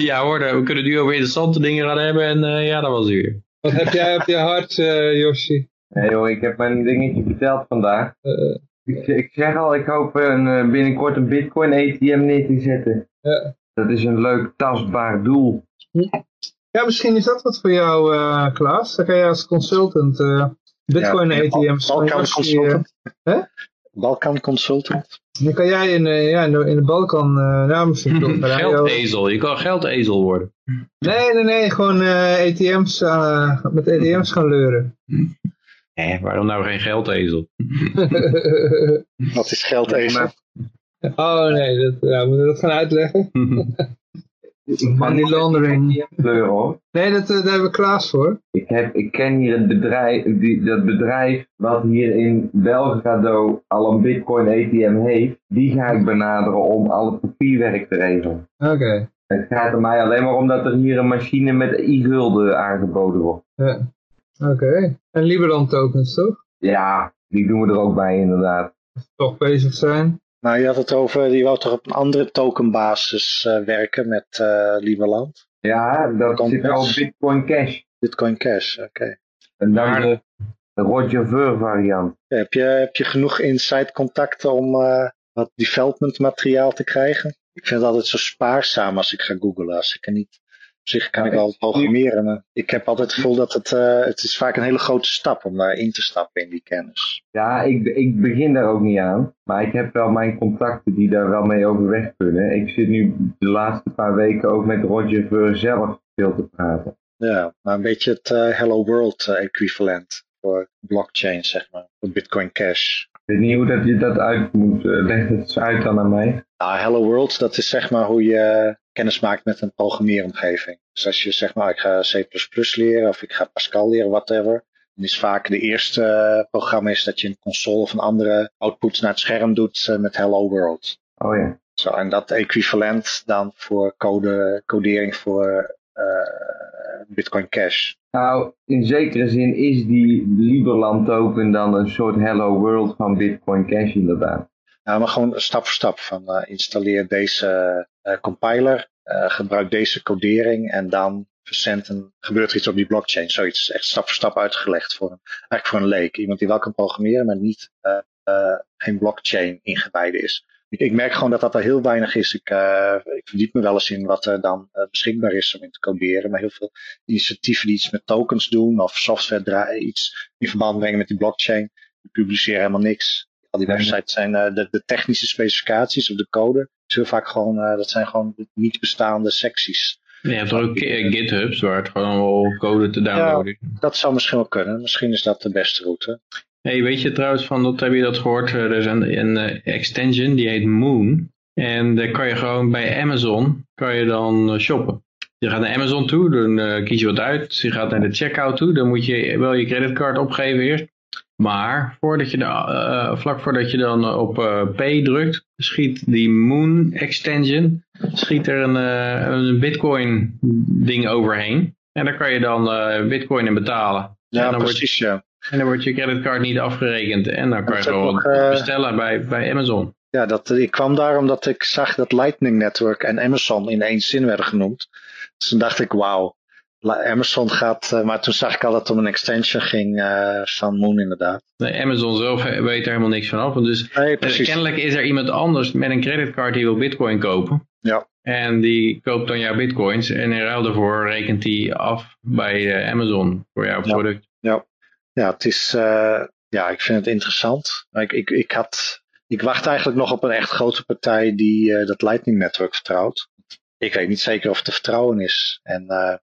ja hoor, we kunnen nu over interessante dingen gaan hebben en uh, ja, dat was weer. Wat heb jij op je hart, uh, Yoshi? Nee joh, ik heb mijn dingetje verteld vandaag. Uh, ik, ik, zeg al, ik hoop een, binnenkort een bitcoin ATM neer te zetten. Ja. Dat is een leuk tastbaar doel. Ja, misschien is dat wat voor jou, uh, Klaas. Dan kan je als consultant uh, Bitcoin ja, ATM's... Balkan Consultant. Uh, Balkan Consultant. Dan kan jij in, ja, in, de, in de Balkan... nou, misschien geldezel, je kan geldezel worden. Nee, nee, nee. Gewoon ATM's, met ATM's gaan leuren. Eh, waarom nou geen geldezel? wat <laughs> is geldezel? Oh nee, dat, ja, moeten we dat gaan uitleggen? <laughs> Money laundering. Nee, dat, daar hebben we Klaas voor. Ik, heb, ik ken hier het bedrijf, die, dat bedrijf wat hier in Belgrado al een bitcoin ATM heeft. Die ga ik benaderen om al het papierwerk te regelen. Oké. Okay. Het gaat er mij alleen maar om dat er hier een machine met e-gulden aangeboden wordt. Ja. Oké. Okay. En Liberland tokens, toch? Ja, die doen we er ook bij inderdaad. Toch bezig zijn. Nou, je had het over, die wou toch op een andere tokenbasis uh, werken met uh, Liberland? Ja, dat zit al Bitcoin Cash. Bitcoin Cash, oké. Okay. En dan de, de Roger Ver variant. Ja, heb, je, heb je genoeg inside contacten om uh, wat development materiaal te krijgen? Ik vind het altijd zo spaarzaam als ik ga googlen. Als ik er niet zich kan ik wel programmeren, maar ik heb altijd het gevoel dat het, uh, het is vaak een hele grote stap om daarin te stappen in die kennis. Ja, ik, ik begin daar ook niet aan, maar ik heb wel mijn contacten die daar wel mee overweg kunnen. Ik zit nu de laatste paar weken ook met Roger Ver zelf veel te praten. Ja, maar een beetje het uh, Hello World uh, equivalent voor blockchain, zeg maar, voor Bitcoin Cash. Ik weet niet hoe dat je dat uit moet, leg het eens uit dan aan mij. Nou, Hello World, dat is zeg maar hoe je kennis maakt met een programmeeromgeving. Dus als je zeg maar, ik ga C++ leren of ik ga Pascal leren, whatever. Dan is vaak de eerste uh, programma is dat je een console of een andere output naar het scherm doet uh, met Hello World. Oh ja. Zo, en dat equivalent dan voor code, codering voor Bitcoin Cash. Nou, in zekere zin is die Liberland token dan een soort Hello World van Bitcoin Cash inderdaad. Ja, maar gewoon stap voor stap. Van uh, installeer deze uh, compiler, uh, gebruik deze codering en dan verzenden, gebeurt er iets op die blockchain. Zoiets echt stap voor stap uitgelegd voor een, eigenlijk voor een leek. Iemand die wel kan programmeren, maar niet eh, geen blockchain ingewijde is. Ik, ik merk gewoon dat dat er heel weinig is. Ik, uh, ik verdiep me wel eens in wat er dan uh, beschikbaar is om in te coderen. Maar heel veel initiatieven die iets met tokens doen of software draaien, iets in verband brengen met die blockchain, die publiceren helemaal niks. Al die websites zijn uh, de, de, technische specificaties of de code. Is heel vaak gewoon, dat zijn gewoon niet bestaande secties. Je hebt er ook GitHubs waar het gewoon wel code te downloaden ja, dat zou misschien wel kunnen. Misschien is dat de beste route. Hey, weet je trouwens van, dat heb je dat gehoord, er is een, een extension die heet Moon. En daar kan je gewoon bij Amazon, kan je dan shoppen. Je gaat naar Amazon toe, dan uh, kies je wat uit. Je gaat naar de checkout toe, dan moet je wel je creditcard opgeven eerst. Maar voordat je de, uh, vlak voordat je dan op uh, Pay drukt, schiet die Moon extension, schiet er een, een bitcoin ding overheen. En daar kan je dan bitcoin in betalen. Ja, precies wordt, ja. En dan wordt je creditcard niet afgerekend. En dan kan je gewoon ook, uh, bestellen bij, bij Amazon. Ja, dat, ik kwam daar omdat ik zag dat Lightning Network en Amazon in één zin werden genoemd. Dus toen dacht ik, wauw, Amazon gaat, uh, maar toen zag ik al dat het om een extension ging uh, van Moon inderdaad. Nee, Amazon zelf weet er helemaal niks van af. Dus nee, kennelijk is er iemand anders met een creditcard die wil bitcoin kopen. Ja. En die koopt dan jouw bitcoins en in ruil daarvoor rekent die af bij Amazon voor jouw product. Ja. Ja, het is, uh, ja, ik vind het interessant. Ik, ik, ik, had, ik wacht eigenlijk nog op een echt grote partij die uh, dat Lightning Network vertrouwt. Ik weet niet zeker of het te vertrouwen is. En uh,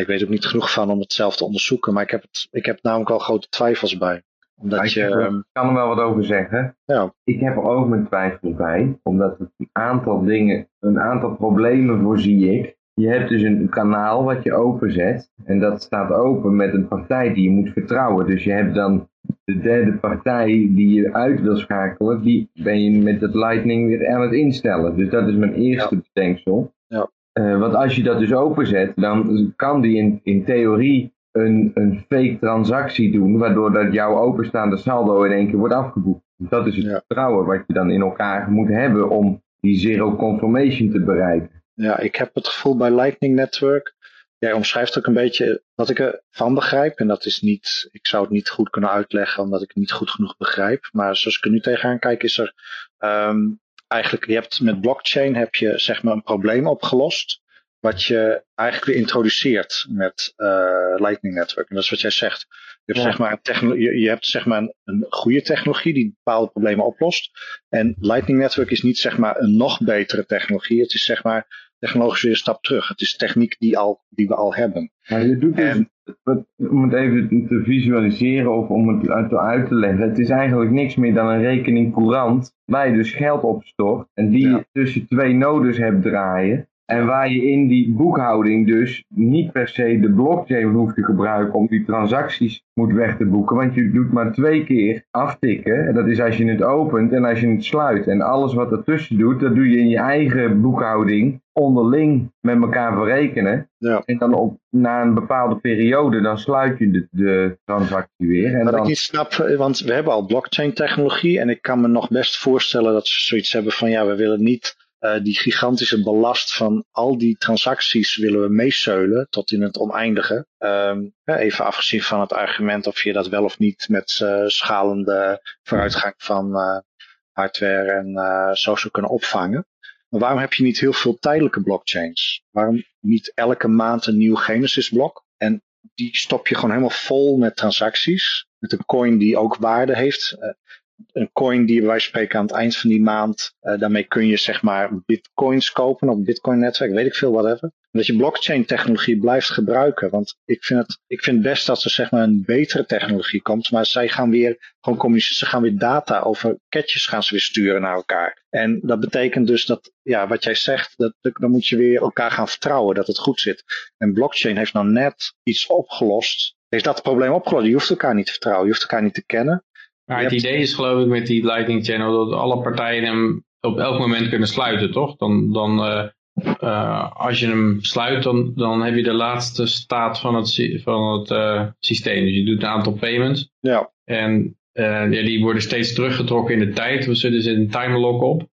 ik weet ook niet genoeg van om het zelf te onderzoeken. Maar ik heb, het, ik heb namelijk al grote twijfels bij. Omdat ja, je, ik um, kan er wel wat over zeggen. Ja. Ik heb er ook mijn twijfels bij. Omdat het een aantal dingen, een aantal problemen voorzie ik. Je hebt dus een kanaal wat je openzet. En dat staat open met een partij die je moet vertrouwen. Dus je hebt dan de derde partij die je uit wil schakelen. Die ben je met het Lightning weer aan het instellen. Dus dat is mijn eerste Ja. bedenksel. Ja. Uh, want als je dat dus openzet, dan kan die in, in theorie een, een fake transactie doen. Waardoor dat jouw openstaande saldo in één keer wordt afgeboekt. Dus dat is het Ja. vertrouwen wat je dan in elkaar moet hebben om die zero confirmation te bereiken. Ja, ik heb het gevoel bij Lightning Network. Jij omschrijft ook een beetje wat ik ervan begrijp. En dat is niet, ik zou het niet goed kunnen uitleggen omdat ik het niet goed genoeg begrijp. Maar zoals ik er nu tegenaan kijk, is er um, eigenlijk, je hebt met blockchain heb je zeg maar een probleem opgelost. Wat je eigenlijk weer introduceert met uh, Lightning Network. En dat is wat jij zegt. Je hebt, Ja. zeg maar, een je, je hebt zeg maar een, een goede technologie die bepaalde problemen oplost. En Lightning Network is niet zeg maar een nog betere technologie. Het is zeg maar technologisch weer een stap terug. Het is techniek die, al, die we al hebben. Maar je doet dus, En- wat- om het even te visualiseren of om het uit, uit te leggen. Het is eigenlijk niks meer dan een rekening courant waar je dus geld op stort. En die Ja. tussen twee nodes hebt draaien. En waar je in die boekhouding dus niet per se de blockchain hoeft te gebruiken om die transacties moet weg te boeken. Want je doet maar twee keer aftikken. En dat is als je het opent en als je het sluit. En alles wat ertussen doet, dat doe je in je eigen boekhouding onderling met elkaar verrekenen. Ja. En dan op, na een bepaalde periode, dan sluit je de, de transactie weer. En Wat ik niet snap, want we hebben al blockchain technologie en ik kan me nog best voorstellen dat ze zoiets hebben van ja, we willen niet uh, die gigantische belast van al die transacties willen we meeseulen tot in het oneindige. Um, even afgezien van het argument of je dat wel of niet met uh, schalende vooruitgang van uh, hardware en zo zou kunnen opvangen. Maar waarom heb je niet heel veel tijdelijke blockchains? Waarom niet elke maand een nieuw Genesis blok? En die stop je gewoon helemaal vol met transacties. Met een coin die ook waarde heeft. Een coin die wij spreken aan het eind van die maand. Uh, daarmee kun je zeg maar bitcoins kopen op bitcoin netwerk. Weet ik veel, whatever. Dat je blockchain technologie blijft gebruiken. Want ik vind het, ik vind best dat er zeg maar een betere technologie komt. Maar zij gaan weer gewoon communiceren. Ze gaan weer data over ketjes gaan ze weer sturen naar elkaar. En dat betekent dus dat, ja, wat jij zegt, dat, dan moet je weer elkaar gaan vertrouwen dat het goed zit. En blockchain heeft nou net iets opgelost. Heeft dat probleem opgelost? Je hoeft elkaar niet te vertrouwen. Je hoeft elkaar niet te kennen. Maar het idee is geloof ik met die Lightning Channel dat alle partijen hem op elk moment kunnen sluiten, toch? Dan, dan uh, uh, als je hem sluit, dan, dan heb je de laatste staat van het, van het uh, systeem. Dus je doet een aantal payments. Ja. En ja, die worden steeds teruggetrokken in de tijd. We zetten dus een timer lock op.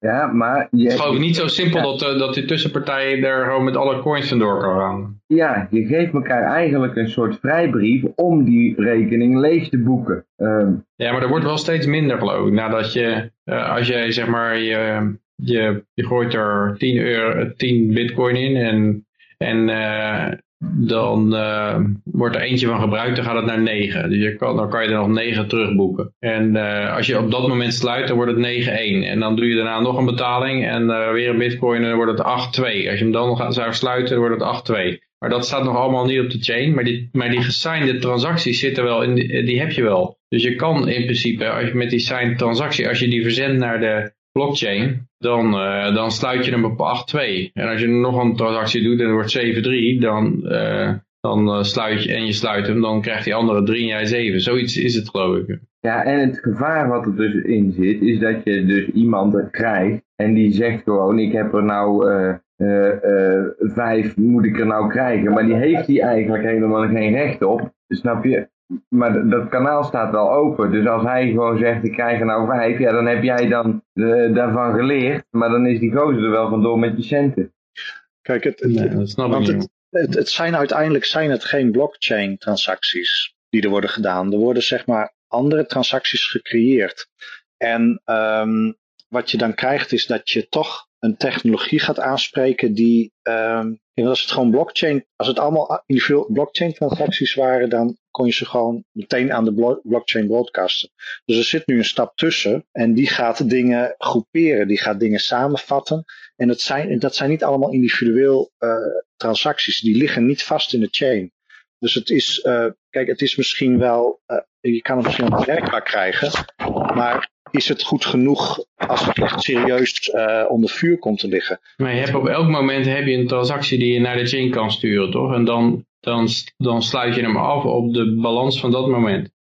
Ja, maar... Je, Het is geloof ik niet zo simpel dat, eh, dat die tussenpartij er gewoon met alle coins vandoor kan gaan. Ja, je geeft elkaar eigenlijk een soort vrijbrief om die rekening leeg te boeken. Ehm, Ja, maar er wordt wel steeds minder geloof ik. Nadat je, eh, als jij zeg maar, je, je, je gooit er 10, euro, 10 bitcoin in en, en eh, dan eh, wordt er eentje van gebruikt, dan gaat het naar 9. Dus je kan, dan kan je er nog 9 terugboeken. En eh, als je op dat moment sluit, dan wordt het 9-1. En dan doe je daarna nog een betaling en eh, weer een bitcoin en dan wordt het 8-2. Als je hem dan gaat, zou sluiten, dan wordt het 8-2. Maar dat staat nog allemaal niet op de chain. Maar die, maar die gesignde transacties zitten wel in, die, die heb je wel. Dus je kan in principe, als je met die signed transactie, als je die verzendt naar de blockchain, dan, eh, dan sluit je hem op 8-2. En als je nog een transactie doet en het wordt 7-3, dan, eh, dan eh, sluit je en je sluit hem, dan krijgt die andere 3 en jij 7. Zoiets is het geloof ik. Ja, en het gevaar wat er dus in zit, is dat je dus iemand krijgt en die zegt gewoon, ik heb er nou vijf, moet ik er nou krijgen. Maar die heeft die eigenlijk helemaal geen recht op, snap je? Maar dat kanaal staat wel open, dus als hij gewoon zegt, ik krijg er nou vijf, ja, dan heb jij dan eh, daarvan geleerd, maar dan is die gozer er wel vandoor met je centen. Kijk, het, het, Nee, dat snap ik want niet. het, het, het zijn uiteindelijk zijn het geen blockchain transacties die er worden gedaan. Er worden zeg maar andere transacties gecreëerd. En ehm, wat je dan krijgt is dat je toch een technologie gaat aanspreken die, en als het gewoon blockchain, als het allemaal individueel blockchain transacties waren, dan kon je ze gewoon meteen aan de blo- blockchain broadcasten. Dus er zit nu een stap tussen en die gaat dingen groeperen, die gaat dingen samenvatten. En dat zijn, dat zijn niet allemaal individueel eh, transacties, die liggen niet vast in de chain. Dus het is, eh, kijk, het is misschien wel, eh, je kan het misschien wel werkbaar krijgen, maar is het goed genoeg als het echt serieus eh, onder vuur komt te liggen? Maar je hebt op elk moment heb je een transactie die je naar de chain kan sturen, toch? En dan, dan, dan sluit je hem af op de balans van dat moment.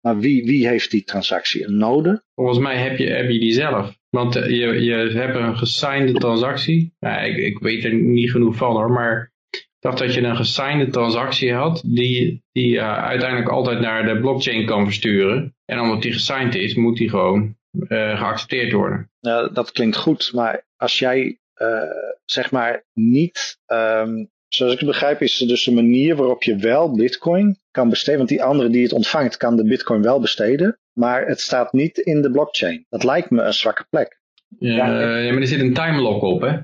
Maar wie, wie heeft die transactie? Een node? Volgens mij heb je, heb je die zelf. Want eh, je, je hebt een gesignde transactie. Ja, ik, ik weet er niet genoeg van hoor, maar dacht dat je een gesignde transactie had die, die eh, uiteindelijk altijd naar de blockchain kan versturen. En omdat die gesigned is, moet die gewoon eh, geaccepteerd worden. Nou, dat klinkt goed, maar als jij eh, zeg maar niet, ehm, zoals ik het begrijp, is er dus een manier waarop je wel Bitcoin kan besteden. Want die andere die het ontvangt, kan de Bitcoin wel besteden, maar het staat niet in de blockchain. Dat lijkt me een zwakke plek. Ja, Ja, ja, maar er zit een timelock op, hè?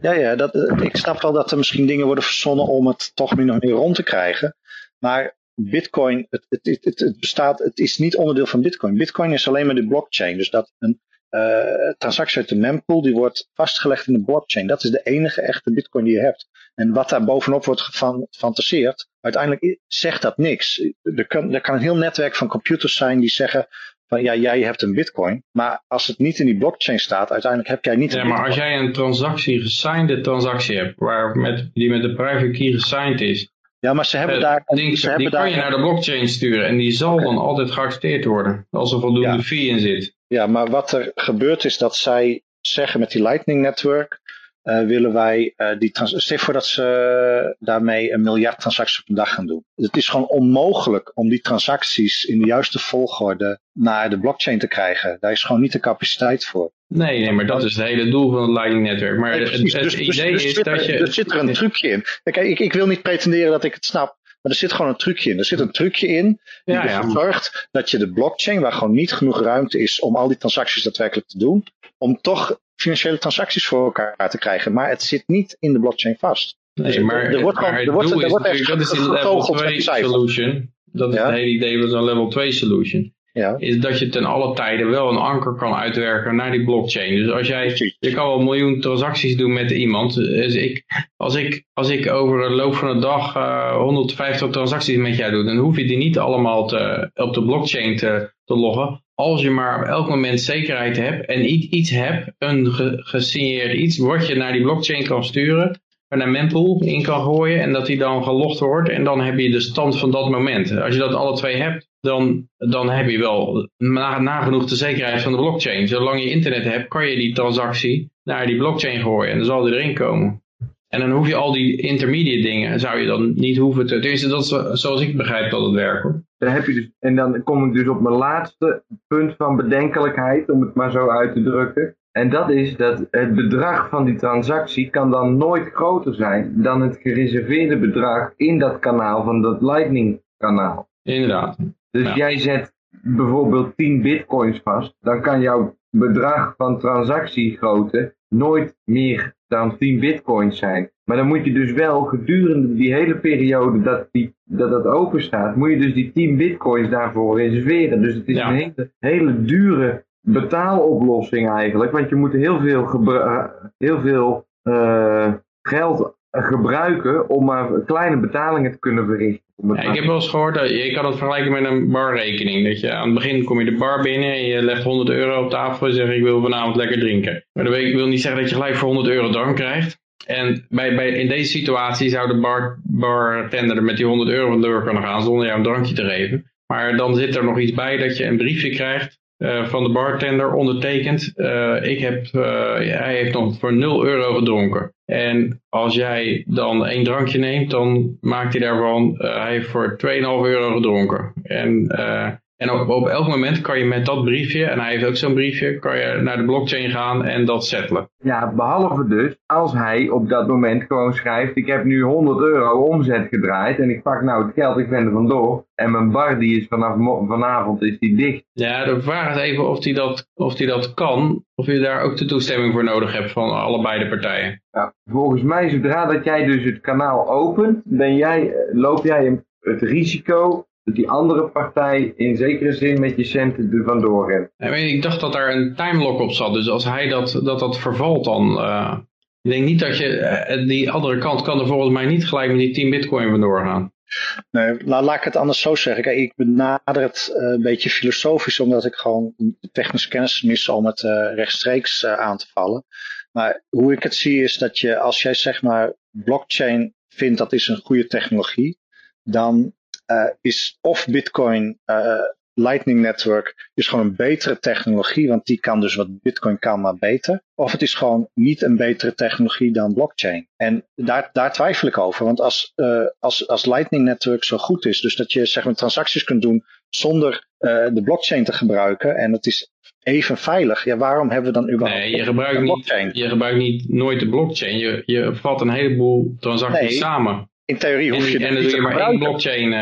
Ja, ja, dat, eh, ik snap wel dat er misschien dingen worden verzonnen om het toch min of meer rond te krijgen. Maar Bitcoin, het, het, het, het, bestaat, het is niet onderdeel van Bitcoin. Bitcoin is alleen maar de blockchain. Dus dat een eh, transactie uit de mempool, die wordt vastgelegd in de blockchain. Dat is de enige echte Bitcoin die je hebt. En wat daar bovenop wordt gefantaseerd, uiteindelijk zegt dat niks. Er kan, er kan een heel netwerk van computers zijn die zeggen van ja, jij hebt een Bitcoin. Maar als het niet in die blockchain staat, uiteindelijk heb jij niet Ja, een maar Bitcoin. als jij een transactie, gesignde transactie hebt, waar met, die met de private key gesigned is, Ja, maar ze hebben eh, daar... die, ze die hebben kan daar je naar de blockchain sturen en die zal dan altijd geaccepteerd worden, als er voldoende Ja. fee in zit. Ja, maar wat er gebeurt is dat zij zeggen met die Lightning Network willen wij eh, die trans stel je voor dat ze daarmee een miljard transacties op een dag gaan doen. Het is gewoon onmogelijk om die transacties in de juiste volgorde naar de blockchain te krijgen. Daar is gewoon niet de capaciteit voor. Nee, nee, maar dat is het hele doel van het Lightning Netwerk. Maar Nee, het, Dus- dus- idee dus is er- dat je... Er zit er een trucje in. Kijk, ik, ik wil niet pretenderen dat ik het snap. Maar er zit gewoon een trucje in. Er zit een trucje in die Ja, ja. ervoor zorgt dat je de blockchain, waar gewoon niet genoeg ruimte is om al die transacties daadwerkelijk te doen, om toch financiële transacties voor elkaar te krijgen. Maar het zit niet in de blockchain vast. Nee, Dus maar, er wordt maar er wordt- er wordt echt dat is een level gegoocheld 2 met cijfers. solution. Dat is Ja. het hele idee van zo'n level 2 solution. Ja. Is dat je ten alle tijden wel een anker kan uitwerken naar die blockchain. Dus als jij, je kan wel een miljoen transacties doen met iemand. Dus ik, als, ik, als ik over de loop van de dag eh, 150 transacties met jou doe, dan hoef je die niet allemaal te, op de blockchain te, te loggen. Als je maar op elk moment zekerheid hebt en iets, hebt, een ge- gesigneerd iets, wat je naar die blockchain kan sturen en een mempool in kan gooien en dat die dan gelogd wordt en dan heb je de stand van dat moment. Als je dat alle twee hebt, dan, dan heb je wel na- nagenoeg de zekerheid van de blockchain. Zolang je internet hebt, kan je die transactie naar die blockchain gooien en dan zal die erin komen. En dan hoef je al die intermediate dingen, zou je dan niet hoeven te... Tenminste, dat is zo- zoals ik begrijp dat het werkt hoor. Dan heb je dus, en dan kom ik dus op mijn laatste punt van bedenkelijkheid, om het maar zo uit te drukken. En dat is dat het bedrag van die transactie kan dan nooit groter zijn dan het gereserveerde bedrag in dat kanaal van dat Lightning kanaal. Inderdaad. Dus Ja. jij zet bijvoorbeeld 10 bitcoins vast, dan kan jouw bedrag van transactiegrootte nooit meer dan 10 bitcoins zijn. Maar dan moet je dus wel gedurende die hele periode dat die, dat, dat open staat, moet je dus die 10 bitcoins daarvoor reserveren. Dus het is Ja. een hele, hele dure betaaloplossing eigenlijk, want je moet heel veel, heel veel eh, geld gebruiken om maar kleine betalingen te kunnen verrichten. Ja, ik heb wel eens gehoord, dat je kan het vergelijken met een barrekening. Dat je aan het begin kom je de bar binnen en je legt 100 euro op tafel en zegt ik wil vanavond lekker drinken. Maar dat wil- ik wil niet zeggen dat je gelijk voor 100 euro drank krijgt. En bij, bij, in deze situatie zou de bar, bartender er met die 100 euro van de deur kunnen gaan zonder jou een drankje te geven. Maar dan zit er nog iets bij dat je een briefje krijgt eh, van de bartender ondertekend. eh, ik heb, eh, hij heeft nog voor 0 euro gedronken. En als jij dan één drankje neemt, dan maakt hij daarvan, hij heeft voor 2,5 euro gedronken. En, en op, op elk moment kan je met dat briefje, en hij heeft ook zo'n briefje, kan je naar de blockchain gaan en dat settelen. Ja, behalve dus als hij op dat moment gewoon schrijft, ik heb nu 100 euro omzet gedraaid en ik pak nou het geld, ik ben er vandoor. En mijn bar die is vanaf vanavond is die dicht. Ja, de vraag is even of hij dat, of die dat kan, of je daar ook de toestemming voor nodig hebt van allebei de partijen. Ja, volgens mij, zodra dat jij dus het kanaal opent, ben jij, eh, loop jij het risico dat die andere partij in zekere zin met je centen er vandoor rent. Ik, weet, ik dacht dat daar een timelock op zat, dus als hij dat, dat, dat vervalt dan... eh, ik denk niet dat je, eh, die andere kant kan er volgens mij niet gelijk met die 10 bitcoin vandoor gaan. Nee, la- laat ik het anders zo zeggen. Kijk, ik benader het eh, een beetje filosofisch, omdat ik gewoon technische kennis mis om het eh, rechtstreeks eh, aan te vallen. Maar hoe ik het zie is dat je, als jij zeg maar blockchain vindt dat is een goede technologie, dan is of Bitcoin eh, Lightning Network is gewoon een betere technologie, want die kan dus wat Bitcoin kan, maar beter. Of het is gewoon niet een betere technologie dan blockchain. En daar, daar twijfel ik over, want als, eh, als, als Lightning Network zo goed is, dus dat je zeg maar transacties kunt doen zonder eh, de blockchain te gebruiken en het is even veilig, ja, waarom hebben we dan überhaupt Nee, je gebruikt, niet, je gebruikt niet nooit de blockchain. Je, je vat een heleboel transacties Nee, samen. In theorie En, hoef je en het doe je te maar één gebruiken. blockchain.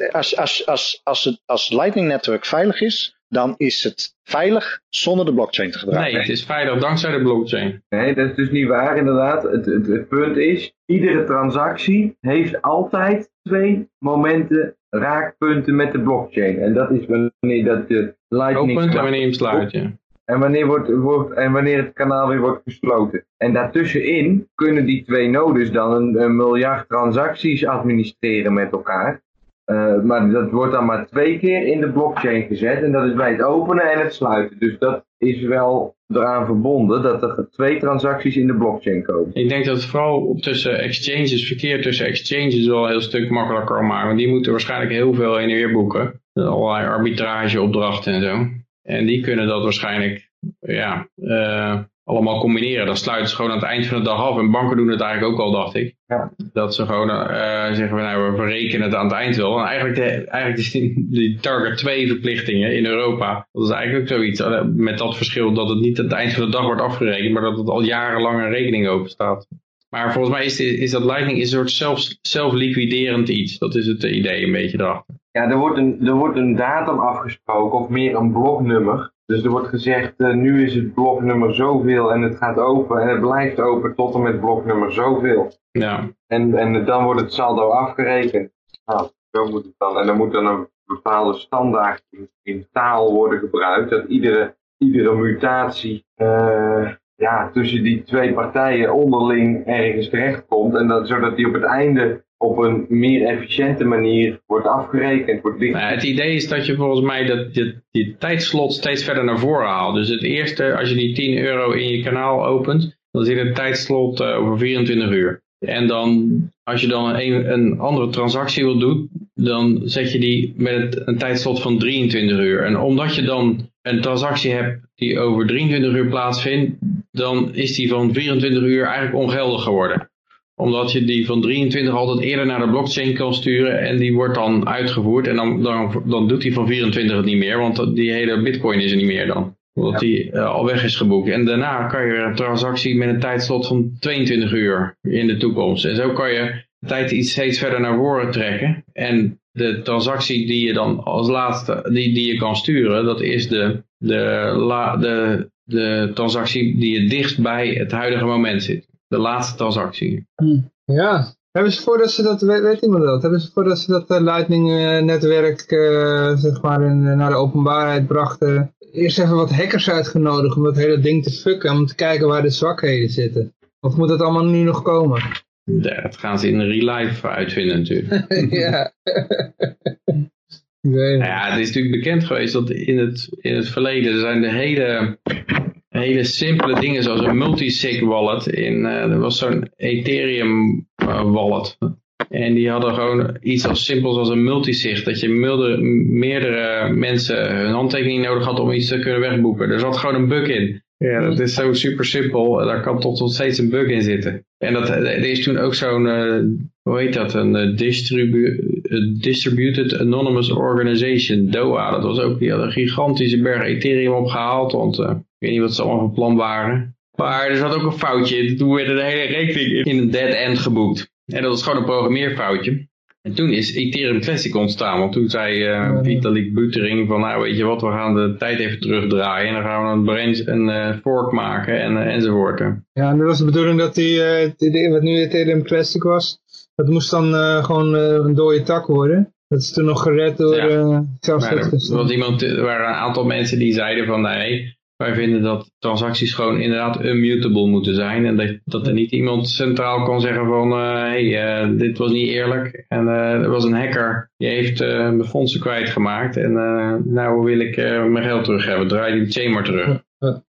eh, Als, als, als, als, het, als Lightning Network veilig is, dan is het veilig zonder de blockchain te gebruiken. nee, het is veilig dankzij de blockchain. Nee, dat is dus niet waar inderdaad. Het, het, het punt is, iedere transactie heeft altijd twee momenten, raakpunten met de blockchain. En dat is wanneer dat de Lightning... Open en wanneer je hem sluit. Ja. En wanneer, wordt, en wanneer het kanaal weer wordt gesloten. En daartussenin kunnen die twee nodes dan een, miljard transacties administreren met elkaar. Eh, maar dat wordt dan maar twee keer in de blockchain gezet. En dat is bij het openen en het sluiten. Dus dat is wel eraan verbonden dat er twee transacties in de blockchain komen. Ik denk dat het vooral tussen exchanges, verkeer tussen exchanges wel een heel stuk makkelijker maken. Want die moeten waarschijnlijk heel veel heen en weer boeken. Allerlei arbitrageopdrachten en zo. En die kunnen dat waarschijnlijk ja, eh, allemaal combineren. Dan sluiten ze gewoon aan het eind van de dag af. En banken doen het eigenlijk ook al, dacht ik. Ja. Dat ze gewoon eh, zeggen, we, nou, we verrekenen het aan het eind wel. En eigenlijk, de, eigenlijk is die, die Target 2 verplichtingen in Europa, dat is eigenlijk ook zoiets. eh, Met dat verschil dat het niet aan het eind van de dag wordt afgerekend, maar dat het al jarenlang een rekening open staat. Maar volgens mij is, is dat Lightning een soort zelf, zelfliquiderend iets. Dat is het idee een beetje erachter. Ja, er wordt, een, er wordt een datum afgesproken of meer een bloknummer. Dus er wordt gezegd, eh, nu is het bloknummer zoveel en het gaat open en het blijft open tot en met bloknummer zoveel. Ja, En, en dan wordt het saldo afgerekend. Nou, zo moet het dan. En dan moet dan een bepaalde standaard in, in taal worden gebruikt. Dat iedere, iedere mutatie eh, ja, tussen die twee partijen onderling ergens terechtkomt. En dat, zodat die op het einde op een meer efficiënte manier wordt afgerekend. Wordt dicht... Nou, het idee is dat je volgens mij dat je die tijdslot steeds verder naar voren haalt. Dus het eerste, als je die 10 euro in je kanaal opent, dan zit het tijdslot eh, over 24 uur. En dan, als je dan een, een andere transactie wil doen, dan zet je die met een tijdslot van 23 uur. En omdat je dan een transactie hebt die over 23 uur plaatsvindt, dan is die van 24 uur eigenlijk ongeldig geworden. Omdat je die van 23 altijd eerder naar de blockchain kan sturen en die wordt dan uitgevoerd. En dan, dan, dan doet die van 24 het niet meer, want die hele bitcoin is er niet meer dan. Omdat die eh, al weg is geboekt. En daarna kan je een transactie met een tijdslot van 22 uur in de toekomst. En zo kan je de tijd iets steeds verder naar voren trekken. En de transactie die je dan als laatste, die, die je kan sturen, dat is de, de, la, de, de transactie die het dichtst bij het huidige moment zit. De laatste transactie. Ja. Hebben ze voordat ze dat, weet, iemand dat? Hebben ze voordat ze dat eh, Lightning-netwerk eh, zeg maar in, naar de openbaarheid brachten, eerst even wat hackers uitgenodigd om dat hele ding te fucken, om te kijken waar de zwakheden zitten? Of moet dat allemaal nu nog komen? Ja, dat gaan ze in real life uitvinden natuurlijk. <laughs> ja. Nou <laughs> ja, het is natuurlijk bekend geweest dat in het, in het verleden zijn de hele, hele simpele dingen zoals een multisig wallet. In, eh er was zo'n Ethereum eh, wallet. En die hadden gewoon iets als simpels als een multisig. Dat je meerdere, mensen hun handtekening nodig had om iets te kunnen wegboeken. Er zat gewoon een bug in. Ja, dat is zo super simpel. Daar kan tot nog steeds een bug in zitten. En dat, er is toen ook zo'n, eh, hoe heet dat, een distribu Distributed Anonymous Organization, DOA. Dat was ook, die hadden een gigantische berg Ethereum opgehaald, want weet niet wat ze allemaal van plan waren. Maar er zat ook een foutje. Toen werd de hele rekening in een dead end geboekt. En dat was gewoon een programmeerfoutje. En toen is Ethereum Classic ontstaan, want toen zei eh Vitalik Buterin van, nou weet je wat, we gaan de tijd even terugdraaien en dan gaan we een, branch, een eh, fork maken en, eh, enzovoort. Ja, en dat was de bedoeling dat die, wat nu Ethereum Classic was, dat moest dan gewoon een dode tak worden. Dat is toen nog gered door Ja. zelfs er, was iemand, er waren een aantal mensen die zeiden van nee, wij vinden dat transacties gewoon inderdaad unmutable moeten zijn. En dat, dat er niet iemand centraal kan zeggen van hé, hey, eh, dit was niet eerlijk. En eh, er was een hacker, die heeft eh, mijn fondsen kwijtgemaakt. En eh, nou wil ik eh, mijn geld terug hebben. Draai die chain maar terug.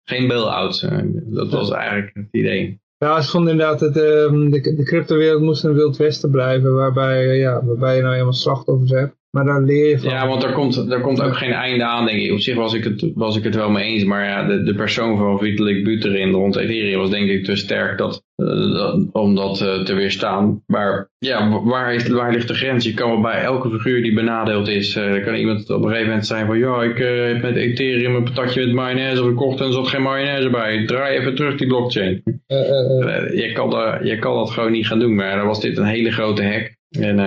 Geen bail-out. eh, dat was eigenlijk het idee. Ja, ze vonden inderdaad dat ehm, de, de cryptowereld moest een wild westen blijven, waarbij, eh, ja, waarbij je nou helemaal slachtoffers hebt. Maar daar leer je van. Ja, want er komt, er komt ook geen einde aan, denk ik. Op zich was ik het, was ik het wel mee eens. Maar ja, de, de persoon van Vitalik Buterin rond Ethereum was denk ik te sterk dat, eh, om dat eh, te weerstaan. Maar ja, wa- waar, heeft, waar ligt de grens? Je kan wel bij elke figuur die benadeeld is, er kan iemand op een gegeven moment zijn van... Ja, ik heb met Ethereum een patatje met mayonaise gekocht en er zat geen mayonaise bij. Draai even terug die blockchain. Je, kan dat, je kan dat gewoon niet gaan doen. Maar dan was dit een hele grote hack. En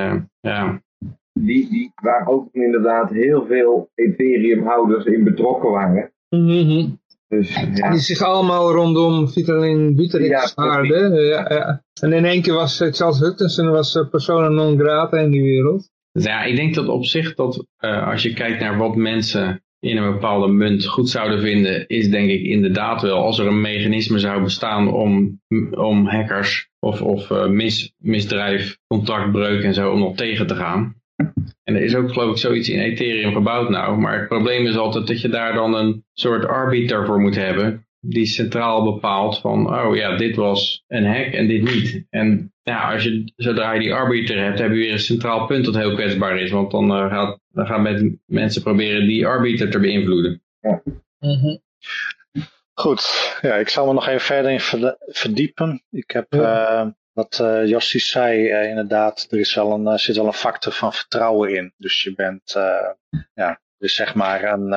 ja, Die, die waar ook inderdaad heel veel Ethereum-houders in betrokken waren. Mhm. Dus ja, Die zich allemaal rondom Vitalin Buterin Ja, schaarden. Ja, ja. En in één keer was eh, Charles Hutchinson was eh, persona non grata in die wereld. Dus ja, ik denk dat op zich dat eh, als je kijkt naar wat mensen in een bepaalde munt goed zouden vinden, is denk ik inderdaad wel als er een mechanisme zou bestaan om, om hackers of, of eh, mis, misdrijf, contactbreuk en zo om nog tegen te gaan. En er is ook geloof ik zoiets in Ethereum gebouwd nou, maar het probleem is altijd dat je daar dan een soort arbiter voor moet hebben die centraal bepaalt van, oh ja, dit was een hack en dit niet. En ja, als je, zodra je die arbiter hebt, heb je weer een centraal punt dat heel kwetsbaar is. Want dan, eh, gaat, dan gaan met, mensen proberen die arbiter te beïnvloeden. Goed, ja, ik zal me nog even verder in verdiepen. Ik heb eh, wat Jossi zei, eh, inderdaad, er is wel een, eh, zit wel een factor van vertrouwen in. Dus je bent, ja, dus zeg maar, een,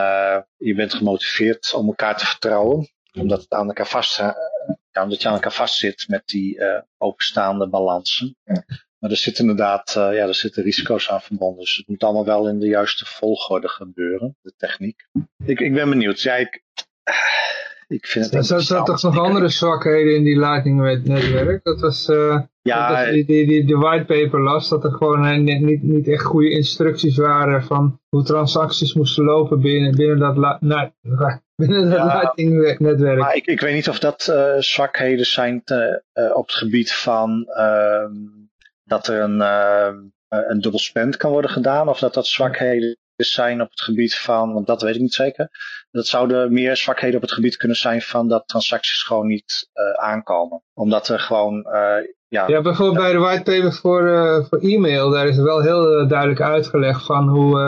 je bent gemotiveerd om elkaar te vertrouwen. Omdat, het aan elkaar vast, ja, omdat je aan elkaar vastzit met die openstaande balansen. Maar er zitten inderdaad, ja, er zitten risico's aan verbonden. Dus het moet allemaal wel in de juiste volgorde gebeuren, de techniek. Ik, ik ben benieuwd. Ja, ik, ik vind Er zaten toch nog andere zwakheden in die Lightning netwerk. Dat was, eh, Ja, dat die, die, die, de whitepaper las, dat er gewoon eh, niet, niet, echt goede instructies waren van hoe transacties moesten lopen binnen, binnen dat, nou, <laughs> binnen dat Ja. Lightning netwerk. maar ik, ik weet niet of dat eh, zwakheden zijn te- op het gebied van ehm, dat er een, ehm, eh, een dubbel spend kan worden gedaan. Of dat dat zwakheden zijn op het gebied van, want dat weet ik niet zeker. Dat zouden meer zwakheden op het gebied kunnen zijn van dat transacties gewoon niet eh, aankomen. Omdat er gewoon, eh, ja, Ja, bijvoorbeeld bij de whitepaper voor, eh, voor e-mail, daar is wel heel duidelijk uitgelegd van hoe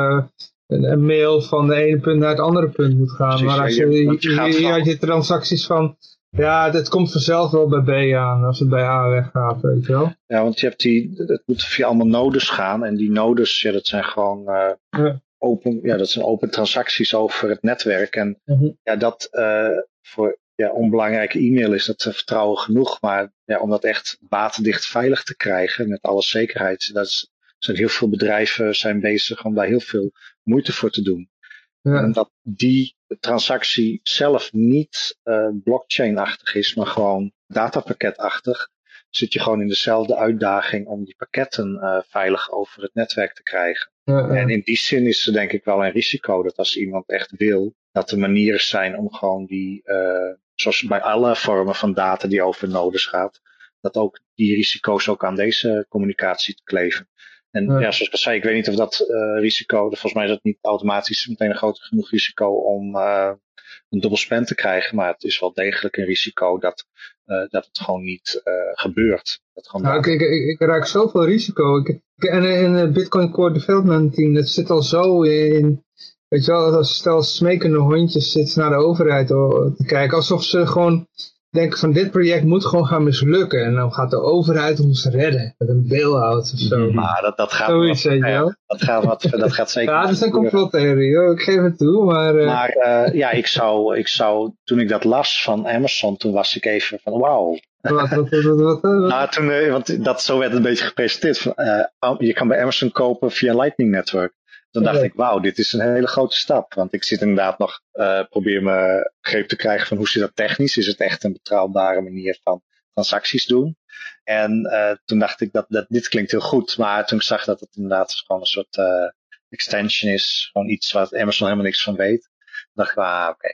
een, mail van de ene punt naar het andere punt moet gaan. Precies, maar als je, je- je gaat je transacties van Ja, het komt vanzelf wel bij B aan, als het bij A weggaat, weet je wel. Ja, want je hebt die, het moet via allemaal nodes gaan. En die nodes, ja, dat zijn gewoon Ja. Open, ja, dat zijn open transacties over het netwerk. En Mhm. ja, dat eh, voor ja, onbelangrijke e-mail is dat eh, vertrouwen genoeg. Maar ja, om dat echt waterdicht veilig te krijgen met alle zekerheid, dat is, zijn heel veel bedrijven zijn bezig om daar heel veel moeite voor te doen. Ja. En dat die transactie zelf niet eh, blockchain-achtig is, maar gewoon datapakketachtig, zit je gewoon in dezelfde uitdaging om die pakketten eh, veilig over het netwerk te krijgen. Ja, ja. En in die zin is er denk ik wel een risico dat als iemand echt wil, dat er manieren zijn om gewoon die, eh, zoals bij alle vormen van data die over nodes gaat, dat ook die risico's ook aan deze communicatie te kleven. En Ja. ja, zoals ik al zei, ik weet niet of dat eh, risico, volgens mij is dat niet automatisch meteen een groot genoeg risico om een dubbel spam te krijgen, maar het is wel degelijk een risico dat, eh, dat het gewoon niet eh, gebeurt. Dat gewoon Nou, ik, ik, ik, raak zoveel risico. Ik, en in het Bitcoin Core Development Team, dat zit al zo in, weet je wel, als stel smekende hondjes zitten naar de overheid te kijken, alsof ze gewoon denken van dit project moet gewoon gaan mislukken. En dan gaat de overheid ons redden met een bail-out of zo. Maar dat, dat gaat Zoiets, ja, wel. dat gaat, wat, <laughs> dat gaat zeker. Ja, dat is een complottheorie, hoor. ik geef het toe, maar... eh, Maar eh, ja, ik zou, ik zou, toen ik dat las van Amazon, toen was ik even van wauw. wat, wat, wat, wat, wat, wat- Nou, toen, eh, want dat, zo werd het een beetje gepresenteerd. Van, eh, je kan bij Amazon kopen via Lightning Network. Toen dacht ik, wauw, dit is een hele grote stap. Want ik zit inderdaad nog, eh probeer me greep te krijgen van hoe zit dat technisch? Is het echt een betrouwbare manier van transacties doen? En eh, toen dacht ik dat, dat dit klinkt heel goed. Maar toen ik zag dat het inderdaad gewoon een soort eh, extension is. Gewoon iets waar Amazon helemaal niks van weet. dacht ik, ah, oké.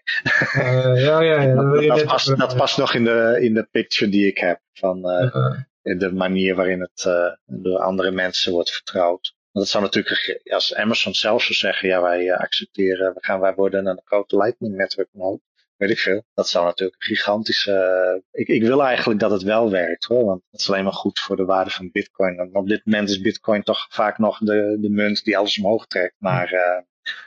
ja, ja, ja. <laughs> Dat, past, dat past nog in de, in de picture die ik heb. Van eh, de manier waarin het eh, door andere mensen wordt vertrouwd. Dat zou natuurlijk, als Amazon zelf zou zeggen, ja wij eh, accepteren, we gaan wij worden een grote lightning netwerk node. Weet ik veel. Dat zou natuurlijk een gigantische... eh, ik, ik wil eigenlijk dat het wel werkt hoor. Want dat is alleen maar goed voor de waarde van bitcoin. Op dit moment is bitcoin toch vaak nog de, de munt die alles omhoog trekt. Maar, eh,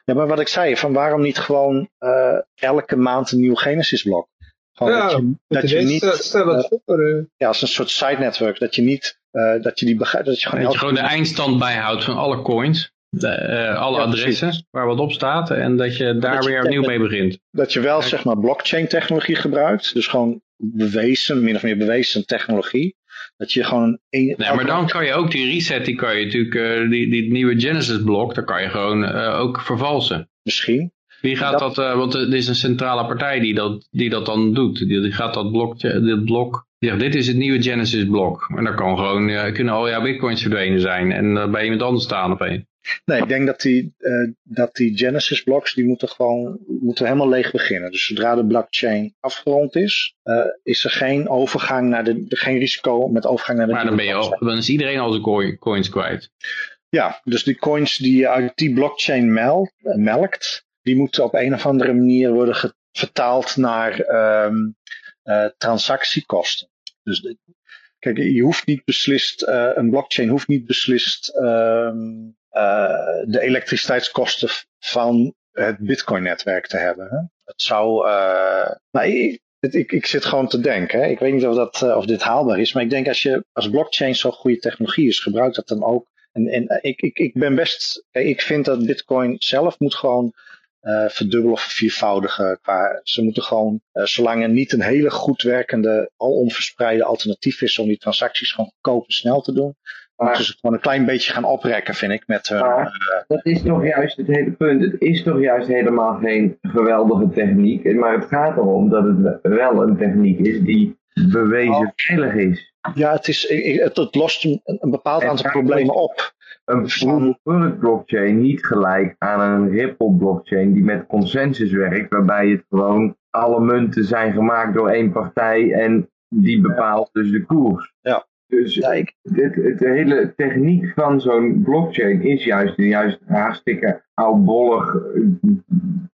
ja, maar wat ik zei, van waarom niet gewoon eh, elke maand een nieuw Genesis blok? Gewoon Ja, dat je, dat je niet stel- stel het voor. eh. ja, als een soort side network. Dat je niet, eh, dat je die begrijpt, dat je gewoon Dat je elke- gewoon de eindstand bijhoudt van alle coins. De, eh, alle Ja, adressen waar wat op staat. En dat je daar Dat je weer opnieuw mee begint. dat je wel zeg maar blockchain technologie gebruikt. Dus gewoon bewezen, min of meer bewezen technologie. Dat je gewoon een, Nee, maar dan kan je ook die reset, die kan je natuurlijk, eh, die, die nieuwe Genesis blok, daar kan je gewoon ook vervalsen. misschien. Wie gaat Dat- dat, eh, want er is een centrale partij die dat, die dat dan doet. Die, die gaat dat blok, dit blok, die zegt dit is het nieuwe Genesis blok. En dan kan gewoon, eh, kunnen al jouw bitcoins verdwenen zijn. En dan bij iemand anders staan opeens. Nee, ik denk dat die, eh, dat die Genesis blocks, die moeten gewoon, moeten helemaal leeg beginnen. Dus zodra de blockchain afgerond is, eh, is er geen overgang naar de, geen risico met overgang naar de Maar dan, ben je al, dan is iedereen al zijn coin- coins kwijt. Ja, dus die coins die je uit die blockchain mel- eh, melkt, die moeten op een of andere manier worden vertaald naar ehm, eh, transactiekosten. Dus kijk, je hoeft niet beslist, eh, een blockchain hoeft niet beslist ehm, eh, de elektriciteitskosten van het Bitcoin-netwerk te hebben. Hè? Het zou, nou, ik, ik, ik zit gewoon te denken. Hè? Ik weet niet of, dat, of dit haalbaar is, maar ik denk als je als blockchain zo'n goede technologie is, gebruik dat dan ook en, en ik, ik, ik ben best, ik vind dat Bitcoin zelf moet gewoon eh verdubbelen of verviervoudigen. Qua, ze moeten gewoon, eh, zolang er niet een hele goed werkende, alom verspreide alternatief is om die transacties gewoon goedkoop en snel te doen, moeten ze gewoon een klein beetje gaan oprekken, vind ik, met hun. Maar- eh, Dat is toch juist het hele punt. Het is toch juist helemaal geen geweldige techniek. Maar het gaat erom dat het wel een techniek is die bewezen veilig is. ja, het, is, het, lost een, een bepaald aantal problemen op. Een proof blockchain niet gelijk aan een Ripple blockchain die met consensus werkt. Waarbij het gewoon alle munten zijn gemaakt door één partij en die bepaalt dus de koers. Ja. Dus Ja, ik, het, het, de hele techniek van zo'n blockchain is juist, juist hartstikke oudbollig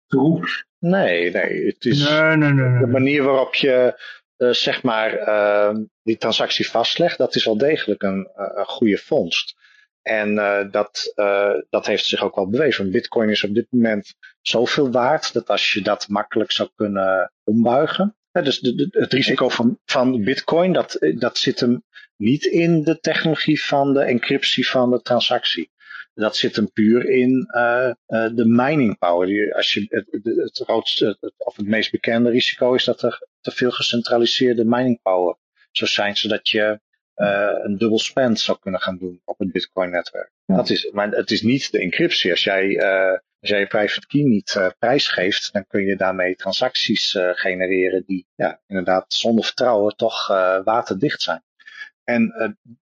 troep. nee, nee, het is... Nee, nee, nee. de manier waarop je eh, zeg maar eh, die transactie vastlegt, dat is wel degelijk een, eh, een goede vondst. En eh, dat, eh, dat heeft zich ook wel bewezen. Bitcoin is op dit moment zoveel waard dat als je dat makkelijk zou kunnen ombuigen, Ja, dus de, de- het risico van, van bitcoin, dat, dat zit hem niet in de technologie van de encryptie van de transactie. Dat zit hem puur in eh, de mining power. Die- Als je, het, het, grootste, het- of het meest bekende risico is dat er te veel gecentraliseerde mining power zou zijn, zodat je een dubbel spend zou kunnen gaan doen op het bitcoin netwerk. Dat is, maar het is niet de encryptie. Als jij, eh, als jij je private key niet eh, prijsgeeft, dan kun je daarmee transacties eh, genereren die ja, inderdaad zonder vertrouwen toch eh, waterdicht zijn. En eh,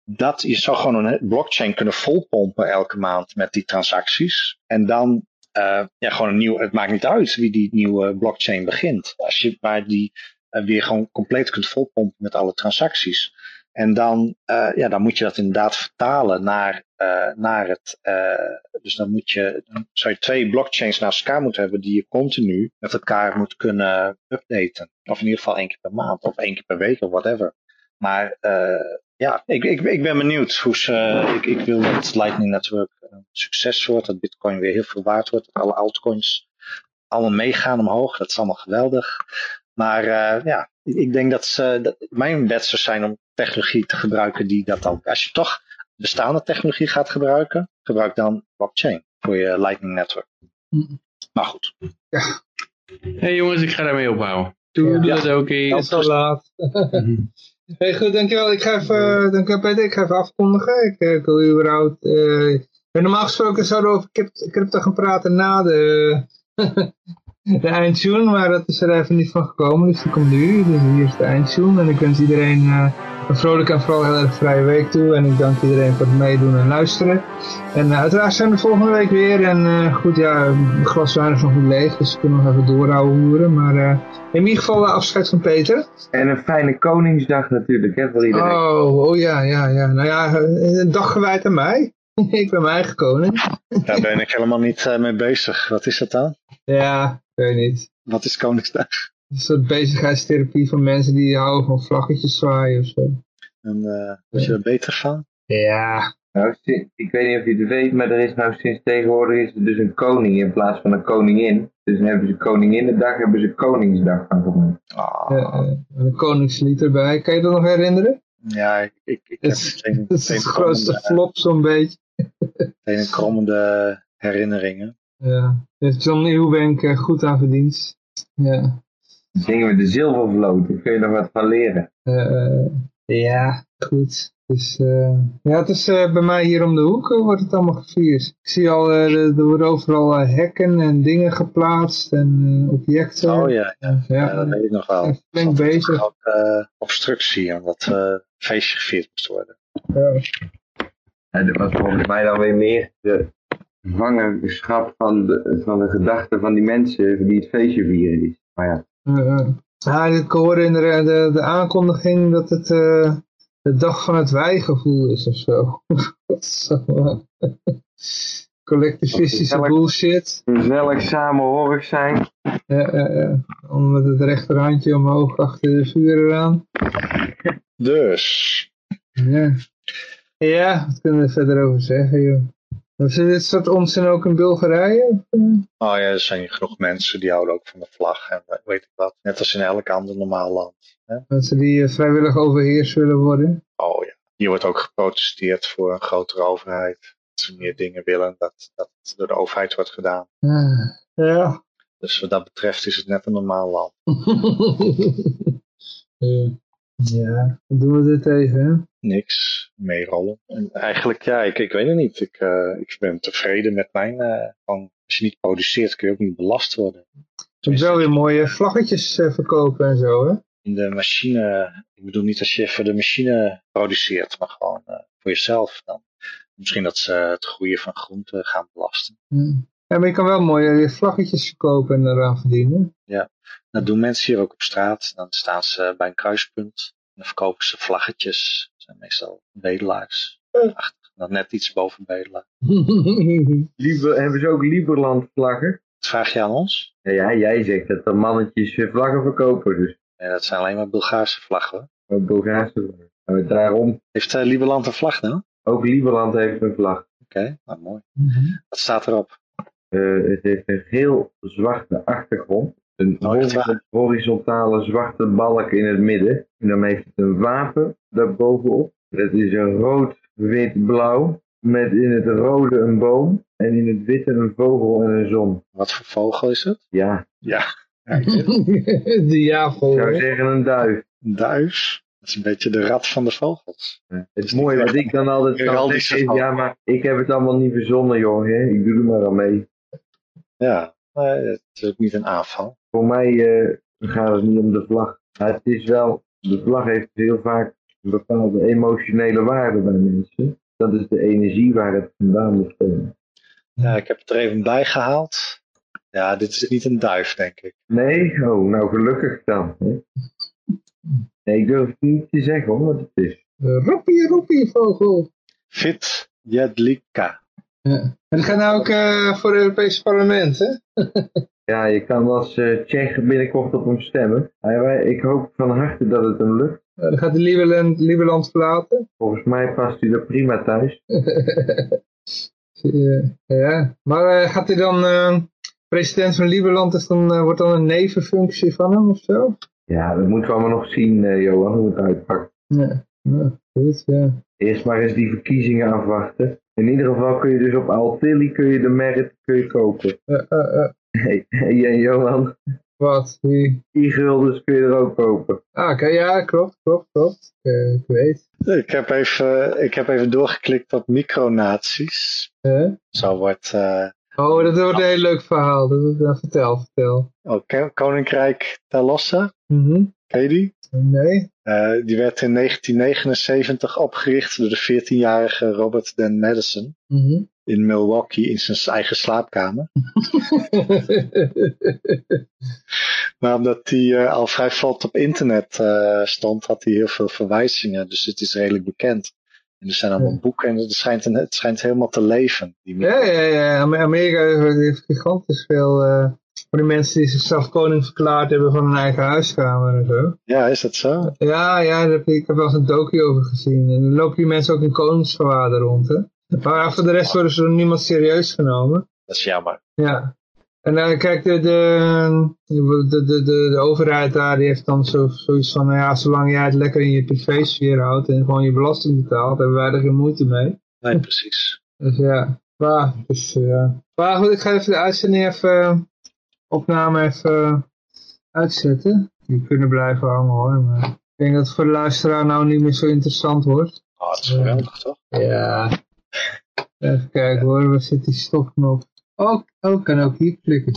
dat, je zou gewoon een blockchain kunnen volpompen elke maand met die transacties. En dan eh, ja, gewoon een nieuw, het maakt niet uit wie die nieuwe blockchain begint. Als je maar die eh, weer gewoon compleet kunt volpompen met alle transacties. En dan, eh, ja, dan moet je dat inderdaad vertalen naar, eh, naar het. eh, dus dan moet je, dan zou je twee blockchains naast elkaar moeten hebben die je continu met elkaar moet kunnen updaten. Of in ieder geval één keer per maand of één keer per week of whatever. Maar ja, ik, ik, ik ben benieuwd hoe ze. ik, ik wil dat Lightning Network een succes wordt, dat Bitcoin weer heel veel waard wordt, dat alle altcoins allemaal meegaan omhoog. Dat is allemaal geweldig. Maar ja, ik, denk dat, ze, dat mijn wet zou zijn om technologie te gebruiken die dat ook. Als je toch bestaande technologie gaat gebruiken, gebruik dan blockchain voor je Lightning Network. Maar goed. Hé hey jongens, ik ga daarmee ophouden. Ja. Doe dat ook Het eens. is al laat. <laughs> hey, goed, dankjewel. Ik ga even, dankjewel Peter, ik ga even afkondigen. Ik, eh, ik wil überhaupt... eh, en normaal gesproken zouden we over crypt- crypto gaan praten na de, <laughs> <laughs> de eindtune, maar dat is er even niet van gekomen, dus die komt nu. Dus hier is de eindtune en ik wens iedereen eh, een vrolijke en vooral heel erg vrije week toe. En ik dank iedereen voor het meedoen en luisteren. En eh, uiteraard zijn we volgende week weer. En eh, goed, ja, het glas wijn is nog niet leeg, dus we kunnen nog even doorhouden hoeren. Maar eh, in ieder geval eh, afscheid van Peter. En een fijne Koningsdag natuurlijk, hè, voor iedereen. Oh, oh ja, ja, ja. Nou ja, een dag gewijd aan mij. <laughs> ik ben mijn eigen koning. Daar ben ik helemaal niet mee bezig. Wat is dat dan? Ja, weet niet. Wat is Koningsdag? Een soort bezigheidstherapie van mensen die houden van vlaggetjes zwaaien of zo. En eh word je er beter van? Ja, Nou, ik weet niet of je het weet, maar er is nou sinds tegenwoordig is er dus een koning in plaats van een koningin. Dus dan hebben ze Koninginnedag, hebben ze Koningsdag van gemaakt. Ah, eh, eh, een koningslied erbij. Kan je dat nog herinneren? ja, ik, ik, ik Het heb is, geen, het is grootste flop zo'n beetje. <laughs> geen krommende herinneringen. Ja, heeft John Nieuwbank eh, goed aan verdiend. Ja. Zingen we de zilvervloot, daar kun je nog wat van leren. Eh, ja, goed. Dus eh, ja, het is eh, bij mij hier om de hoek eh, wordt het allemaal gevierd. Ik zie al, eh, er er worden overal eh, hekken en dingen geplaatst en eh, objecten. Oh ja, ja, ja, dat weet ik nog wel. ja, flink bezig. Eh, obstructie, omdat eh feestje gevierd moest worden. Ja. En dat was volgens mij dan weer meer de vangenschap van de, van de gedachten van die mensen die het feestje vieren is. Maar ja, Eh, eh. ja, ik hoorde in de, de, de aankondiging dat het eh, de dag van het wijgevoel is of zo. <laughs> Collectivistische bullshit. gezellig samenhorig zijn. Ja, eh, eh. Om met het rechterhandje omhoog achter de vuur aan. Dus, Ja. ja, wat kunnen we er verder over zeggen, joh? Was dit soort onzin ook in Bulgarije? Oh ja, er zijn genoeg mensen die houden ook van de vlag en weet ik wat. Net als in elk ander normaal land. Mensen die eh, vrijwillig overheerst willen worden? Oh ja, hier wordt ook geprotesteerd voor een grotere overheid. Dat ze meer dingen willen, dat, dat het door de overheid wordt gedaan. Ah, ja. Dus wat dat betreft is het net een normaal land. <laughs> ja. Ja, dan doen we dit even, hè? Niks, meerollen. En eigenlijk, ja, ik, ik weet het niet. Ik, eh, ik ben tevreden met mijn, eh, van, als je niet produceert kun je ook niet belast worden. Je moet wel weer mooie vlaggetjes eh, verkopen en zo, hè? In de machine, ik bedoel niet als je voor de machine produceert, maar gewoon voor jezelf dan. Misschien dat ze het groeien van groenten gaan belasten. Ja, maar je kan wel mooie vlaggetjes verkopen en eraan verdienen. Dat doen mensen hier ook op straat. Dan staan ze bij een kruispunt. En dan verkopen ze vlaggetjes. Dat zijn meestal bedelaars. Achtig, dan net iets boven bedelaar. <laughs> Hebben ze ook Liberland vlaggen? Dat vraag je aan ons? Ja, ja, jij zegt dat er mannetjes eh, vlaggen verkopen, dus Nee, dat zijn alleen maar Bulgaarse vlaggen. hoor. ook Bulgaarse vlaggen. Maar daarom, Heeft uh, Lieberland een vlag nou? Oké, ook Liberland heeft een vlag. nou mooi. Wat staat erop? Eh, het heeft een geel-zwarte achtergrond. Een hor- horizontale zwarte balk in het midden. En dan heeft het een wapen daarbovenop. Dat is een rood, wit, blauw. Met in het rode een boom. En in het witte een vogel en een zon. Wat voor vogel is het? Ja, Ja, <laughs> ik de ik javol. zou zeggen een duif. een duif. Dat is een beetje de rat van de vogels. Het mooie wat ik dan altijd kan zeggen is, ja maar ik heb het allemaal niet verzonnen joh, hè? ik doe er maar aan mee. Ja, nee, het is ook niet een aanval. Voor mij eh, gaat het niet om de vlag. Maar het is wel, de vlag heeft heel vaak een bepaalde emotionele waarde bij mensen. Dat is de energie waar het vandaan moet komen. Ja, ik heb het er even bij gehaald. Ja, dit is niet een duif, denk ik. Nee? Oh, nou gelukkig dan. Hè? Nee, ik durf het niet te zeggen hoor, wat het is. De roepie, roepie vogel. Fit Jedlika. Ja. En dat gaat nou ook eh, voor het Europese parlement, hè? <laughs> Ja, je kan als eh Tsjech binnenkort op hem stemmen. Ik hoop van harte dat het hem lukt. Dan gaat de Lieberland, Lieberland verlaten. Volgens mij past hij er prima thuis. <laughs> Ja, maar eh, gaat hij dan president van Lieberland, is dan, wordt dan een nevenfunctie van hem of zo? Ja, dat moeten we allemaal nog zien, Johan, hoe het uitpakt. Ja, ja goed, ja. Eerst maar eens die verkiezingen afwachten. In ieder geval kun je dus op Altilli kun je de merit kun je kopen. Eh, eh, eh, Hey, hey, en Johan, wat, wie? e-guldens kun je er ook kopen. Ah, oké, ja, klopt, klopt, klopt. Eh, ik weet. Ik heb even, ik heb even doorgeklikt op micronaties. Eh? Zo wordt eh, Oh, dat wordt een heel leuk verhaal. Dat, dat- vertel, vertel. oh, Ko- Koninkrijk Talossa. Mhm. Ken je die? Nee? Eh, die werd in 1979 opgericht door de 14-jarige Robert Dan Madison. Mhm. In Milwaukee in zijn eigen slaapkamer. <laughs> Maar omdat hij eh, al vrij vlot op internet eh, stond, had hij heel veel verwijzingen. Dus het is redelijk bekend. En er zijn allemaal Ja. boeken en het schijnt, een, het schijnt helemaal te leven. Die ja, ja, ja. Amer- Amerika heeft gigantisch veel eh, van die mensen die zichzelf koning verklaard hebben van hun eigen huiskamer en zo. Ja, is dat zo? Ja, ja, ik, heb wel eens een docu over gezien. En dan lopen die mensen ook in koningsgewaden rond, hè. Maar voor de rest worden ze door niemand serieus genomen. Dat is jammer. Ja. En dan kijk, de, de, de, de, de, de overheid daar, die heeft dan zo, zoiets van, nou ja, zolang jij het lekker in je privésfeer houdt en gewoon je belasting betaalt, hebben wij er geen moeite mee. Nee, precies. Dus ja, maar, dus, ja. maar goed, ik ga even de uitzending even, opname even uitzetten. Die kunnen blijven hangen hoor, maar ik denk dat het voor de luisteraar nou niet meer zo interessant wordt. Oh, het is geweldig, toch? Ja. Even kijken hoor, waar zit die stopknop? Oh, oh, kan ook hier klikken.